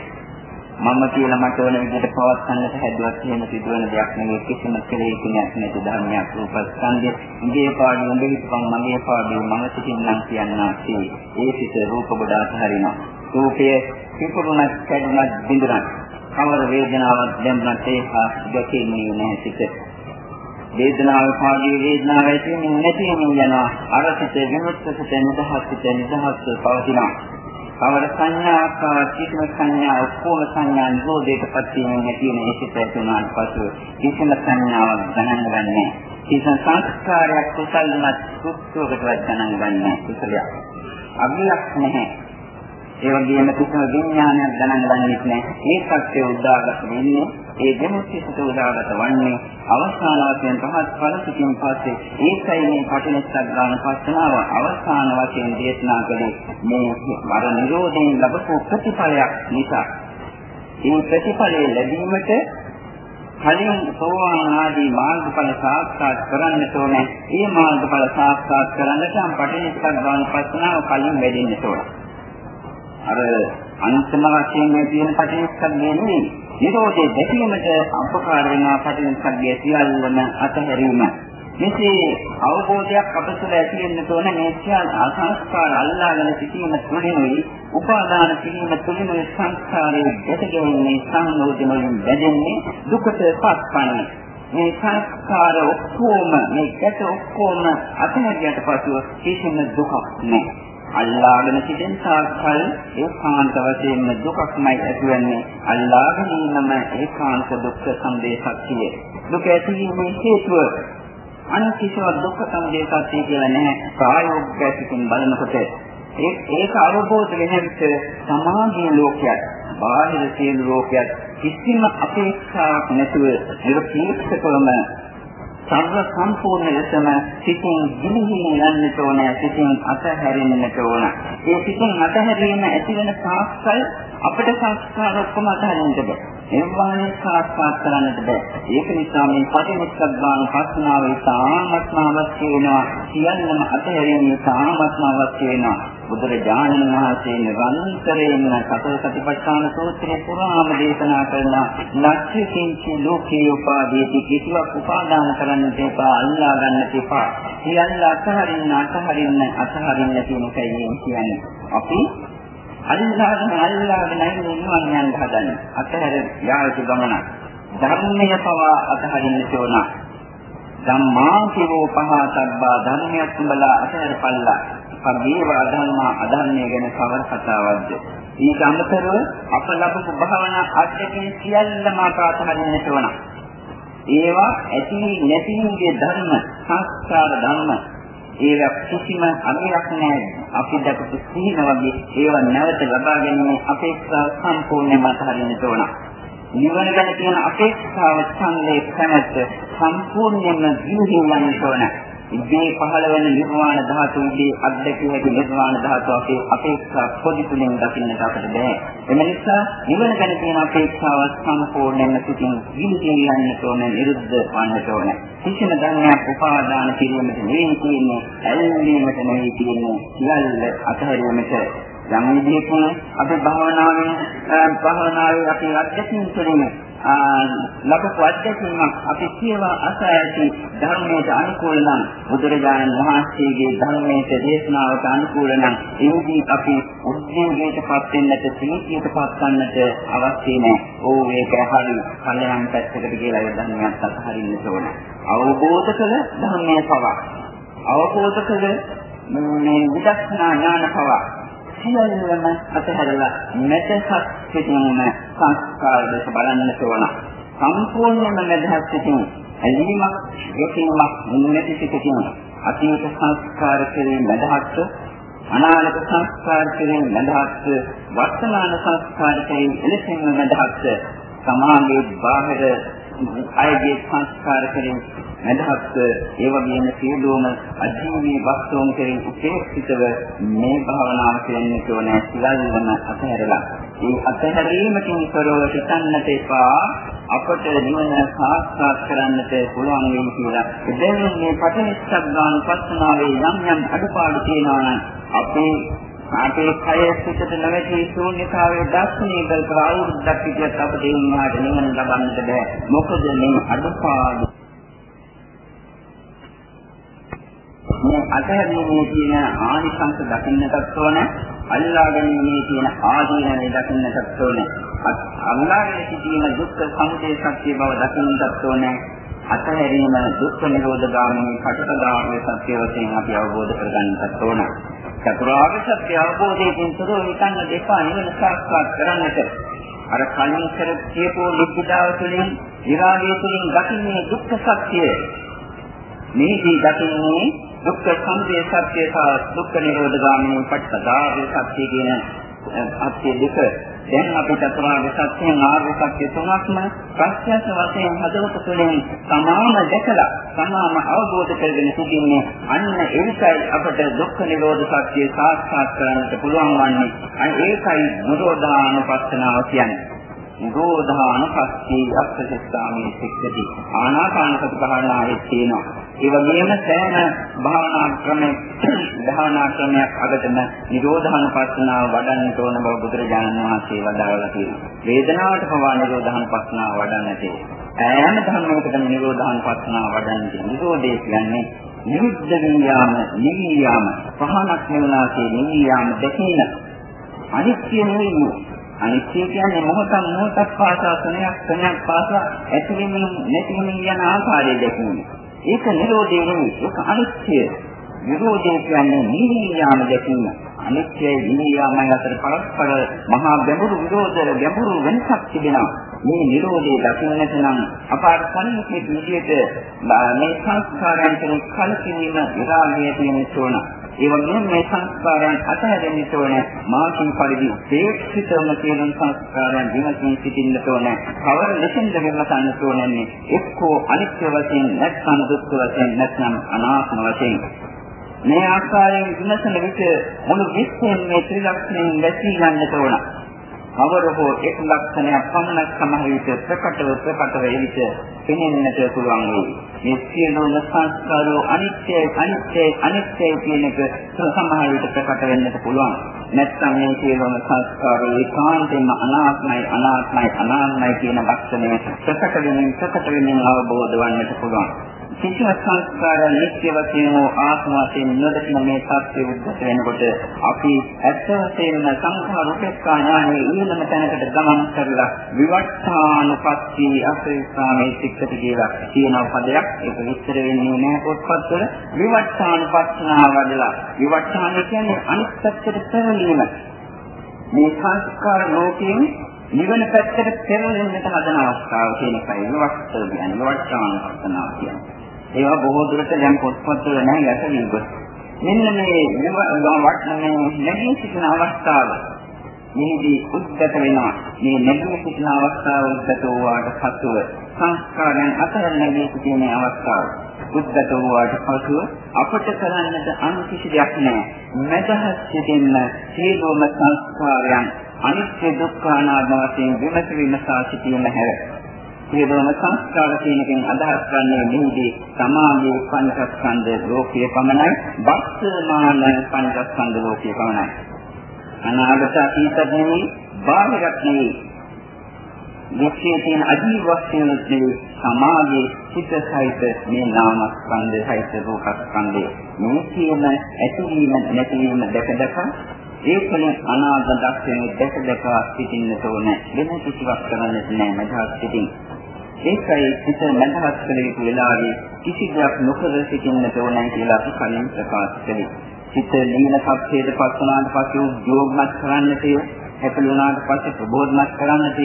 මම කියලා මට ඕන විදිහට පවත්න්නට හැදුවත් එහෙම සිදුවන දෙයක් නෙවෙයි කිසිම කෙලෙසුණක් නැති ධර්මයක් රූපස්කන්ධය ඉගේ පාඩුවෙන් දෙවිපන් මගේ පාඩුව මම සිටින්නම් කියන්නාසේ ඒ සිත රූප කොට අතහරිනවා රූපයේ පිපුරුණක් කැඩුණක් බිඳුණක් කවර වේදනාවක් දැම්මත් ඒක දැකෙන්නේ නැහැ සිත. වේදනාව පාදී වේදනාව ඇති වෙන්නේ නැති වෙමින් යනවා අරසිත විමුක්තසිත නිදහස්සිත නිදහස්ව පවතිනවා. කවර සංඥාවක් කිසිම සංඥා ඔක්කොම සංඥා නිරෝධයටපත් වීමෙන් නැති වෙන ඒකත් ඇතුණාට පසු කිසිම සංඥාවක් ගණන් ගන්නෑ කිසිම සංස්කාරයක් කුසල්මත් සුක්ෂෝකටවත් ගණන් ගන්නෑ කුසලයක්. අභියක් නැහැ. ඒ වගේම කිසිම විඥානයක් ගණන් ගන්නෙත් නැහැ ඒකත් ඒ උදාගත වෙන්නේ ඒ දෙමුත්‍සිත උදාගත වන්නේ අවසාන වශයෙන් පහත් ඵල සිටින් පස්සේ ඒකයි මේ පටිච්චසමුප්පාද පස්සනාව අවසාන වශයෙන් දේශනා කළේ මේ අර නිරෝධයෙන් ලැබපු ප්‍රතිඵලයක් නිසා. මේ ප්‍රතිඵලය ලැබීමට කලින් සෝවාන් ආදී මාර්ගඵල සාක්ෂාත් කරන්නට ඕනේ. මේ මාර්ගඵල සාක්ෂාත් කරන්නට නම් පටිච්චසමුප්පාද පස්සනාව කලින් වැඩෙන්න ඕනේ. අර අන්තිම වශයෙන් මේ තියෙන පටිච්චසමුප්පාද නෙවෙයි නිරෝධයේ දැකීමට අපකාර වෙන පටිච්චසමුප්පාදය සියල්ලම අතහැරීම. මෙසේ අවබෝධයක් අපසල ඇති වෙන්න තෝරන මේ සියල් අසංස්කාර අල්ලාගෙන සිටීම තුළිනුයි උපාදාන කිරීම තුළිනුයි සංස්කාරයේ දැකගැනීමේ සංයෝජන වලින් බැඳෙන්නේ දුකට පත්වන්නේ. මේ සංස්කාර ඔක්කොම මේ ගැට ඔක්කොම අතහැරියට පසුව කිසිම දුකක් නැහැ. අල්ලාගෙන සිටින සාකල් ඒකාන්ත වශයෙන්ම දුකක්මයි ඇතිවන්නේ. අල්ලාගෙන ඉන්නම ඒකාන්ත දුක්ඛ සම්දේ සත්‍යය. දුක ඇතිවීමේ හේතුව අනිත්‍යව දුක්ඛ සම්දේ සත්‍යය කියලා නැහැ. ප්‍රායෝගිකව බලනකොට ඒක අවබෝධ වෙන විට සමාධිය ලෝකයක් බාහිර සියලු ලෝකයක් කිසිම අපේක්ෂාවක් නැතුව නිර්පීක්ෂකවම සර්ව සම්පූර්ණ ලෙසම සිතින් ගිලිහින් යන්නට ඕන සිතින් අතහැරෙන්නට ඕන. ඒ සිතින් අතහැරීම ඇති වෙන සාස්කල් අපිට සංස්කාර ඔක්කොම අතහරින්නට බෑ. එවවානේ සාස්කාර කරන්නට බෑ. ඒක නිසා මේ පටිච්චසමුප්පාද පස්නාව ඉතාමත්ම අවශ්‍ය වෙනවා සියල්ලම අතහැරීම ඉතාමත්ම අවශ්‍ය වෙනවා බුදුරජාණන් වහන්සේ නිරන්තරයෙන්ම සතර සතිපට්ඨාන සූත්‍රයේ පුරාම දේශනා කරන ලක්ෂ්‍යකින්ච ලෝකේ උපාදීති කිසිවක් උපාදාන කරන්න දෙපා අල්ලා ගන්න දෙපා සියල්ල අතහරින්න අතහරින්න අතහරින්න කියන එකයි කියන්නේ. අපි අල්ලාගෙන අල්ලාගෙන නිවන් යන්න හදන්නේ අතහැර යායුතු ගමන ධර්මය පවා අතහරින්න ඕන ධම්මා කිවෝ පහතබ්බා ධර්මයක් උඹලා අතහැරපල්ලා සබ්බේව අධර්මා අධර්මය ගැන කවර කතාවක්ද? ඊට අමතරව අප ලබපු භාවනා අධ්‍යක්ෂින් සියල්ලම පාතහරින්නට ඕන. ඒවා ඇති නැතිගේ ධර්ම සංස්කාර ධර්ම ඒවා කිසිම අගයක් නැහැ. අපි දැකපු සීන වගේ ඒවා නැවත ලබා ගැනීම අපේක්ෂා සම්පූර්ණයෙන්ම අතහරින්නට ඕන. නිවන ගැන තියෙන අපේක්ෂාව ඡන්දේ කැමැත්ත සම්පූර්ණයෙන්ම ජීවිතය යන්න ඕන. ඉබේ පහළ වෙන නිර්වාණ ධාතුවේ අධ්‍යක්ෂ හැකි නිර්වාණ ධාතුව අපේ අපේක්ෂා පොඩි තුලින් දකින්නට අපිට බෑ. එම නිසා නිවන ගැන තියෙන අපේක්ෂාව සම්පූර්ණයෙන්ම සිටින් විලිතිය යන්නට ඕන නිරුද්ධ වන්නට ඕන. කිසිම ධර්මයක් උපාදාන කිරීමට නෙවෙයි තියෙන්නේ, ඇල්ලීමට නෙවෙයි තියෙන්නේ, සියල්ල අතහැරීමට යම් විදිහකින් අපි භාවනාවෙන් භාවනාවේ අපි අධ්‍යක්ෂින් තුළින් ලබපු අධ්‍යක්ෂණයක් අපි කියවා අසයති ධර්මයට අනුකූල නම් බුදුරජාණන් වහන්සේගේ ධර්මයට දේශනාවට අනුකූල නම් එහිදී අපි උද්‍යෝගයට පත් වෙන්නට සීතියට පත් වන්නට අවශ්‍ය නැහැ. ඕ ඒක හරි කල්යම් පැත්තකට කියලා ඒ ධර්මයක් අත්හරින්න ඕන. අවබෝධ කළ ධර්මයේ පවා අවබෝධ කළ මේ විදර්ශනා ඥාන පවා සියල්ලම අතහැරලා මෙතසක් සිටින සංස්කාර දෙස බලන්නට ඕන. සම්පූර්ණයෙන්ම මෙදහස් සිටින ඇලීමක්, යොකීමක් නැති සිටින අතීත සංස්කාර කෙරෙහි මෙදහස් අනාගත සංස්කාර කෙරෙහි මෙදහස් වර්තමාන සංස්කාර කෙරෙහි එලෙසින්ම මෙදහස් සමාගයේ බාහිර අයගේ සංස්කාර කෙරෙහි නැදහත් ඒ වගේම සියලුම අජීවී වස්තුන් කෙරෙහි උපේක්ෂිතව මේ භාවනාව කියන්නේ තෝනේ සියල්ලම අතහැරලා ඒ අතහැරීමකින් කරව හිතන්නට එපා අපට නිවන සාක්ෂාත් කරන්නට පුළුවන් වෙයි කියලා. එබැවින් මේ පටිච්චසමුප්පාද පස්සනාවේ යම් යම් අඩපාඩු තියෙනවා නම් අපේ අපේ කය සිතට නැවතී ශූන්‍යතාවයේ දර්ශනය කළ අවුරුද්දක් විදිහට අපට ඒ වුණාට නිවන ලබන්නට බෑ. මොකද මේ අඩපාඩු. මේ අතහැරීමේ තියෙන ආනිසංස දකින්නටත් ඕන අල්ලා ගැනීමේ තියෙන ආදීනවේ දකින්නටත් ඕන. අල්ලාගෙන සිටීම දුක්ඛ සමුදය සත්‍ය බව දකින්නටත් ඕන. අතහැරීම දුක්ඛ නිරෝධ ගාමී කටකදාමී සත්‍ය වශයෙන් අපි අවබෝධ කරගන්නටත් ඕන. චතුරාර්ය සත්‍ය අවබෝධයෙන් තොරව හිතන්න දෙපා නිවන සාක්ෂාත් කරන්නට. අර කලින් කර කියපෝ ලිඛිතාව තුළින් විරාගය තුළින් දකින්නේ දුක්ඛ සත්‍යය. මේකී දකින්නේ දුක්ඛ සමුදය සත්‍ය සහ දුක්ඛ නිරෝධ ගාමිනී පටිපදාවේ සත්‍ය කියන අත්‍ය දෙක. දැන් අපි චතුරාර්ය සත්‍යයෙන් ආර්ය සත්‍ය තුනක්ම ප්‍රත්‍යක්ෂ වශයෙන් හදවත තුළින් සමාන දැකලා සමාන අවබෝධ කරගෙන සිටින්නේ අන්න ඒකයි අපට දුක්ඛ නිරෝධ සත්‍ය සාක්ෂාත් කරගන්නට පුළුවන් වන්නේ. අන්න ඒකයි නිරෝධානුපස්සනාව කියන්නේ. නිරෝධානුපස්සී අක්ෂිතාමේ සික්කති. ආනාපාන සති භාවනාවේ තියෙනවා. ඒ වගේම සෑම භාවනා ක්‍රමයක් භාවනා ක්‍රමයක් අගටම නිරෝධානුපස්සනාව වඩන්නට ඕන බව බුදුරජාණන් වහන්සේ වදාළා තියෙනවා වේදනාවට පවා නිරෝධානුපස්සනාව වඩන්න තියෙනවා ඈම ධර්මයකටම නිරෝධානුපස්සනාව වඩන්න තියෙනවා නිරෝධය කියන්නේ නිරුද්ධ විඥාන නිවියාම පහනක් නෙවනාසේ නිවියාම දෙකින අනිත්‍ය නෙවෙයි. අනිත්‍ය කියන්නේ මොහොතක් මොහොතක් පාසා සුණයක් සුණයක් පාසා ඇතිවෙමින් නැතිවෙමින් යන ආකාරය දැකීම. ඒක නිරෝධය නෙවෙයි. ඒක අනිත්‍ය. නිරෝධය කියන්නේ නිවියාම දැකීම. අනිත්‍යයි නිවියාමයි අතර පරස්පර මහා ගැඹුරු විරෝධ ගැඹුරු වෙනසක් තිබෙනවා. මේ නිරෝධය දකින්නට නම් අපාර කලින්කේ විදියට මේ සංස්කාරයන් කෙරෙහි කලකිරීම විරාගය තියෙන තෝරන. ඒ වගේම මේ සංස්කාරයන් අතහැරෙන්නට ඕන මාකින් පරිදි ප්‍රේක්ෂිතවම කියන සංස්කාරයන් විමසින් සිටින්නට ඕන. කවර ලෙසින්ද විමසන්නට ඕනන්නේ එක්කෝ අනිත්‍ය වශයෙන් නැත්නම් දුක්ඛ වශයෙන් නැත්නම් අනාත්ම වශයෙන් මේ ආකාරයෙන් විමසන විට මුළු විශ්වයෙන් මේ ත්‍රිලක්ෂණයෙන් වැසී යන්නට ඕන. කවර හෝ එක් ලක්ෂණයක් පමණක් සමහර විට ප්‍රකටව ප්‍රකටව එවිට පෙනෙන්නට පුළුවන් වේ. මේ සියලුම සංස්කාරෝ අනිත්‍යයි අනිත්‍යයි අනිත්‍යයි කියන එක සමහර විට ප්‍රකට වෙන්නට පුළුවන්. නැත්නම් මේ සියලුම සංස්කාරෝ ඒකාන්තයෙන්ම අනාත්මයි අනාත්මයි අනාත්මයි කියන ලක්ෂණය ප්‍රකට වෙනින් ප්‍රකට වෙනින් අවබෝධ වන්නට පුළුවන්. කිසිම සංස්කාර නිත්‍ය වශයෙන් හෝ ආත්ම වශයෙන් නොදකින මේ සත්‍ය උද්දත වෙනකොට අපි ඇත්ත වශයෙන්ම සංඛාර උපේක්ෂා ඥානයේ ඊළම තැනකට ගමන් කරලා විවට්ඨානුපස්සී අසේසාමේ සික්කති කියලා කියන පදයක් ඒක විස්තර වෙන්නේ නැහැ පොත්පත්වල. විවට්ඨානුපස්සනාව වඩලා විවට්ඨාන කියන්නේ අනිත් පැත්තට පෙරලීම. මේ සංස්කාර ලෝකයෙන් නිවන පැත්තට පෙරලෙන්නට හදන අවස්ථාව කියන එකයි. විවට්ඨ කියන්නේ විවට්ඨානුපස්සනාව කියන්නේ. ඒවා බොහෝ දුරට දැන් පොත්පත්වල නැහැ යටවි ගොස්. මෙන්න මේ වටනේ නැගී සිටින අවස්ථාව මෙහිදී උද්ගත වෙනවා. මේ නැගී සිටින අවස්ථාව උද්ගත වූාට පසුව සංස්කාරයන් අතර නැගී සිටින අවස්ථාව. උද්ගත වූාට පසුව අපට කරන්නට අන් කිසි දෙයක් නැහැ. මෙතහස් සිටින්න සියලුම සංස්කාරයන් අනිත්‍ය දුක්ඛ අනාත්ම වශයෙන් විමස විමසා සිටීම හැර සියලුම සංස්කාර කියන එකෙන් අදහස් කරන්නේ මෙහිදී සමාධියේ පංචස්කන්ධ ලෝකයේ පමණයි වර්තමාන පංචස්කන්ධ ලෝකයේ පමණයි. අනාගත අතීත නෙමෙයි බාහිරත් නෙමෙයි ලෝකයේ තියෙන අජීවස්යෙන් නෙමෙයි සමාධියේ සිත සහිත මේ නාමස්කන්ධ සහිත රූපස්කන්ධය මේ කියන ඇතිවීම නැතිවීම දැක දැක ඒ තුළින් අනාගත දක්ෂයෙන් දැක දැක සිටින්නට ඕනේ. වෙන කිසිවක් කරන්නට නෑ මදහස් සිටින්. ඒකයි සිත මනහත් කළ යුතු වෙලාවේ කිසි දෙයක් නොකර සිටින්නට ඕනයි කියලා අපි කලින් ප්‍රකාශ කළේ. සිත ලීන සත්‍යයට පත් වුණාට පස්සේ යෝග්මත් කරන්නට හැපලුණාට පස්සේ ප්‍රබෝධමත් කරන්නට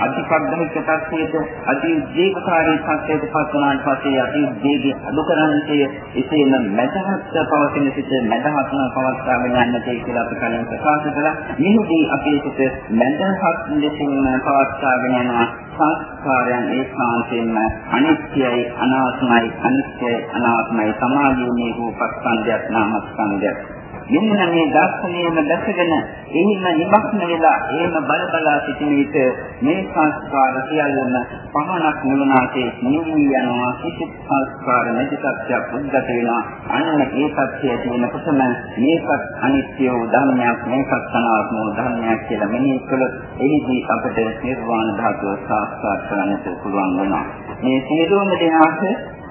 අධිපග්ධික තත්ත්වයට අති දීර්ඝකාරී තත්ත්වයට පත් වුණාට පස්සේ අති දීර්ඝ අඩු කරන්නට එසේම මදහත් පවතින සිට මදහත්ම පවත්වාගෙන යන්නට කියලා අපි කලින් ප්‍රකාශ කළා. මෙහිදී අපේ සිට මදහත් ලෙසින් පවත්වාගෙන යනවා සංස්කාරයන් ඒකාන්තයෙන්ම අනිත්‍යයි අනාත්මයි අනිත්‍යයි අනාත්මයි සමාධියේ රූපස්කන්ධයක් නාමස්කන්ධයක් මෙන්න මේ දර්ශනයම දැකගෙන එහිම නිමක්න වෙලා එහෙම බල බලා සිටින විට මේ සංස්කාර සියල්ලම පහනක් මුලනාසේ නිවි යනවා. කිසිත් සංස්කාර නැති සත්‍යයක් උද්ගත වෙනවා අන්න ඒ සත්‍යය තියෙනකොටම මේකත් අනිත්‍ය වූ ධර්මයක් මේකත් අනාත්ම වූ ධර්මයක් කියලා මෙනෙහි කළොත් එහිදී අපට නිර්වාණ ධාතුව සාක්ෂාත් කරගන්නට පුළුවන් වෙනවා. මේ සියලුම දෙනාට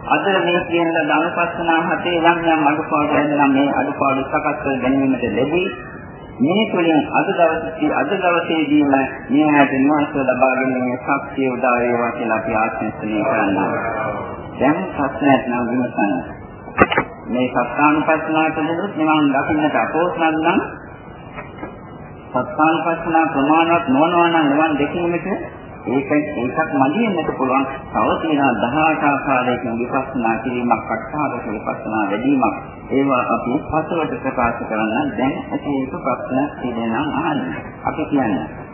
අද මේ කියන ධනපස්සනා හතේ යම් යම් අඩුපාඩු වෙනනම් මේ අඩුපාඩු සකස් කර ගැනීමට ලැබී මේ තුළින් අද දවසේ අද දවසේදීම මේ හැට නිවාස ලබා ගැනීමේ ශක්තිය උදා වේවා කියලා අපි ආශිර්වාදනය කරනවා. දැන් ප්‍රශ්නයක් නම් විමසන්න. මේ සත්‍යානුපස්සනාවට දෙනොත් නිවන් දකින්නට අපෝසනක් නම් සත්‍යානුපස්සනා ප්‍රමාණවත් නොවනවා නම් නිවන් දැකීමට ඒක ඒකක් මදින්නට පුළුවන්. තව තියෙනවා 18 ආකාරයකින් විපස්සනා කිරීමක්, අට්ඨාරක විපස්සනා වැඩිවීමක්. ඒවා අපි පසුවට ප්‍රකාශ කරන්න දැන් ඇති එක ප්‍රශ්න තියෙනවා අහන්න. අපි කියන්නේ